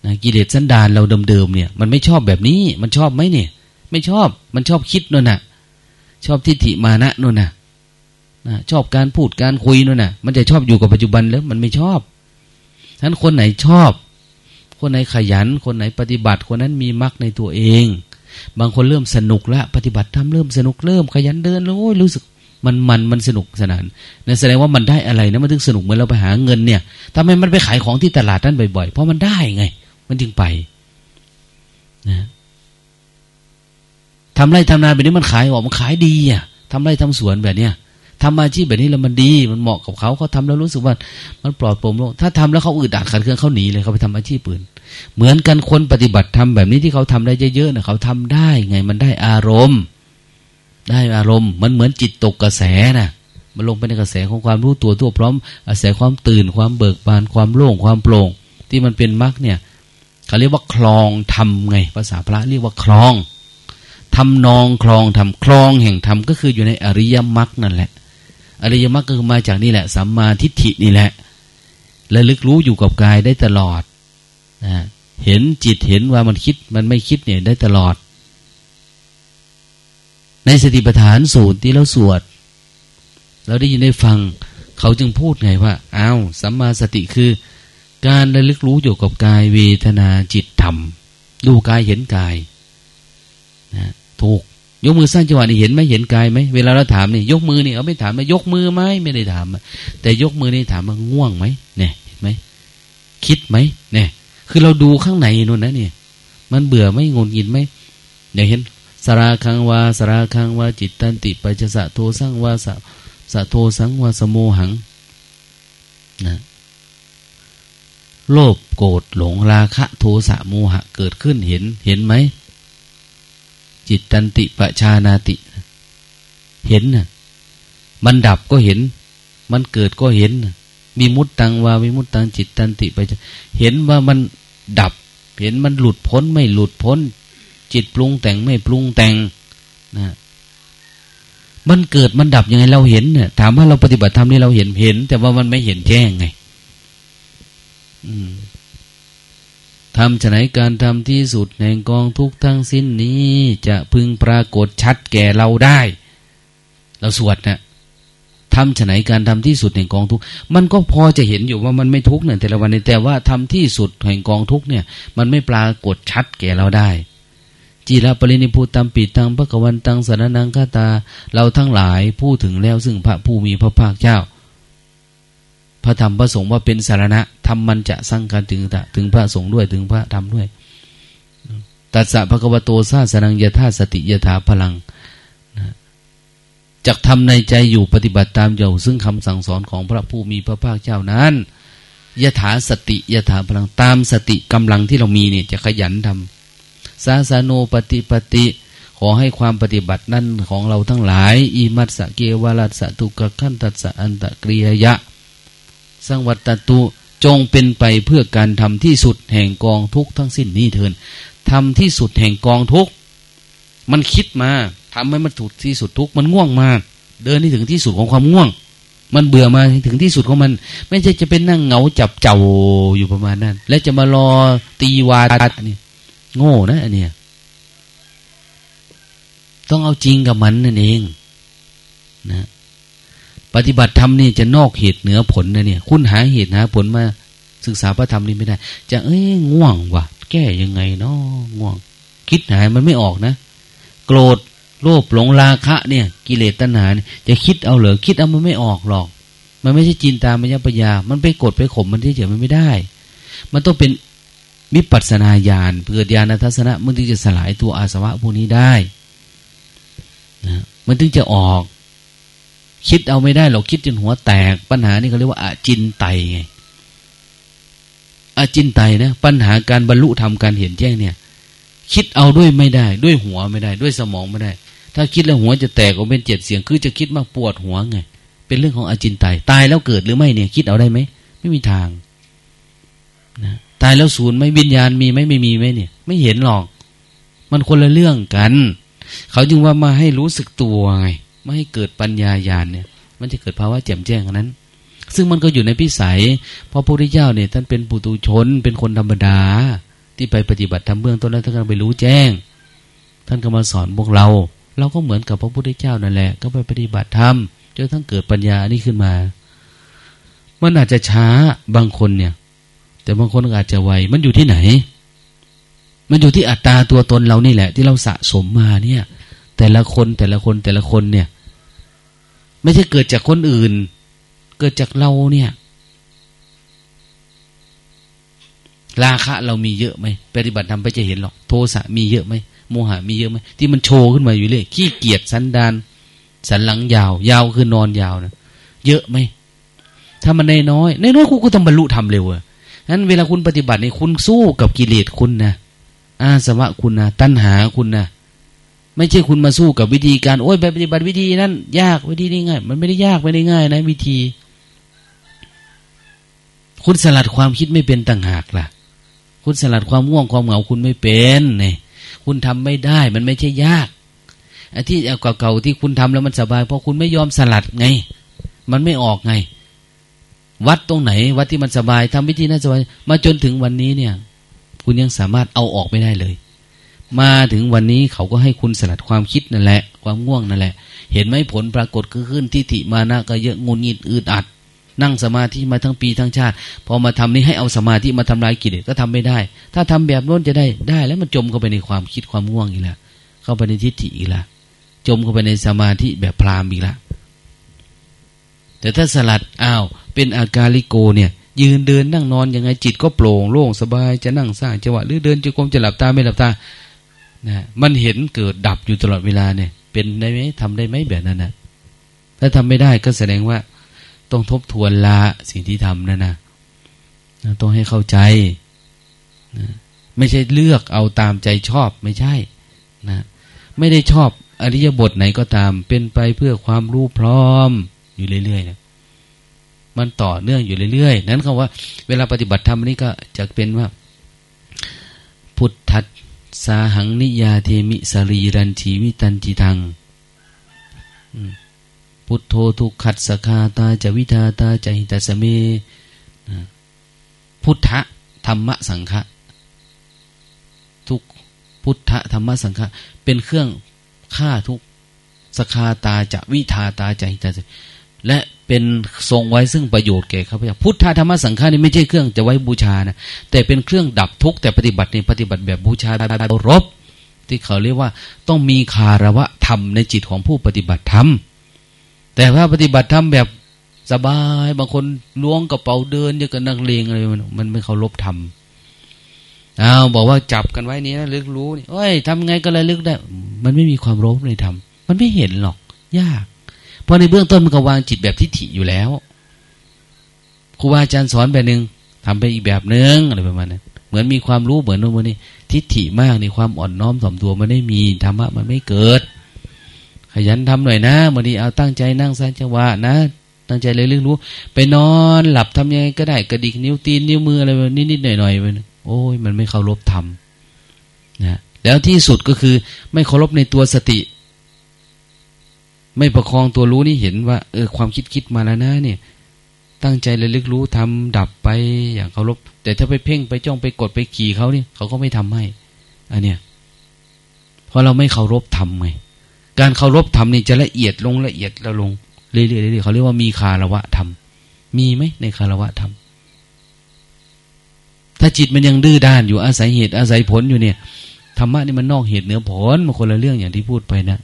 นะกิเลสสันดานเราเดิมๆเนี่ย มันไม่ชอบแบบนี้ มันชอบไหมเนี่ย ไม่ชอบ มันชอบคิดนู่นน่ะ ชอบทิฏฐิมานะนู่นน่ะนะชอบการพูดการคุยนู่นน่ะ มันจะชอบอยู่กับปัจจุบันแล้วมันไม่ชอบฉะนั้นคนไหนชอบ คนไหนขยัน คนไหนปฏิบัติ คนนั้นมีมรรคในตัวเอง บางคนเริ่มสนุกแล้วปฏิบัติทำเริ่มสนุกเริ่มขยันเดินแล้วรู้สึก มันมันมันสนุกสนานนั่นแสดงว่ามันได้อะไรนะมันถึงสนุกเหมือนเราไปหาเงินเนี่ยทำไมมันไปขายของที่ตลาดนั่นบ่อยๆ เพราะมันได้ไง มันจึงไปนะทำไรทำนาแบบนี้มันขายออกมันขายดีอะทำไรทำสวนแบบเนี้ยทำอาชีพแบบนี้แล้วมันดี มันเหมาะกับเขาเขาทาแล้วรู้สึกว่า มันปลอดโปร่งโล่งถ้าทำแล้วเขาอึดอัดขัดเคืองเขาหนีเลยเขาไปทำอาชีพอื่นเหมือนกันคนปฏิบัติทำแบบนี้ที่เขาทำได้เยอะๆนะเขาทำได้ไงมันได้อารมณ์ ได้อารมณ์มันเหมือนจิตตกกระแสนะมันลงไปในกระแสของความรู้ตัวทั่วพร้อมอาศัยความตื่นความเบิกบานความโล่งความโปร่ง ที่มันเป็นมรรคเนี่ยเขาเรียกว่าคลองทำไง ภาษาพระเรียกว่าคลองทำนองคลองทำคลองแห่งธรรมก็คืออยู่ในอริยมรรคนั่นแหละ อริยมรรคก็คือมาจากนี่แหละสัมมาทิฏฐินี่แหละและลึกรู้อยู่กับกายได้ตลอดนะเห็นจิตเห็นว่ามันคิดมันไม่คิดเนี่ยได้ตลอด ในสติปัฏฐานสูตรที่เราสวด เราได้ยินได้ฟัง เขาจึงพูดไงว่าอ้าวสัมมาสติคือ การระลึกรู้อยู่กับกายเวทนาจิตธรรม ดูกายเห็นกายนะถูกยกมือสร้างจังหวะนี่เห็นไหมเห็นกายไหมเวลาเราถามนี่ยกมือนี่เขาไม่ถามมายกมือไหมไม่ได้ถาม แต่ยกมือนี่ถามมาง่วงไหมเนี่ยเห็นไหมคิดไหมเนี่ย คือเราดูข้างในนู่นนะเนี่ย มันเบื่อไหมงนงินไหมเดี๋ยวเห็น สาราคังวาสาราคังวาจิตตันติปัจสะโทสังวาสะสะโทสังวาสโมหังนะโลภโกรธหลงราคะ โทสะโมหะ เกิดขึ้นเห็นเห็นไหม จิตตันติปชานาติ เห็นนะมันดับก็เห็น มันเกิดก็เห็นมีมุตตังวาวิมุตตังจิตตันติไปเห็นว่ามันดับ เห็นมันหลุดพ้นไม่หลุดพ้น จิตปรุงแต่งไม่ปรุงแต่งนะมันเกิดมันดับยังไงเราเห็นเนี่ยถามว่าเราปฏิบัติธรรมนี่เราเห็นเห็น แต่ว่ามันไม่เห็นแจ้งไงทำฉไหนการทำที่สุดแห่งกองทุกทั้งสิ้นนี้ จะพึงปรากฏชัดแก่เราได้ เราสวดเนะทำฉไหนการทำที่สุดแห่งกองทุกมันก็พอจะเห็นอยู่ว่ามันไม่ทุกเนี่ยแต่ละวันแต่ว่าทำที่สุดแห่งกองทุกเนี่ย มันไม่ปรากฏชัดแก่เราได้ จีรปรินิพุตัมปิตังพระกวันตังสารนังคาตา เราทั้งหลายพูดถึงแล้วซึ่งพระผู้มีพระภาคเจ้า พระธรรมพระสงฆ์ว่าเป็นสารณะทำมันจะสร้างการถึงถึงพระสงฆ์ด้วยถึงพระธรรมด้วย ตัสสะพระกวโตซาสนังยธาสติยถาพลังจักทำในใจอยู่ปฏิบัติตามอยู่ซึ่งคำสั่งสอนของพระผู้มีพระภาคเจ้านั้นยถาสติยถาพลังตามสติกำลังที่เรามีเนี่ยจะขยันทำ สาสานูปฏิปฏิขอให้ความปฏิบัตินั่นของเราทั้งหลาย อิมัตสเกวาลสตุกขันตัสอันตะกริยยะ สังวัตตุจงเป็นไปเพื่อการทำที่สุดแห่งกองทุกทั้งสิ้นนี้เถินทำที่สุดแห่งกองทุกมันคิดมาทำให้มันถูกที่สุดทุกมันง่วงมาเดินที่ถึงที่สุดของความง่วง มันเบื่อมาถึงที่สุดของมัน ไม่ใช่จะเป็นนั่งเหงาจับเจ้าอยู่ประมาณนั้น และจะมารอตีวาตานี่ โง่นะอันเนี้ยต้องเอาจริงกับมันนั่นเองนะปฏิบัติธรรมนี่จะนอกเหตุเหนือผลนะเนี่ย คุณหาเหตุหาผลมาศึกษาพระธรรมนี่ไม่ได้ จะเอ้ยง่วงวะแก้ยังไงเนาะง่วง คิดหายมันไม่ออกนะ โกรธโลภหลงราคะเนี่ย กิเลสตัณหาเนี่ยจะคิดเอาเหรอคิดเอามันไม่ออกหรอก มันไม่ใช่จินตามมัญญปัญญา มันไปกดไปข่มมันที่เฉยมันไม่ได้ มันต้องเป็น มิปัสนาญาณเกิดญาณทัศนะมันถึงจะสลายตัวอาสวะพวกนี้ได้นะมันถึงจะออก คิดเอาไม่ได้หรอกคิดจนหัวแตก ปัญหานี่เขาเรียกว่าอาจินไตไงอาจินไตนะปัญหาการบรรลุธรรมการเห็นแจ้งเนี่ย คิดเอาด้วยไม่ได้ ด้วยหัวไม่ได้ ด้วยสมองไม่ได้ ถ้าคิดแล้วหัวจะแตกออกเป็นเจ็ดเสียง คือจะคิดมากปวดหัวไงเป็นเรื่องของอาจินไตตายแล้วเกิดหรือไม่เนี่ย คิดเอาได้ไหมไม่มีทาง นะ ตายแล้วศูนย์ไม่วิญญาณมีไหมไม่มีไหมเนี่ย ไม่เห็นหรอก มันคนละเรื่องกัน เขาจึงว่ามาให้รู้สึกตัวไงไม่ให้เกิดปัญญาญาณเนี่ย มันจะเกิดภาวะแจ่มแจ้งนั้น ซึ่งมันก็อยู่ในพิสัยเพราะพระพุทธเจ้าเนี่ยท่านเป็นปุตุชนเป็นคนธรรมดา ที่ไปปฏิบัติทำเบื้องต้นแล้วท่านก็ไปรู้แจ้ง ท่านก็มาสอนพวกเรา เราก็เหมือนกับพระพุทธเจ้านั่นแหละ ก็ไปปฏิบัติธรรมจนทั้งเกิดปัญญานี่ขึ้นมา มันอาจจะช้าบางคนเนี่ย แต่บางคนอาจจะไวมันอยู่ที่ไหน มันอยู่ที่อัตราตัวตนเรานี่แหละ ที่เราสะสมมาเนี่ย แต่ละคนแต่ละคนแต่ละคนเนี่ย ไม่ใช่เกิดจากคนอื่น เกิดจากเราเนี่ย ราคะเรามีเยอะไหมปฏิบัติทำไปจะเห็นหรอกโทสะมีเยอะไหมโมหะมีเยอะไหมที่มันโชว์ขึ้นมาอยู่เลยขี้เกียจสันดานสันหลังยาว ยาวคือนอนยาวนะเยอะไหมถ้ามันในน้อยในน้อยกูก็ต้องบรรลุทำเร็วอะ นั้นเวลาคุณปฏิบัติในคุณสู้กับกิเลสคุณนะอาสวะคุณนะตัณหาคุณนะไม่ใช่คุณมาสู้กับวิธีการโอ้ยปฏิบัติวิธีนั้นยากวิธีนี้ง่าย มันไม่ได้ยากไม่ได้ง่ายนะวิธี คุณสลัดความคิดไม่เป็นต่างหากล่ะ คุณสลัดความง่วงความเหงาคุณไม่เป็นเนี่ยคุณทำไม่ได้มันไม่ใช่ยากไอ้ที่เก่าๆที่คุณทำแล้วมันสบาย เพราะคุณไม่ยอมสลัดไง มันไม่ออกไง วัดตรงไหน วัดที่มันสบายทำวิธีนั้นสบายมาจนถึงวันนี้เนี่ย คุณยังสามารถเอาออกไม่ได้เลย มาถึงวันนี้เขาก็ให้คุณสลัดความคิดนั่นแหละ ความง่วงนั่นแหละ เห็นไหมผลปรากฏคือขึ้นที่ถิมานะก็เยอะงุนงิดอืดอัด นั่งสมาธิมาทั้งปีทั้งชาติ พอมาทำนี้ให้เอาสมาธิมาทำลายกิเลสก็ทำไม่ได้ ถ้าทำแบบโน้นจะได้ได้ แล้วมันจมเข้าไปในความคิดความง่วงอีกแล้วเข้าไปในทิฏฐิอีกล้วจมเข้าไปในสมาธิแบบพรามอีกล้วแต่ถ้าสลัดอ้าว เป็นอากาลิโกเนี่ย ยืนเดินนั่งนอนยังไงจิตก็โปร่งโล่งสบายจะนั่งสร้างจังหวะหรือเดินจะกรมจะหลับตาไม่หลับตานะมันเห็นเกิดดับอยู่ตลอดเวลาเนี่ย เป็นได้ไหมทำได้ไหมแบบนั้นนะถ้าทำไม่ได้ก็แสดงว่า ต้องทบทวนละสิ่งที่ทำนั่นนะต้องให้เข้าใจนะไม่ใช่เลือกเอาตามใจชอบไม่ใช่นะไม่ได้ชอบอริยบทไหนก็ตาม เป็นไปเพื่อความรู้พร้อมอยู่เรื่อยๆนะ มันต่อเนื่องอยู่เรื่อยๆ นั้นคำว่าเวลาปฏิบัติธรรมนี่ก็จะเป็นว่า พุทธัสสาหังนิยาเทมิสรีรันชีวิตันจิทัง พุทโธทุกขัดสคาตาจวิทาตาจหิตาสเม พุทธธรรมสังฆะทุกพุทธธรรมสังฆะเป็นเครื่องฆ่าทุกสคาตาจวิทาตาจหิตาสและ เป็นทรงไว้ซึ่งประโยชน์แก่ข้าพเจ้าพุทธธรรมสังฆานี่ไม่ใช่เครื่องจะไว้บูชานะแต่เป็นเครื่องดับทุกข์แต่ปฏิบัติในปฏิบัติแบบบูชารบที่เขาเรียกว่าต้องมีคารวะธรรมในจิตของผู้ปฏิบัติธรรมแต่ถ้าปฏิบัติธรรมแบบสบายบางคนล้วงกระเป๋าเดินอย่างกับนักเลงอะไรมันมันไม่เคารพธรรมอ้าวบอกว่าจับกันไว้นี้นะลึกรู้นี่เอ้ยทำไงก็เลยลึกได้ มันไม่มีความรู้ในธรรมมันไม่เห็นหรอก ยาก เพราะในเบื้องต้นมันก็วางจิตแบบทิฏฐิอยู่แล้วครูบาอาจารย์สอนแบบหนึ่งทำไปอีกแบบหนึ่งอะไรประมาณนั้นเหมือนมีความรู้เหมือนโน้นนี่ทิฏฐิมากในความอ่อนน้อมถ่อมตัวมันไม่มีธรรมะมันไม่เกิด ขยันทำหน่อยนะวันนี้เอาตั้งใจนั่งสร้างจังหวะนะตั้งใจเลยเรื่องรู้ ไปนอนหลับทำยังไงก็ได้กระดิกนิ้วตีนนิ้วมืออะไรนิดนิดหน่อยหน่อยไปโอ้ยมันไม่เคารพธรรมนะแล้วที่สุดก็คือไม่เคารพในตัวสติ ไม่ประคองตัวรู้นี่เห็นว่า เออความคิดคิดมาแล้วนะเนี่ย ตั้งใจระลึกรู้ทำดับไปอย่างเคารพแต่ถ้าไปเพ่งไปจ้องไปกดไปขี่เขาเนี่ยเขาก็ไม่ทำให้อันเนี้ยเพราะเราไม่เคารพทำไงการเคารพทำนี่จะละเอียดลงละเอียดแล้วลงเรื่อยๆเขาเรียกว่ามีคารวะธรรมมีไหมในคารวะธรรมถ้าจิตมันยังดื้อด้านอยู่อาศัยเหตุอาศัยผลอยู่เนี่ยธรรมะนี่มันนอกเหตุเหนือผลมันคนละเรื่องอย่างที่พูดไปนะ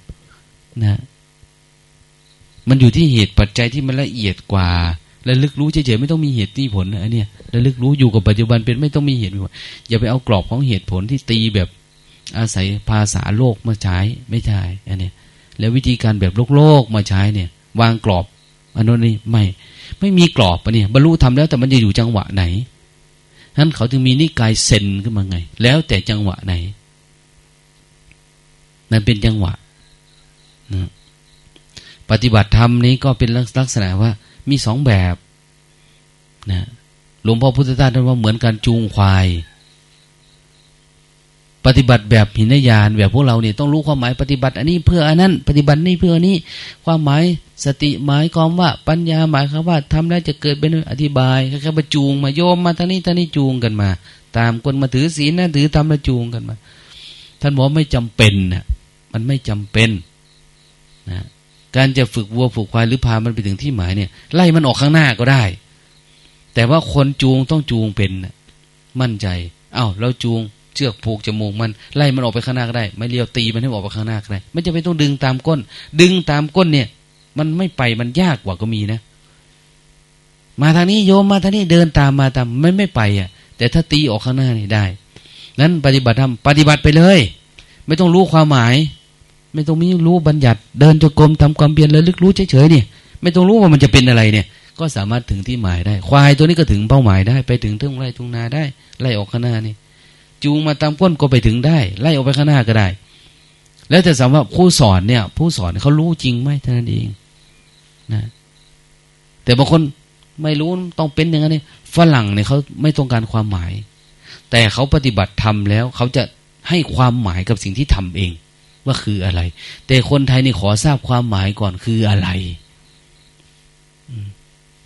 นะ มันอยู่ที่เหตุปัจจัยที่มันละเอียดกว่าและลึกรู้เฉยๆไม่ต้องมีเหตุที่ผลนะเนี่ยและลึกรู้อยู่กับปัจจุบันเป็นไม่ต้องมีเหตุอย่าไปเอากรอบของเหตุผลที่ตีแบบอาศัยภาษาโลกมาใช้ไม่ใช่อันนี้แล้ววิธีการแบบโลกโลกมาใช้เนี่ย วางกรอบอันนั้นนี่ไม่ ไม่มีกรอบปะเนี่ยบรรลุทำแล้วแต่มันจะอยู่จังหวะไหนนั้นเขาจึงมีนิกายเซนขึ้นมาไง แล้วแต่จังหวะไหน มันเป็นจังหวะนะ ปฏิบัติธรรมนี้ก็เป็นลักษณะว่า มีสองแบบนะหลวงพ่อพุทธทาสท่านว่าเหมือนการจูงควาย ปฏิบัติแบบหินญาณแบบพวกเราเนี่ยต้องรู้ความหมายปฏิบัติ อันนี้เพื่ออันนั้น ปฏิบัตินี่เพื่อนี้ ความหมายสติหมายความว่าปัญญาหมายความว่าทำแล้วจะเกิดเป็นอธิบายแค่มาจูงมาโยมมาท่านี้ท่านี้จูงกันมา ตามคนมาถือศีลนะถือทำแล้วจูงกันมา ท่านบอกไม่จำเป็นนะมันไม่จำเป็นนะ การจะฝึกวัวฝึกควายหรือพามันไปถึงที่หมายเนี่ย ไล่มันออกข้างหน้าก็ได้ แต่ว่าคนจูงต้องจูงเป็นมั่นใจอา้าวเราจูงเชือกผูกจมูกมันไล่มันออกไปข้างหน้าก็ได้ ไม่เลี้ยวตีมันให้ออกไปข้างหน้าก็ได้ไม่จะไม่ต้องดึงตามก้น ดึงตามก้นเนี่ย มันไม่ไปมันยากกว่าก็มีนะ มาทางนี้โยมมาทางนี้เดินตามมาตามไม่ไม่ไปอะ แต่ถ้าตีออกข้างหน้านี่ได้นั้นปฏิบัติทำปฏิบัติไปเลย ไม่ต้องรู้ความหมาย ไม่ต้องมีรู้บัญญัติ เดินจงกรมทำความเพียรแล้วลึกรู้เฉยๆเนี่ย ไม่ต้องรู้ว่ามันจะเป็นอะไรเนี่ย ก็สามารถถึงที่หมายได้ ควายตัวนี้ก็ถึงเป้าหมายได้ ไปถึงทุ่งไร่ทุ่งนาได้ ไล่ออกข้างหน้านี่จูงมาตามก้นก็ไปถึงได้ ไล่ออกไปข้างหน้าก็ได้ แล้วแต่สำหรับผู้สอนเนี่ย ผู้สอนเขารู้จริงไหมท่านั้นเองนะแต่บางคนไม่รู้ต้องเป็นอย่างนี้ฝรั่งเนี่ยเขาไม่ต้องการความหมาย แต่เขาปฏิบัติทำแล้วเขาจะให้ความหมายกับสิ่งที่ทำเอง ว่าคืออะไร แต่คนไทยนี่ขอทราบความหมายก่อนคืออะไร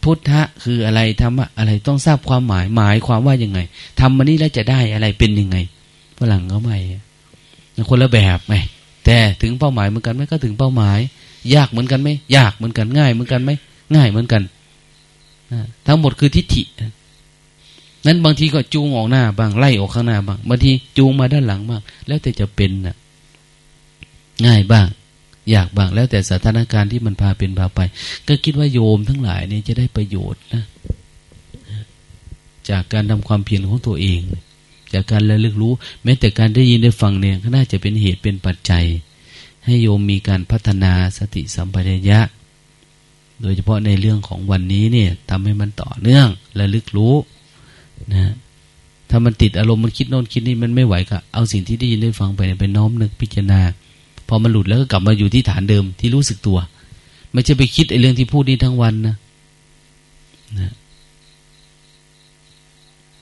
พุทธะคืออะไรธรรมะอะไรต้องทราบความหมาย หมายความว่ายังไงทำมันนี้แล้วจะได้อะไรเป็นยังไงฝรั่งก็ไม่คนละแบบไหมแต่ถึงเป้าหมายเหมือนกันไหมก็ถึงเป้าหมาย ยากเหมือนกันไหมยากเหมือนกันง่ายเหมือนกันไหมง่ายเหมือนกันทั้งหมดคือทิฏฐินั้นบางทีก็จูงออกหน้าบางไล่ออกข้างหน้าบางบางทีจูงมาด้านหลังบ้างแล้วแต่จะเป็นน่ะ ง่ายบ้าง อยากบ้างแล้วแต่สถานการณ์ที่มันพาเป็นพาไป ก็คิดว่าโยมทั้งหลายนี่จะได้ประโยชน์นะ จากการทำความเพียรของตัวเอง จากการระลึกรู้ แม้แต่การได้ยินได้ฟังเนี่ยก็น่าจะเป็นเหตุเป็นปัจจัย ให้โยมมีการพัฒนาสติสัมปชัญญะ โดยเฉพาะในเรื่องของวันนี้เนี่ยทำให้มันต่อเนื่องระลึกรู้นะถ้ามันติดอารมณ์มันคิดโน่นคิดนี่มันไม่ไหวก็เอาสิ่งที่ได้ยินได้ฟังไปไปน้อมนึกพิจารณา พอมันหลุดแล้วก็กลับมาอยู่ที่ฐานเดิมที่รู้สึกตัว ไม่ใช่ไปคิดไอ้เรื่องที่พูดนี้ทั้งวันนะนะ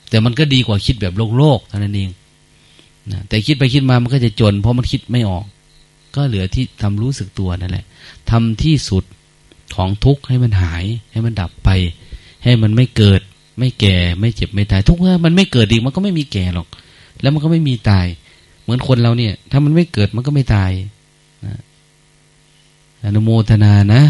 แต่มันก็ดีกว่าคิดแบบโลกโลกเท่านั้นเองนะแต่คิดไปคิดมามันก็จะจน เพราะมันคิดไม่ออก ก็เหลือที่ทำรู้สึกตัวนั่นแหละทำที่สุดของทุกข์ให้มันหาย ให้มันดับไป ให้มันไม่เกิด ไม่แก่ ไม่เจ็บไม่ตาย ทุกเมื่อมันไม่เกิดอีกมันก็ไม่มีแก่หรอก แล้วมันก็ไม่มีตาย เหมือนคนเราเนี่ย ถ้ามันไม่เกิดมันก็ไม่ตาย อนุโมทนานะ